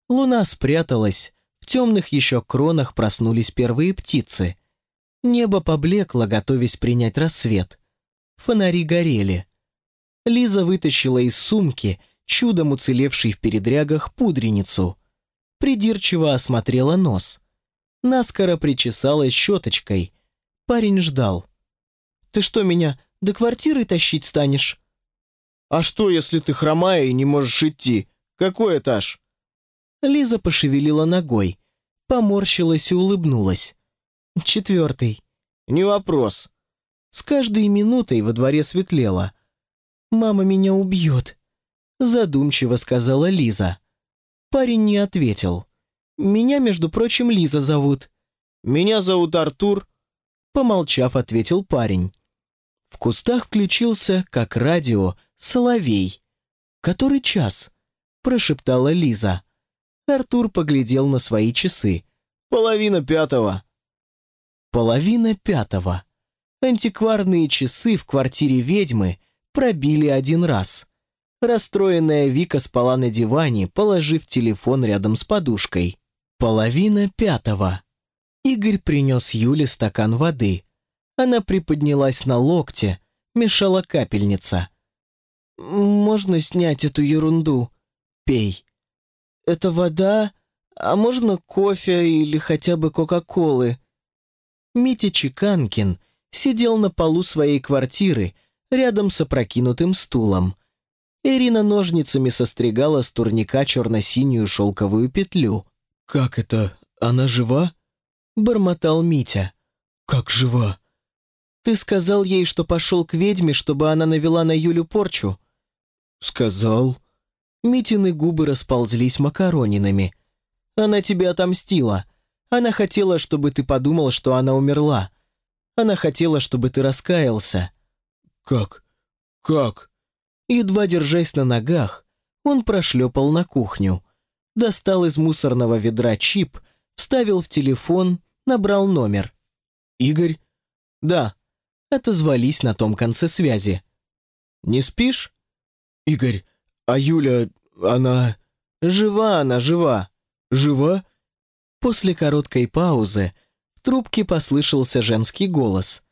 Луна спряталась. В темных еще кронах проснулись первые птицы. Небо поблекло, готовясь принять рассвет. Фонари горели. Лиза вытащила из сумки, чудом уцелевшей в передрягах, пудреницу. Придирчиво осмотрела нос. Наскоро причесалась щеточкой. Парень ждал. «Ты что, меня до квартиры тащить станешь?» «А что, если ты хромая и не можешь идти? Какой этаж?» Лиза пошевелила ногой, поморщилась и улыбнулась. Четвертый. Не вопрос. С каждой минутой во дворе светлело. «Мама меня убьет», — задумчиво сказала Лиза. Парень не ответил. «Меня, между прочим, Лиза зовут». «Меня зовут Артур», — помолчав, ответил парень. В кустах включился, как радио, соловей. «Который час?» — прошептала Лиза. Артур поглядел на свои часы. «Половина пятого». Половина пятого. Антикварные часы в квартире ведьмы пробили один раз. Расстроенная Вика спала на диване, положив телефон рядом с подушкой. Половина пятого. Игорь принес Юле стакан воды. Она приподнялась на локте, мешала капельница. «Можно снять эту ерунду? Пей. Это вода, а можно кофе или хотя бы кока-колы?» Митя Чеканкин сидел на полу своей квартиры рядом с опрокинутым стулом. Ирина ножницами состригала с турника черно-синюю шелковую петлю. «Как это? Она жива?» — бормотал Митя. «Как жива?» «Ты сказал ей, что пошел к ведьме, чтобы она навела на Юлю порчу?» «Сказал». Митины губы расползлись макаронинами. «Она тебе отомстила. Она хотела, чтобы ты подумал, что она умерла. Она хотела, чтобы ты раскаялся». «Как? Как?» Едва держась на ногах, он прошлепал на кухню. Достал из мусорного ведра чип, вставил в телефон, набрал номер. «Игорь?» «Да». Отозвались на том конце связи. «Не спишь?» «Игорь, а Юля, она...» «Жива она, жива». «Жива?» После короткой паузы в трубке послышался женский голос.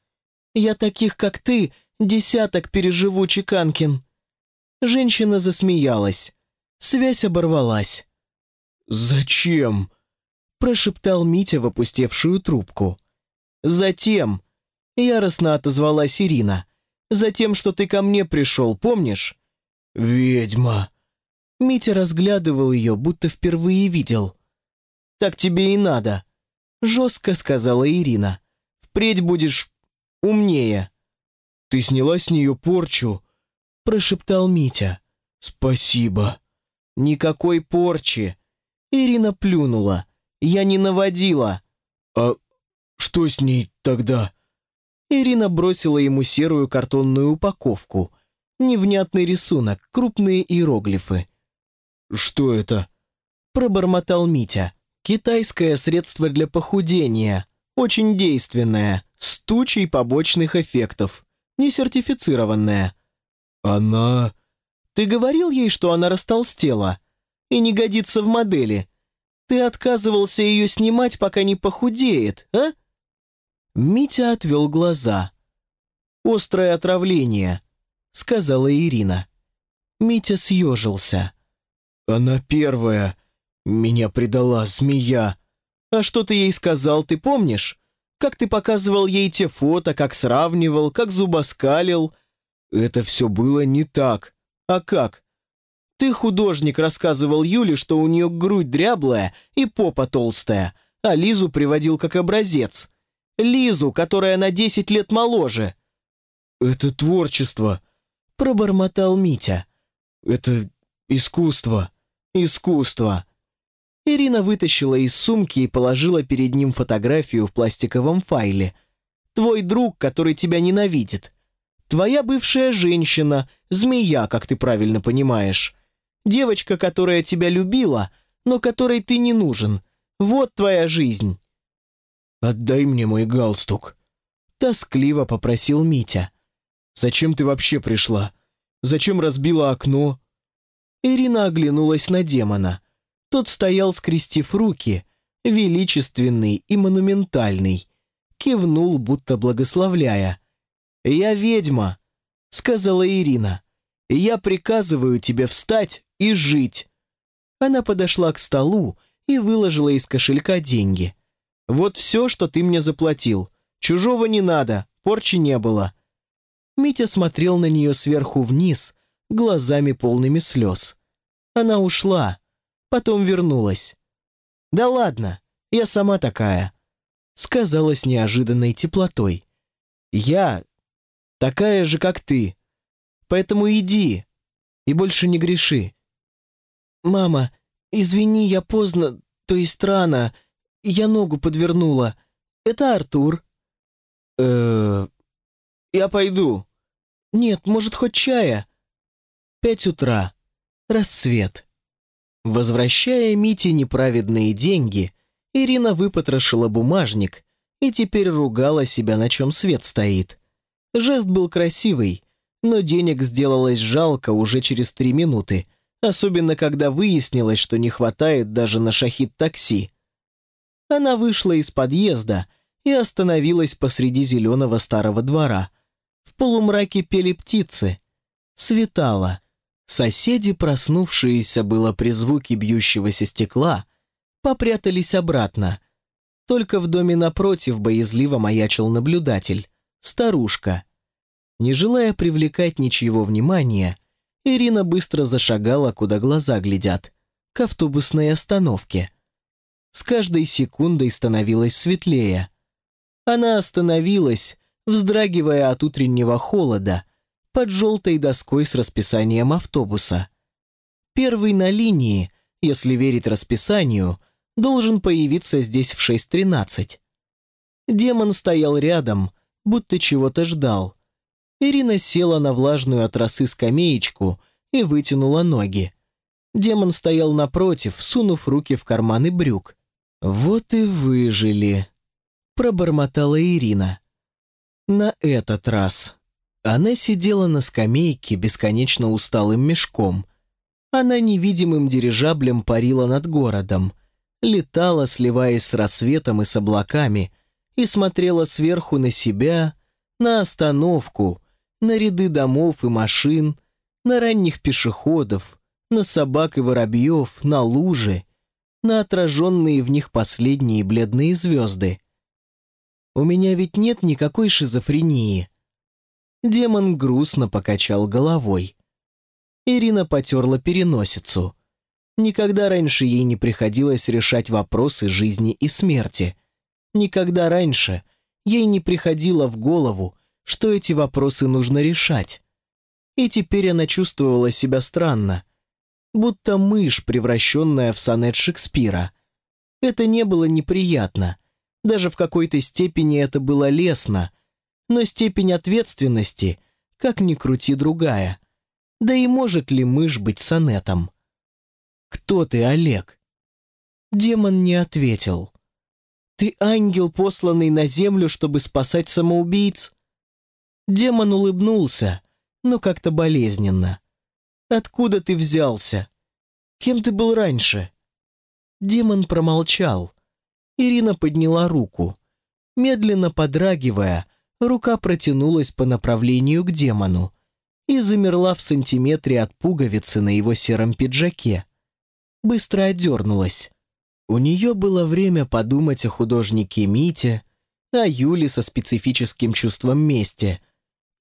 «Я таких, как ты, десяток переживу, Чеканкин». Женщина засмеялась. Связь оборвалась. «Зачем?» прошептал Митя в опустевшую трубку. «Затем», — яростно отозвалась Ирина, «затем, что ты ко мне пришел, помнишь?» «Ведьма!» Митя разглядывал ее, будто впервые видел. «Так тебе и надо», — жестко сказала Ирина. «Впредь будешь умнее». «Ты сняла с нее порчу», — прошептал Митя. «Спасибо». «Никакой порчи». Ирина плюнула. «Я не наводила». «А что с ней тогда?» Ирина бросила ему серую картонную упаковку. Невнятный рисунок, крупные иероглифы. «Что это?» Пробормотал Митя. «Китайское средство для похудения. Очень действенное, с тучей побочных эффектов. Не сертифицированное». «Она...» «Ты говорил ей, что она растолстела? И не годится в модели? Ты отказывался ее снимать, пока не похудеет, а?» Митя отвел глаза. «Острое отравление», — сказала Ирина. Митя съежился. «Она первая. Меня предала змея». «А что ты ей сказал, ты помнишь? Как ты показывал ей те фото, как сравнивал, как зубоскалил?» «Это все было не так. А как?» «Ты, художник, рассказывал Юле, что у нее грудь дряблая и попа толстая, а Лизу приводил как образец. Лизу, которая на 10 лет моложе». «Это творчество», — пробормотал Митя. «Это искусство». «Искусство». Ирина вытащила из сумки и положила перед ним фотографию в пластиковом файле. «Твой друг, который тебя ненавидит. Твоя бывшая женщина, змея, как ты правильно понимаешь. Девочка, которая тебя любила, но которой ты не нужен. Вот твоя жизнь». «Отдай мне мой галстук», — тоскливо попросил Митя. «Зачем ты вообще пришла? Зачем разбила окно?» Ирина оглянулась на демона. Тот стоял, скрестив руки, величественный и монументальный. Кивнул, будто благословляя. «Я ведьма», — сказала Ирина. «Я приказываю тебе встать и жить». Она подошла к столу и выложила из кошелька деньги. «Вот все, что ты мне заплатил. Чужого не надо, порчи не было». Митя смотрел на нее сверху вниз, глазами полными слез. Она ушла, потом вернулась. «Да ладно, я сама такая», — сказала с неожиданной теплотой. «Я такая же, как ты. Поэтому иди и больше не греши». «Мама, извини, я поздно, то есть рано. Я ногу подвернула. Это Артур». «Э-э... Я пойду». «Нет, может, хоть чая?» Пять утра. Рассвет. Возвращая Мите неправедные деньги, Ирина выпотрошила бумажник и теперь ругала себя, на чем свет стоит. Жест был красивый, но денег сделалось жалко уже через три минуты, особенно когда выяснилось, что не хватает даже на шахид-такси. Она вышла из подъезда и остановилась посреди зеленого старого двора. В полумраке пели птицы. Светало. Соседи, проснувшиеся было при звуке бьющегося стекла, попрятались обратно. Только в доме напротив боязливо маячил наблюдатель, старушка. Не желая привлекать ничьего внимания, Ирина быстро зашагала, куда глаза глядят, к автобусной остановке. С каждой секундой становилось светлее. Она остановилась, вздрагивая от утреннего холода, под желтой доской с расписанием автобуса. Первый на линии, если верить расписанию, должен появиться здесь в 6.13. Демон стоял рядом, будто чего-то ждал. Ирина села на влажную от росы скамеечку и вытянула ноги. Демон стоял напротив, сунув руки в карманы брюк. «Вот и выжили», — пробормотала Ирина. «На этот раз». Она сидела на скамейке бесконечно усталым мешком. Она невидимым дирижаблем парила над городом, летала, сливаясь с рассветом и с облаками, и смотрела сверху на себя, на остановку, на ряды домов и машин, на ранних пешеходов, на собак и воробьев, на лужи. на отраженные в них последние бледные звезды. «У меня ведь нет никакой шизофрении». Демон грустно покачал головой. Ирина потерла переносицу. Никогда раньше ей не приходилось решать вопросы жизни и смерти. Никогда раньше ей не приходило в голову, что эти вопросы нужно решать. И теперь она чувствовала себя странно, будто мышь, превращенная в сонет Шекспира. Это не было неприятно, даже в какой-то степени это было лестно, но степень ответственности, как ни крути другая. Да и может ли мышь быть сонетом? «Кто ты, Олег?» Демон не ответил. «Ты ангел, посланный на землю, чтобы спасать самоубийц?» Демон улыбнулся, но как-то болезненно. Откуда ты взялся? Кем ты был раньше?» Демон промолчал. Ирина подняла руку. Медленно подрагивая, рука протянулась по направлению к демону и замерла в сантиметре от пуговицы на его сером пиджаке. Быстро отдернулась. У нее было время подумать о художнике Мите, о Юле со специфическим чувством мести,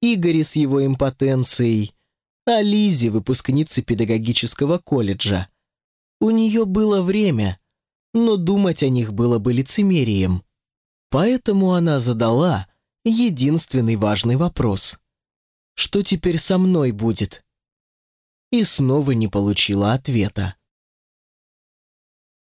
Игоре с его импотенцией, о Лизе, выпускнице педагогического колледжа. У нее было время, но думать о них было бы лицемерием. Поэтому она задала единственный важный вопрос. Что теперь со мной будет? И снова не получила ответа.